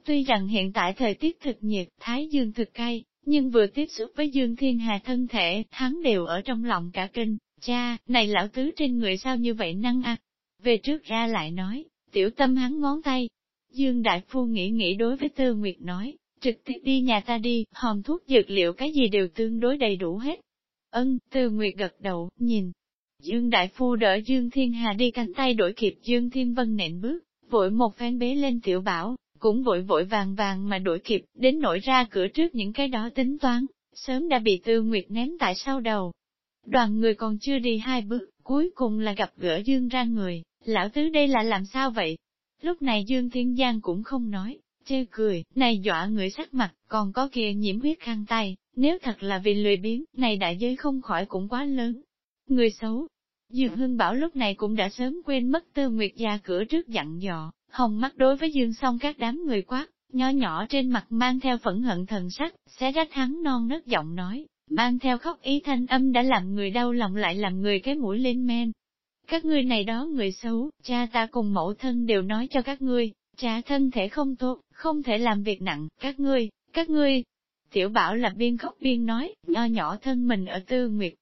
Tuy rằng hiện tại thời tiết thực nhiệt, Thái Dương thực cay, nhưng vừa tiếp xúc với Dương Thiên Hà thân thể, hắn đều ở trong lòng cả kinh, cha, này lão tứ trên người sao như vậy năng à? Về trước ra lại nói, tiểu tâm hắn ngón tay. Dương Đại Phu nghĩ nghĩ đối với Tư Nguyệt nói, trực tiếp đi nhà ta đi, hòm thuốc dược liệu cái gì đều tương đối đầy đủ hết. Ân, Tư Nguyệt gật đầu, nhìn, Dương Đại Phu đỡ Dương Thiên Hà đi cánh tay đổi kịp Dương Thiên Vân nện bước, vội một phen bế lên tiểu bảo, cũng vội vội vàng vàng mà đổi kịp, đến nổi ra cửa trước những cái đó tính toán, sớm đã bị Tư Nguyệt ném tại sau đầu. Đoàn người còn chưa đi hai bước, cuối cùng là gặp gỡ Dương ra người, lão tứ đây là làm sao vậy? Lúc này Dương Thiên Giang cũng không nói, chê cười, này dọa người sắc mặt, còn có kia nhiễm huyết khăn tay, nếu thật là vì lười biếng, này đại giới không khỏi cũng quá lớn, Người xấu. Dương Hưng Bảo lúc này cũng đã sớm quên mất tư nguyệt gia cửa trước dặn dò, hồng mắt đối với Dương song các đám người quát, nhỏ nhỏ trên mặt mang theo phẫn hận thần sắc, xé rách hắn non nớt giọng nói, mang theo khóc ý thanh âm đã làm người đau lòng lại làm người cái mũi lên men. Các ngươi này đó người xấu, cha ta cùng mẫu thân đều nói cho các ngươi, cha thân thể không tốt, không thể làm việc nặng, các ngươi, các ngươi. Tiểu bảo là biên khóc biên nói, nho nhỏ thân mình ở tư nguyệt,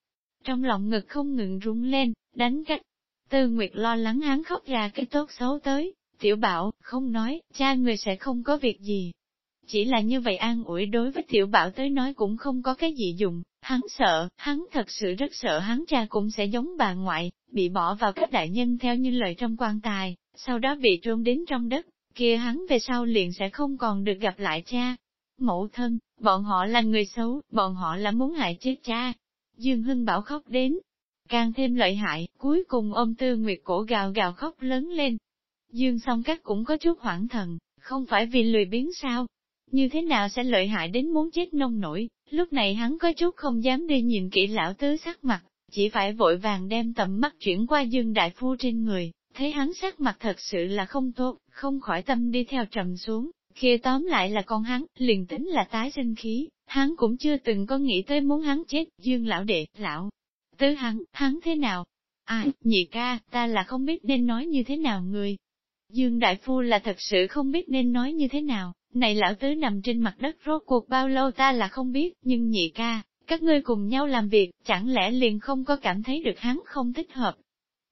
trong lòng ngực không ngừng rung lên, đánh cách. Tư Nguyệt lo lắng hắn khóc ra cái tốt xấu tới, tiểu bảo, không nói, cha người sẽ không có việc gì. Chỉ là như vậy an ủi đối với tiểu bảo tới nói cũng không có cái gì dùng, hắn sợ, hắn thật sự rất sợ hắn cha cũng sẽ giống bà ngoại, bị bỏ vào các đại nhân theo như lời trong quan tài, sau đó bị trôn đến trong đất. kia hắn về sau liền sẽ không còn được gặp lại cha. Mẫu thân, bọn họ là người xấu, bọn họ là muốn hại chết cha. Dương Hưng Bảo khóc đến, càng thêm lợi hại, cuối cùng ôm tư nguyệt cổ gào gào khóc lớn lên. Dương song các cũng có chút hoảng thần, không phải vì lười biến sao? Như thế nào sẽ lợi hại đến muốn chết nông nổi, lúc này hắn có chút không dám đi nhìn kỹ lão tứ sắc mặt, chỉ phải vội vàng đem tầm mắt chuyển qua Dương Đại Phu trên người, thấy hắn sắc mặt thật sự là không tốt, không khỏi tâm đi theo trầm xuống, kia tóm lại là con hắn, liền tính là tái sinh khí, hắn cũng chưa từng có nghĩ tới muốn hắn chết, Dương lão đệ, lão, tứ hắn, hắn thế nào? Ai, nhị ca, ta là không biết nên nói như thế nào người. Dương Đại Phu là thật sự không biết nên nói như thế nào, này lão tứ nằm trên mặt đất rốt cuộc bao lâu ta là không biết, nhưng nhị ca, các ngươi cùng nhau làm việc, chẳng lẽ liền không có cảm thấy được hắn không thích hợp?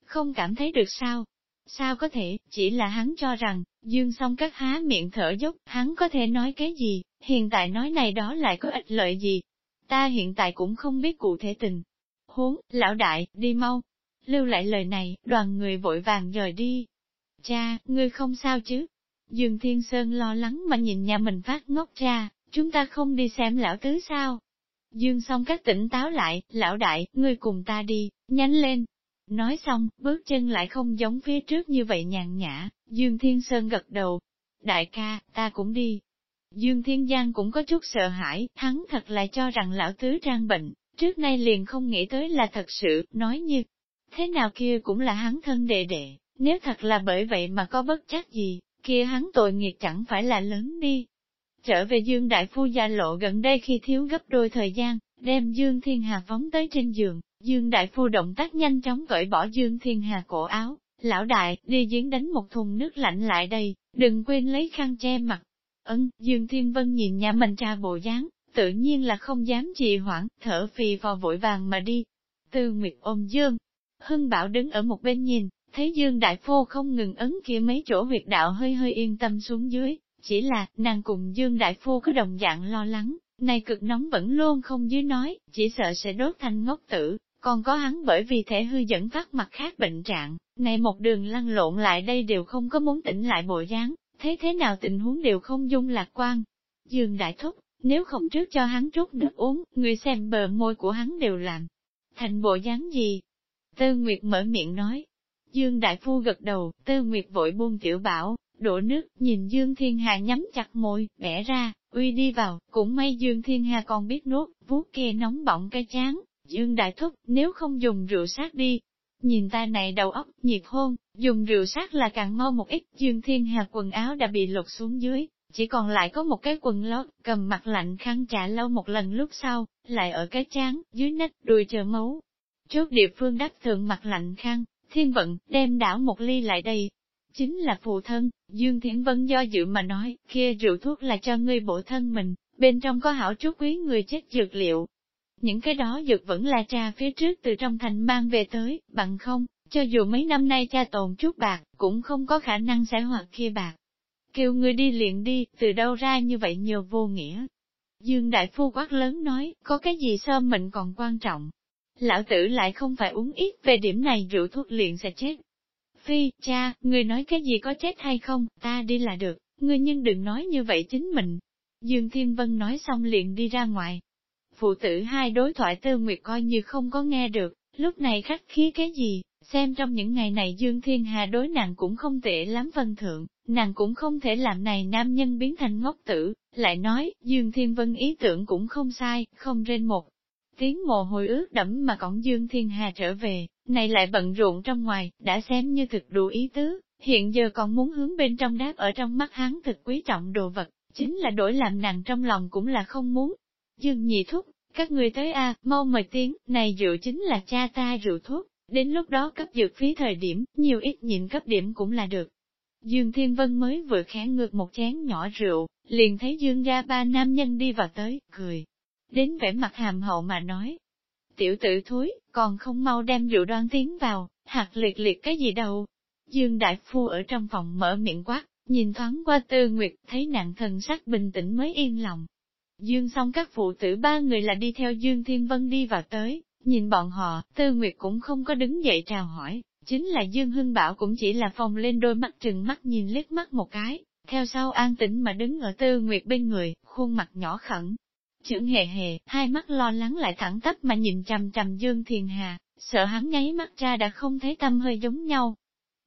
Không cảm thấy được sao? Sao có thể, chỉ là hắn cho rằng, dương xong các há miệng thở dốc, hắn có thể nói cái gì, hiện tại nói này đó lại có ích lợi gì? Ta hiện tại cũng không biết cụ thể tình. Huống, lão đại, đi mau. Lưu lại lời này, đoàn người vội vàng rời đi. Cha, ngươi không sao chứ? Dương Thiên Sơn lo lắng mà nhìn nhà mình phát ngốc cha, chúng ta không đi xem lão tứ sao? Dương xong các tỉnh táo lại, lão đại, ngươi cùng ta đi, nhanh lên. Nói xong, bước chân lại không giống phía trước như vậy nhàn nhã, Dương Thiên Sơn gật đầu. Đại ca, ta cũng đi. Dương Thiên Giang cũng có chút sợ hãi, hắn thật lại cho rằng lão tứ trang bệnh, trước nay liền không nghĩ tới là thật sự, nói như, thế nào kia cũng là hắn thân đệ đệ, nếu thật là bởi vậy mà có bất chắc gì, kia hắn tội nghiệt chẳng phải là lớn đi. Trở về Dương Đại Phu gia lộ gần đây khi thiếu gấp đôi thời gian, đem Dương Thiên Hà phóng tới trên giường, Dương Đại Phu động tác nhanh chóng cởi bỏ Dương Thiên Hà cổ áo, lão đại, đi giếng đánh một thùng nước lạnh lại đây, đừng quên lấy khăn che mặt. Ấn, Dương Thiên Vân nhìn nhà mình cha bộ dáng, tự nhiên là không dám trì hoãn, thở phì vào vội vàng mà đi. Tư Nguyệt ôm Dương, Hưng Bảo đứng ở một bên nhìn, thấy Dương Đại Phu không ngừng ấn kia mấy chỗ huyệt đạo hơi hơi yên tâm xuống dưới, chỉ là, nàng cùng Dương Đại Phu có đồng dạng lo lắng, này cực nóng vẫn luôn không dưới nói, chỉ sợ sẽ đốt thành ngốc tử, còn có hắn bởi vì thể hư dẫn phát mặt khác bệnh trạng, này một đường lăn lộn lại đây đều không có muốn tỉnh lại bộ dáng, thế thế nào tình huống đều không dung lạc quan. Dương Đại Thúc, nếu không trước cho hắn chút nước uống, người xem bờ môi của hắn đều làm. Thành bộ dáng gì? Tư Nguyệt mở miệng nói. Dương Đại Phu gật đầu, Tư Nguyệt vội buông tiểu bảo, đổ nước, nhìn Dương Thiên Hà nhắm chặt môi, bẻ ra, uy đi vào, cũng may Dương Thiên Hà còn biết nuốt, vuốt kia nóng bỏng cái chán. Dương Đại Thúc, nếu không dùng rượu sát đi, nhìn ta này đầu óc, nhiệt hôn, dùng rượu sát là càng mau một ít, Dương Thiên Hà quần áo đã bị lột xuống dưới, chỉ còn lại có một cái quần lót, cầm mặt lạnh khăn trả lâu một lần lúc sau, lại ở cái chán, dưới nách, đùi chờ máu. Trước địa phương đắp thượng mặt lạnh khăn, thiên vận, đem đảo một ly lại đây. Chính là phụ thân, Dương Thiển Vân do dự mà nói, kia rượu thuốc là cho ngươi bổ thân mình, bên trong có hảo chút quý người chết dược liệu. Những cái đó dược vẫn là cha phía trước từ trong thành mang về tới, bằng không, cho dù mấy năm nay cha tồn chút bạc, cũng không có khả năng sẽ hoạt kia bạc kêu ngươi đi liền đi, từ đâu ra như vậy nhiều vô nghĩa. Dương Đại Phu quát lớn nói, có cái gì sơ mình còn quan trọng. Lão tử lại không phải uống ít về điểm này rượu thuốc liền sẽ chết. Phi, cha, người nói cái gì có chết hay không, ta đi là được, ngươi nhưng đừng nói như vậy chính mình. Dương Thiên Vân nói xong liền đi ra ngoài. Phụ tử hai đối thoại tư nguyệt coi như không có nghe được, lúc này khách khí cái gì, xem trong những ngày này Dương Thiên Hà đối nàng cũng không tệ lắm vân thượng, nàng cũng không thể làm này nam nhân biến thành ngốc tử, lại nói, Dương Thiên Vân ý tưởng cũng không sai, không rên một. Tiếng mồ hôi ướt đẫm mà cổng Dương Thiên Hà trở về, này lại bận rộn trong ngoài, đã xem như thực đủ ý tứ, hiện giờ còn muốn hướng bên trong đáp ở trong mắt hắn thực quý trọng đồ vật, chính là đổi làm nàng trong lòng cũng là không muốn. Dương nhị thúc, các người tới a mau mời tiếng, này rượu chính là cha ta rượu thuốc, đến lúc đó cấp dược phí thời điểm, nhiều ít nhịn cấp điểm cũng là được. Dương Thiên Vân mới vừa khẽ ngược một chén nhỏ rượu, liền thấy Dương ra ba nam nhân đi vào tới, cười. Đến vẻ mặt hàm hậu mà nói. Tiểu tử thúi, còn không mau đem rượu đoan tiến vào, hạt liệt liệt cái gì đâu. Dương Đại Phu ở trong phòng mở miệng quát, nhìn thoáng qua tư nguyệt, thấy nạn thần sắc bình tĩnh mới yên lòng. Dương xong các phụ tử ba người là đi theo Dương Thiên Vân đi vào tới, nhìn bọn họ, tư nguyệt cũng không có đứng dậy chào hỏi, Chính là Dương Hưng Bảo cũng chỉ là phòng lên đôi mắt trừng mắt nhìn liếc mắt một cái, theo sau an tĩnh mà đứng ở tư nguyệt bên người, khuôn mặt nhỏ khẩn. Chưởng hề hề, hai mắt lo lắng lại thẳng tắp mà nhìn trầm trầm Dương Thiền Hà, sợ hắn nháy mắt ra đã không thấy tâm hơi giống nhau.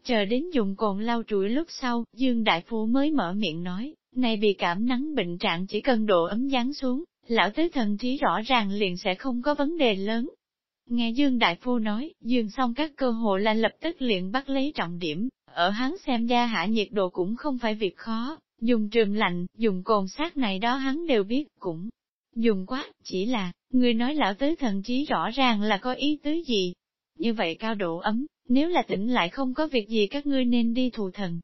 Chờ đến dùng cồn lau trụi lúc sau, Dương Đại Phu mới mở miệng nói, này bị cảm nắng bệnh trạng chỉ cần độ ấm dán xuống, lão tứ thần trí rõ ràng liền sẽ không có vấn đề lớn. Nghe Dương Đại Phu nói, Dương xong các cơ hội là lập tức liền bắt lấy trọng điểm, ở hắn xem ra hạ nhiệt độ cũng không phải việc khó, dùng trường lạnh, dùng cồn sát này đó hắn đều biết, cũng dùng quá, chỉ là, người nói lão tứ thần trí rõ ràng là có ý tứ gì. Như vậy cao độ ấm, nếu là tỉnh lại không có việc gì các ngươi nên đi thù thần.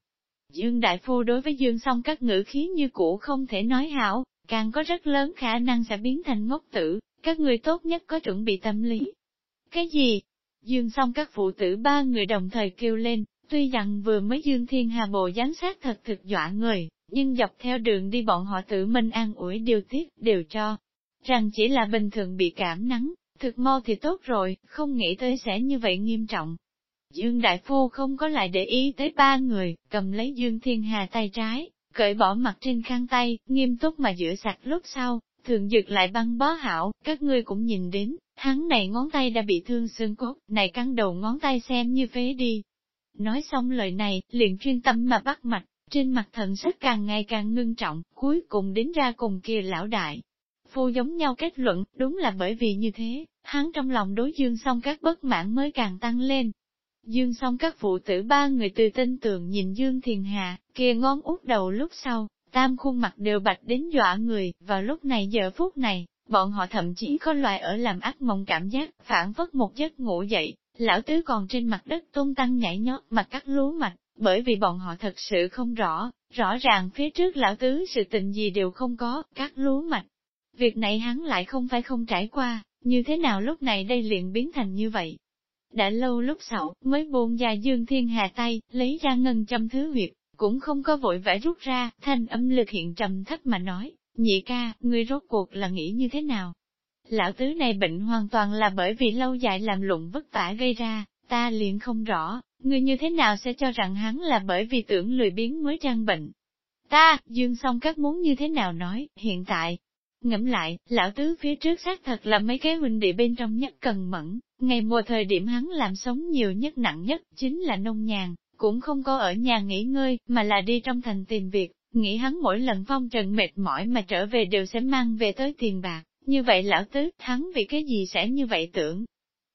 Dương Đại Phu đối với Dương song các ngữ khí như cũ không thể nói hảo, càng có rất lớn khả năng sẽ biến thành ngốc tử, các người tốt nhất có chuẩn bị tâm lý. Cái gì? Dương song các phụ tử ba người đồng thời kêu lên, tuy rằng vừa mới Dương Thiên Hà Bộ giám sát thật thực dọa người, nhưng dọc theo đường đi bọn họ tự mình an ủi điều tiết, đều cho, rằng chỉ là bình thường bị cảm nắng, thực mau thì tốt rồi, không nghĩ tới sẽ như vậy nghiêm trọng. Dương Đại Phu không có lại để ý tới ba người, cầm lấy Dương Thiên Hà tay trái, cởi bỏ mặt trên khăn tay, nghiêm túc mà rửa sạch lúc sau, thường dực lại băng bó hảo, các ngươi cũng nhìn đến, hắn này ngón tay đã bị thương xương cốt, này căng đầu ngón tay xem như phế đi. Nói xong lời này, liền chuyên tâm mà bắt mạch, trên mặt thần sắc càng ngày càng ngưng trọng, cuối cùng đến ra cùng kia lão đại. Phu giống nhau kết luận, đúng là bởi vì như thế, hắn trong lòng đối dương song các bất mãn mới càng tăng lên. Dương song các phụ tử ba người từ tinh tường nhìn Dương Thiền Hà, kia ngón út đầu lúc sau, tam khuôn mặt đều bạch đến dọa người, vào lúc này giờ phút này, bọn họ thậm chí có loại ở làm ác mộng cảm giác, phản phất một giấc ngủ dậy, lão tứ còn trên mặt đất tung tăng nhảy nhót mặt cắt lúa mạch, bởi vì bọn họ thật sự không rõ, rõ ràng phía trước lão tứ sự tình gì đều không có, cắt lúa mạch. Việc này hắn lại không phải không trải qua, như thế nào lúc này đây liền biến thành như vậy. Đã lâu lúc sau, mới buông ra dương thiên hà tay, lấy ra ngân châm thứ huyệt, cũng không có vội vã rút ra, thanh âm lực hiện trầm thấp mà nói, nhị ca, ngươi rốt cuộc là nghĩ như thế nào? Lão tứ này bệnh hoàn toàn là bởi vì lâu dài làm lụng vất vả gây ra, ta liền không rõ, ngươi như thế nào sẽ cho rằng hắn là bởi vì tưởng lười biếng mới trang bệnh. Ta, dương song các muốn như thế nào nói, hiện tại, ngẫm lại, lão tứ phía trước xác thật là mấy cái huynh đệ bên trong nhất cần mẫn, ngày mùa thời điểm hắn làm sống nhiều nhất nặng nhất, chính là nông nhàn, cũng không có ở nhà nghỉ ngơi, mà là đi trong thành tìm việc, nghĩ hắn mỗi lần phong trần mệt mỏi mà trở về đều sẽ mang về tới tiền bạc, như vậy lão tứ, hắn vì cái gì sẽ như vậy tưởng.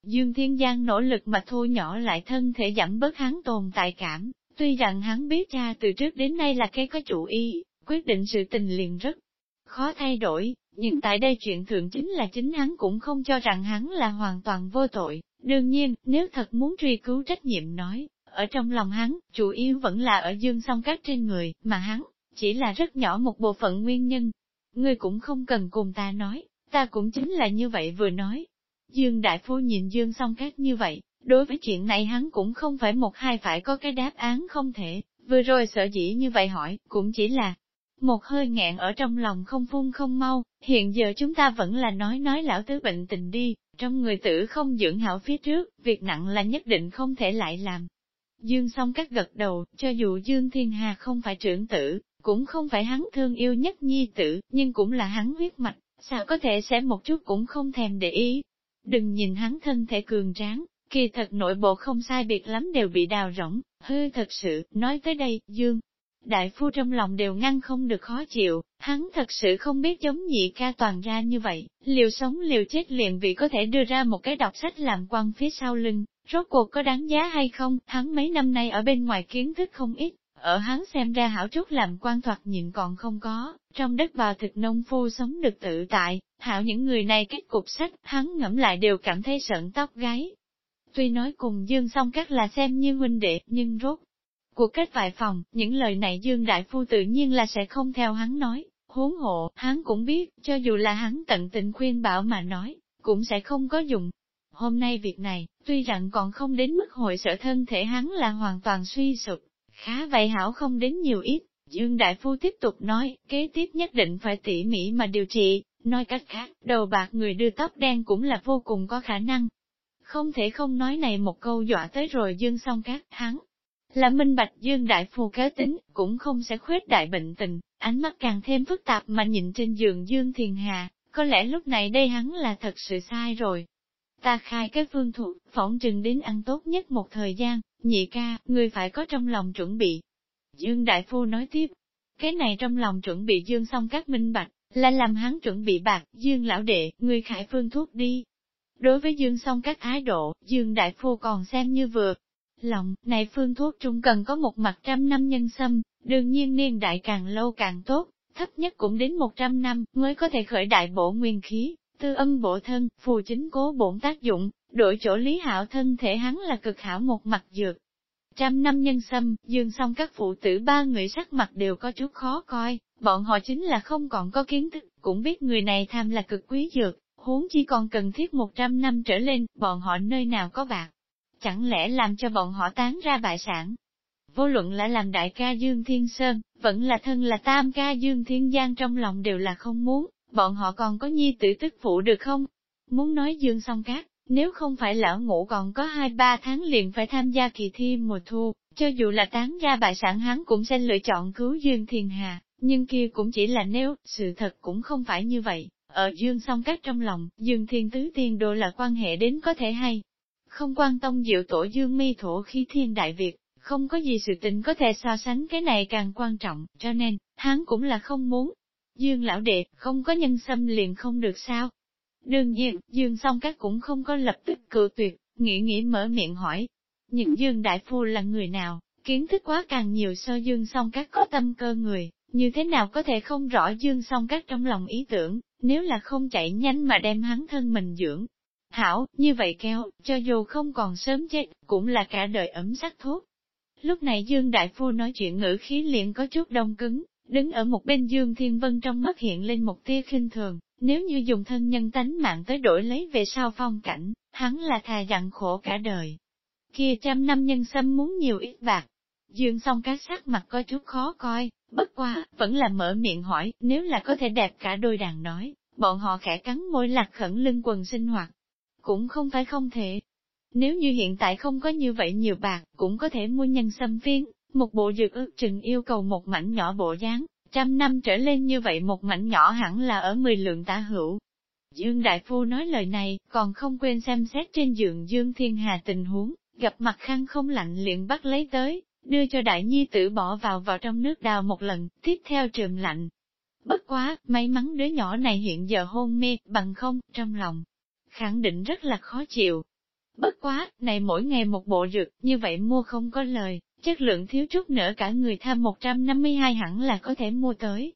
Dương Thiên Giang nỗ lực mà thu nhỏ lại thân thể giảm bớt hắn tồn tại cảm, tuy rằng hắn biết cha từ trước đến nay là cái có chủ ý, quyết định sự tình liền rất khó thay đổi, nhưng tại đây chuyện thượng chính là chính hắn cũng không cho rằng hắn là hoàn toàn vô tội. Đương nhiên, nếu thật muốn truy cứu trách nhiệm nói, ở trong lòng hắn, chủ yếu vẫn là ở dương song cát trên người, mà hắn, chỉ là rất nhỏ một bộ phận nguyên nhân. Ngươi cũng không cần cùng ta nói, ta cũng chính là như vậy vừa nói. Dương Đại Phu nhìn Dương song cát như vậy, đối với chuyện này hắn cũng không phải một hai phải có cái đáp án không thể, vừa rồi sợ dĩ như vậy hỏi, cũng chỉ là một hơi nghẹn ở trong lòng không phun không mau, hiện giờ chúng ta vẫn là nói nói lão tứ bệnh tình đi, trong người tử không dưỡng hảo phía trước, việc nặng là nhất định không thể lại làm. Dương song các gật đầu, cho dù Dương Thiên Hà không phải trưởng tử, cũng không phải hắn thương yêu nhất nhi tử, nhưng cũng là hắn huyết mạch, sao có thể sẽ một chút cũng không thèm để ý. Đừng nhìn hắn thân thể cường tráng, kỳ thật nội bộ không sai biệt lắm đều bị đào rỗng, hư thật sự, nói tới đây, Dương. Đại phu trong lòng đều ngăn không được khó chịu, hắn thật sự không biết giống nhị ca toàn ra như vậy, liều sống liều chết liền vì có thể đưa ra một cái đọc sách làm quan phía sau lưng, rốt cuộc có đáng giá hay không, hắn mấy năm nay ở bên ngoài kiến thức không ít, ở hắn xem ra hảo chút làm quan thoạt nhìn còn không có, trong đất bào thực nông phu sống được tự tại, hảo những người này kết cục sách, hắn ngẫm lại đều cảm thấy sợn tóc gáy. Tuy nói cùng Dương song các là xem như huynh đệ, nhưng rốt cuộc kết vài phòng, những lời này Dương Đại Phu tự nhiên là sẽ không theo hắn nói, huống hộ, hắn cũng biết, cho dù là hắn tận tình khuyên bảo mà nói, cũng sẽ không có dùng. Hôm nay việc này, tuy rằng còn không đến mức hội sở thân thể hắn là hoàn toàn suy sụp, khá vậy hảo không đến nhiều ít. Dương Đại Phu tiếp tục nói, kế tiếp nhất định phải tỉ mỉ mà điều trị, nói cách khác, đầu bạc người đưa tóc đen cũng là vô cùng có khả năng. Không thể không nói này một câu dọa tới rồi Dương song các, hắn, là minh bạch Dương Đại Phu kéo tính, cũng không sẽ khuyết đại bệnh tình, ánh mắt càng thêm phức tạp mà nhìn trên giường Dương Thiền Hà, có lẽ lúc này đây hắn là thật sự sai rồi. Ta khai cái phương thuộc, phỏng trừng đến ăn tốt nhất một thời gian, nhị ca, người phải có trong lòng chuẩn bị. Dương Đại Phu nói tiếp, cái này trong lòng chuẩn bị Dương xong các minh bạch, là làm hắn chuẩn bị bạc, Dương lão đệ, người khải phương thuốc đi. Đối với Dương xong các thái độ, Dương Đại Phu còn xem như vừa. Lòng, này phương thuốc trung cần có một mặt trăm năm nhân sâm, đương nhiên niên đại càng lâu càng tốt, thấp nhất cũng đến một trăm năm mới có thể khởi đại bổ nguyên khí, tư âm bổ thân, phù chính cố bổn tác dụng, đổi chỗ lý hảo thân thể hắn là cực hảo một mặt dược. Trăm năm nhân sâm, dương xong các phụ tử ba người sắc mặt đều có chút khó coi, bọn họ chính là không còn có kiến thức, cũng biết người này tham là cực quý dược, huống chi còn cần thiết một trăm năm trở lên, bọn họ nơi nào có bạc. Chẳng lẽ làm cho bọn họ tán ra bại sản? Vô luận là làm đại ca Dương Thiên Sơn, vẫn là thân là tam ca Dương Thiên Giang trong lòng đều là không muốn, bọn họ còn có nhi tử tức phụ được không? Muốn nói Dương song cát, nếu không phải lão ngũ còn có hai ba tháng liền phải tham gia kỳ thi mùa thu, cho dù là tán ra bại sản hắn cũng sẽ lựa chọn cứu Dương Thiên Hà, nhưng kia cũng chỉ là nếu, sự thật cũng không phải như vậy. Ở Dương song cát trong lòng, Dương Thiên Tứ Tiên đô là quan hệ đến có thể hay. Không quan tông diệu tổ Dương mi thổ khi thiên đại Việt, không có gì sự tình có thể so sánh cái này càng quan trọng, cho nên, hắn cũng là không muốn. Dương lão đệ, không có nhân xâm liền không được sao? Đương nhiên, Dương song các cũng không có lập tức cự tuyệt, nghĩ nghĩ mở miệng hỏi. Những Dương đại phu là người nào, kiến thức quá càng nhiều so Dương song các có tâm cơ người, như thế nào có thể không rõ Dương song các trong lòng ý tưởng, nếu là không chạy nhanh mà đem hắn thân mình dưỡng. Hảo, như vậy kéo, cho dù không còn sớm chết, cũng là cả đời ấm sắc thuốc. Lúc này Dương Đại Phu nói chuyện ngữ khí liền có chút đông cứng, đứng ở một bên Dương Thiên Vân trong mắt hiện lên một tia khinh thường, nếu như dùng thân nhân tánh mạng tới đổi lấy về sau phong cảnh, hắn là thà dặn khổ cả đời. Kia trăm năm nhân sâm muốn nhiều ít bạc. Dương song cá sắc mặt có chút khó coi, bất qua, vẫn là mở miệng hỏi, nếu là có thể đẹp cả đôi đàn nói, bọn họ khẽ cắn môi lạc khẩn lưng quần sinh hoạt. Cũng không phải không thể, nếu như hiện tại không có như vậy nhiều bạc, cũng có thể mua nhân sâm viên, một bộ dược ước chừng yêu cầu một mảnh nhỏ bộ dáng, trăm năm trở lên như vậy một mảnh nhỏ hẳn là ở 10 lượng tả hữu. Dương Đại Phu nói lời này, còn không quên xem xét trên giường Dương Thiên Hà tình huống, gặp mặt khăn không lạnh liền bắt lấy tới, đưa cho đại nhi tử bỏ vào vào trong nước đào một lần, tiếp theo trường lạnh. Bất quá, may mắn đứa nhỏ này hiện giờ hôn mê, bằng không, trong lòng, khẳng định rất là khó chịu, Bất quá, này mỗi ngày một bộ dược, như vậy mua không có lời, chất lượng thiếu chút nữa cả người tham 152 hẳn là có thể mua tới.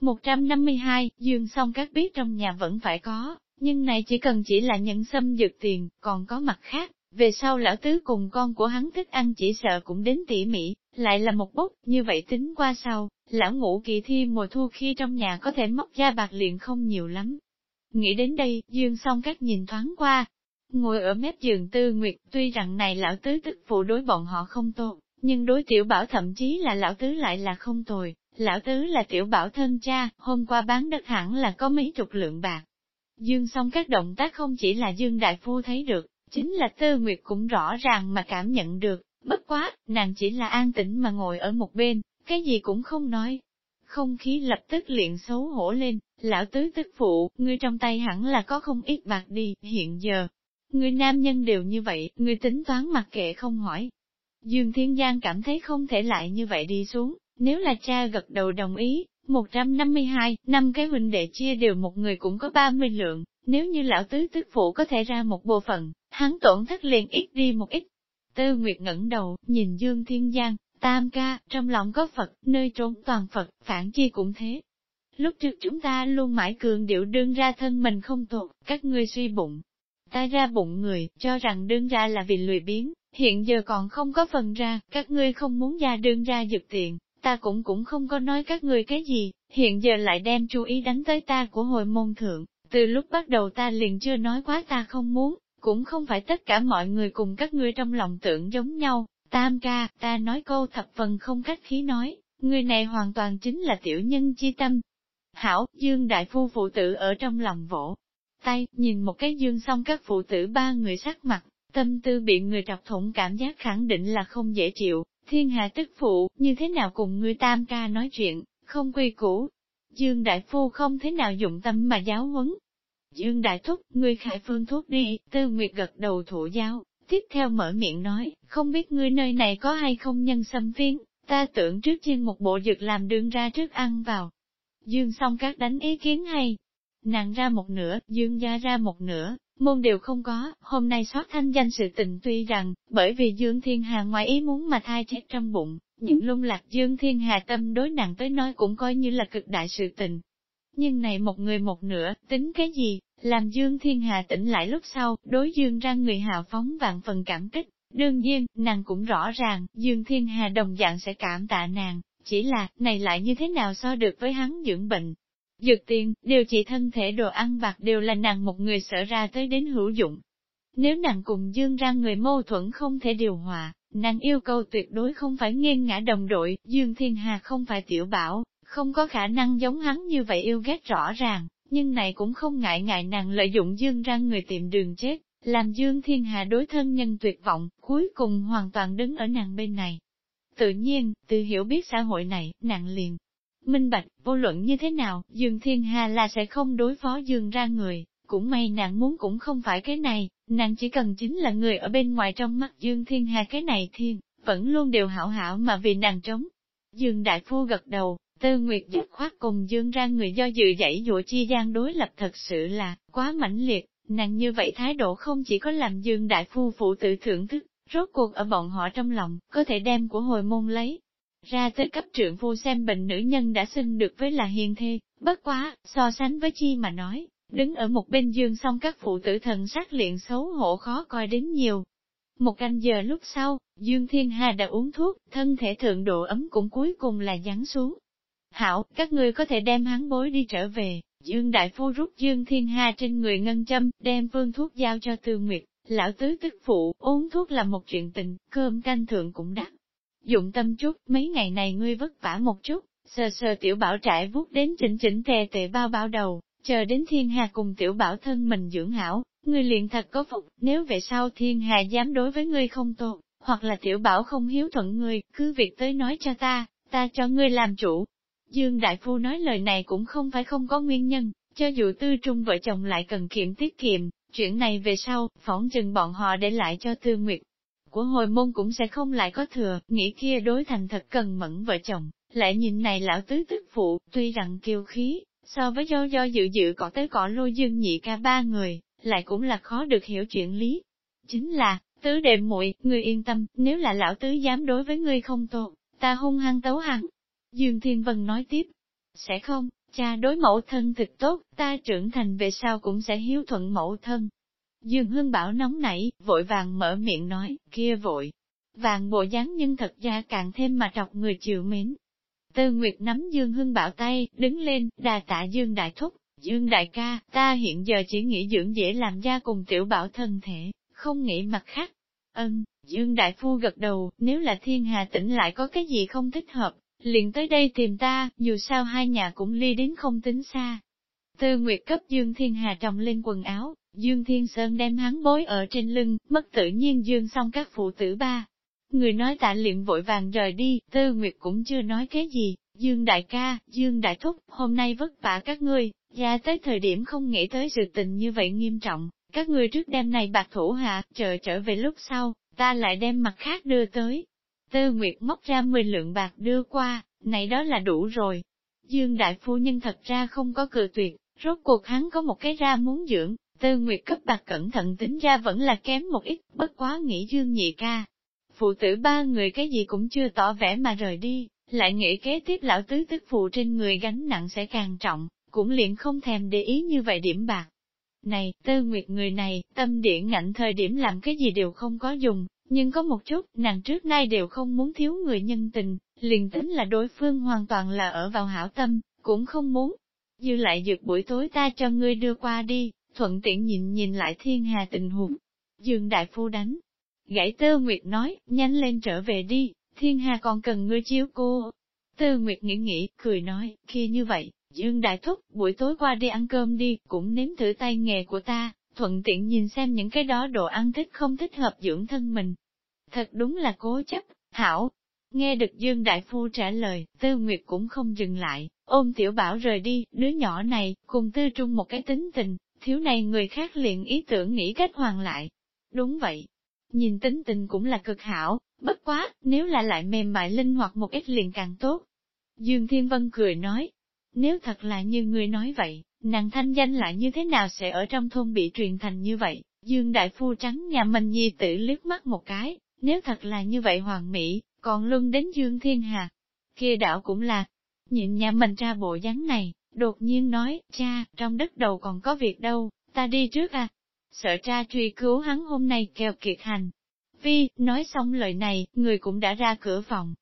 152, dương song các biết trong nhà vẫn phải có, nhưng này chỉ cần chỉ là nhận xâm dược tiền, còn có mặt khác, về sau lão tứ cùng con của hắn thích ăn chỉ sợ cũng đến tỉ mỉ, lại là một bút, như vậy tính qua sau, lão ngũ kỳ thi mùa thu khi trong nhà có thể móc ra bạc liền không nhiều lắm. Nghĩ đến đây, dương song các nhìn thoáng qua, Ngồi ở mép giường tư nguyệt, tuy rằng này lão tứ tức phụ đối bọn họ không tốt, nhưng đối tiểu bảo thậm chí là lão tứ lại là không tồi. Lão tứ là tiểu bảo thân cha, hôm qua bán đất hẳn là có mấy chục lượng bạc. Dương xong các động tác không chỉ là Dương Đại Phu thấy được, chính là Tư Nguyệt cũng rõ ràng mà cảm nhận được, bất quá, nàng chỉ là an tĩnh mà ngồi ở một bên, cái gì cũng không nói. Không khí lập tức liền xấu hổ lên, lão tứ tức phụ, ngươi trong tay hẳn là có không ít bạc đi, hiện giờ, Người nam nhân đều như vậy, người tính toán mặc kệ không hỏi. Dương Thiên Giang cảm thấy không thể lại như vậy đi xuống, nếu là cha gật đầu đồng ý, 152, năm cái huynh đệ chia đều một người cũng có 30 lượng, nếu như lão tứ tức phụ có thể ra một bộ phận, hắn tổn thất liền ít đi một ít. Tư Nguyệt ngẩng đầu, nhìn Dương Thiên Giang, tam ca, trong lòng có Phật, nơi trốn toàn Phật, phản chi cũng thế. Lúc trước chúng ta luôn mãi cường điệu đương ra thân mình không thuộc, các ngươi suy bụng, ta ra bụng người, cho rằng đương ra là vì lười biếng, hiện giờ còn không có phần ra, các ngươi không muốn ra đương ra dược tiện ta cũng cũng không có nói các ngươi cái gì, hiện giờ lại đem chú ý đánh tới ta của hồi môn thượng, từ lúc bắt đầu ta liền chưa nói quá ta không muốn, cũng không phải tất cả mọi người cùng các ngươi trong lòng tưởng giống nhau, tam ca, ta nói câu thập phần không cách khí nói, người này hoàn toàn chính là tiểu nhân chi tâm. Hảo, Dương Đại Phu phụ tử ở trong lòng vỗ, tay, nhìn một cái dương xong các phụ tử ba người sắc mặt, tâm tư bị người trọc thủng cảm giác khẳng định là không dễ chịu, thiên hạ tức phụ, như thế nào cùng ngươi tam ca nói chuyện, không quy củ. Dương Đại Phu không thế nào dụng tâm mà giáo huấn. Dương Đại Thúc, ngươi khải phương thuốc đi, tư nguyệt gật đầu thủ giáo, tiếp theo mở miệng nói, không biết ngươi nơi này có hay không nhân xâm phiến, ta tưởng trước chiên một bộ dược làm đường ra trước ăn vào. Dương xong các đánh ý kiến hay, nàng ra một nửa, dương gia ra một nửa, môn đều không có, hôm nay xót thanh danh sự tình tuy rằng, bởi vì Dương Thiên Hà ngoài ý muốn mà thai chết trong bụng, những lung lạc Dương Thiên Hà tâm đối nàng tới nói cũng coi như là cực đại sự tình. Nhưng này một người một nửa, tính cái gì, làm Dương Thiên Hà tỉnh lại lúc sau, đối Dương ra người hào phóng vạn phần cảm kích. Đương nhiên, nàng cũng rõ ràng, Dương Thiên Hà đồng dạng sẽ cảm tạ nàng, chỉ là, này lại như thế nào so được với hắn dưỡng bệnh, Dược tiền, điều trị thân thể đồ ăn bạc đều là nàng một người sở ra tới đến hữu dụng. Nếu nàng cùng dương ra người mâu thuẫn không thể điều hòa, nàng yêu cầu tuyệt đối không phải nghiêng ngã đồng đội, dương thiên hà không phải tiểu bảo, không có khả năng giống hắn như vậy yêu ghét rõ ràng, nhưng này cũng không ngại ngại nàng lợi dụng dương ra người tìm đường chết, làm dương thiên hà đối thân nhân tuyệt vọng, cuối cùng hoàn toàn đứng ở nàng bên này. Tự nhiên, từ hiểu biết xã hội này, nàng liền minh bạch, vô luận như thế nào, Dương Thiên Hà là sẽ không đối phó Dương ra người, cũng may nàng muốn cũng không phải cái này, nàng chỉ cần chính là người ở bên ngoài trong mắt Dương Thiên Hà cái này thiên, vẫn luôn đều hảo hảo mà vì nàng trống. Dương Đại Phu gật đầu, Tư Nguyệt dứt khoát cùng Dương ra người do dự dãy dụa chi gian đối lập thật sự là quá mãnh liệt, nàng như vậy thái độ không chỉ có làm Dương Đại Phu phụ tự thưởng thức, rốt cuộc ở bọn họ trong lòng, có thể đem của hồi môn lấy, ra tới cấp trưởng phu xem bệnh nữ nhân đã xưng được với là hiền thê, bất quá, so sánh với chi mà nói, đứng ở một bên dương xong các phụ tử thần sát luyện xấu hổ khó coi đến nhiều. Một canh giờ lúc sau, Dương Thiên Hà đã uống thuốc, thân thể thượng độ ấm cũng cuối cùng là giáng xuống. Hảo, các ngươi có thể đem hắn bối đi trở về, Dương Đại Phu rút Dương Thiên Hà trên người ngân châm, đem phương thuốc giao cho Tư Nguyệt, lão tứ tức phụ, uống thuốc là một chuyện tình, cơm canh thượng cũng đắt dụng tâm chút, mấy ngày này ngươi vất vả một chút, sờ sờ tiểu bảo trải vuốt đến chỉnh chỉnh tề tề bao bao đầu, chờ đến thiên hà cùng tiểu bảo thân mình dưỡng hảo, ngươi liền thật có phục, nếu về sau thiên hà dám đối với ngươi không tốt, hoặc là tiểu bảo không hiếu thuận ngươi, cứ việc tới nói cho ta, ta cho ngươi làm chủ. Dương Đại Phu nói lời này cũng không phải không có nguyên nhân, cho dù tư trung vợ chồng lại cần kiệm tiết kiệm, chuyện này về sau, phỏng chừng bọn họ để lại cho Tư Nguyệt, của hồi môn cũng sẽ không lại có thừa, nghĩ kia đối thành thật cần mẫn vợ chồng, lại nhìn này lão tứ tức phụ, tuy rằng kiêu khí, so với do do dự dự cỏ tới cỏ lôi dương nhị ca ba người, lại cũng là khó được hiểu chuyện lý. Chính là, tứ đệ muội ngươi yên tâm, nếu là lão tứ dám đối với ngươi không tốt, ta hung hăng tấu hăng. Dương Thiên Vân nói tiếp, sẽ không, cha đối mẫu thân thực tốt, ta trưởng thành về sau cũng sẽ hiếu thuận mẫu thân, Dương Hương Bảo nóng nảy, vội vàng mở miệng nói, kia vội. Vàng bộ dáng nhưng thật ra càng thêm mà trọc người chịu mến. Tư Nguyệt nắm Dương Hưng Bảo tay, đứng lên, đà tạ Dương Đại Thúc, Dương Đại ca, ta hiện giờ chỉ nghĩ dưỡng dễ làm gia cùng tiểu bảo thân thể, không nghĩ mặt khác. Ân, Dương Đại Phu gật đầu, nếu là thiên hà tỉnh lại có cái gì không thích hợp, liền tới đây tìm ta, dù sao hai nhà cũng ly đến không tính xa. Tư Nguyệt cấp Dương Thiên Hà trồng lên quần áo, Dương Thiên Sơn đem hắn bối ở trên lưng, mất tự nhiên dương xong các phụ tử ba. Người nói tạ liệm vội vàng rời đi, Tư Nguyệt cũng chưa nói cái gì, Dương Đại ca, Dương Đại Thúc, hôm nay vất vả các ngươi, ra tới thời điểm không nghĩ tới sự tình như vậy nghiêm trọng, các ngươi trước đêm này bạc thủ hạ, chờ trở về lúc sau, ta lại đem mặt khác đưa tới. Tư Nguyệt móc ra 10 lượng bạc đưa qua, này đó là đủ rồi. Dương Đại Phu Nhân thật ra không có cự tuyệt, rốt cuộc hắn có một cái ra muốn dưỡng, Tư Nguyệt cấp bạc cẩn thận tính ra vẫn là kém một ít, bất quá nghĩ dương nhị ca. Phụ tử ba người cái gì cũng chưa tỏ vẻ mà rời đi, lại nghĩ kế tiếp lão tứ tức phụ trên người gánh nặng sẽ càng trọng, cũng liền không thèm để ý như vậy điểm bạc. Này, Tư Nguyệt người này, tâm điện ngạnh thời điểm làm cái gì đều không có dùng, nhưng có một chút, nàng trước nay đều không muốn thiếu người nhân tình, liền tính là đối phương hoàn toàn là ở vào hảo tâm, cũng không muốn. Dư lại dược buổi tối ta cho ngươi đưa qua đi, thuận tiện nhìn nhìn lại thiên hà tình huống. Dương Đại Phu đánh. Gãy Tơ Nguyệt nói, nhanh lên trở về đi, thiên hà còn cần ngươi chiếu cô. Tơ Nguyệt nghĩ nghĩ, cười nói, kia như vậy, Dương Đại Thúc, buổi tối qua đi ăn cơm đi, cũng nếm thử tay nghề của ta, thuận tiện nhìn xem những cái đó đồ ăn thích không thích hợp dưỡng thân mình. Thật đúng là cố chấp, hảo. Nghe được Dương Đại Phu trả lời, Tư Nguyệt cũng không dừng lại, ôm Tiểu Bảo rời đi, đứa nhỏ này, cùng Tư Trung một cái tính tình, thiếu này người khác liền ý tưởng nghĩ cách hoàn lại. Đúng vậy, nhìn tính tình cũng là cực hảo, bất quá, nếu là lại mềm mại linh hoạt một ít liền càng tốt. Dương Thiên Vân cười nói, nếu thật là như người nói vậy, nàng thanh danh lại như thế nào sẽ ở trong thôn bị truyền thành như vậy? Dương Đại Phu trắng nhà mình nhi tử liếc mắt một cái, nếu thật là như vậy hoàng mỹ, còn luân đến Dương Thiên Hà. kia đảo cũng là, nhịn nhà mình ra bộ dáng này, đột nhiên nói, cha, trong đất đầu còn có việc đâu, ta đi trước à. Sợ cha truy cứu hắn hôm nay kêu kiệt hành. Vi, nói xong lời này, người cũng đã ra cửa phòng.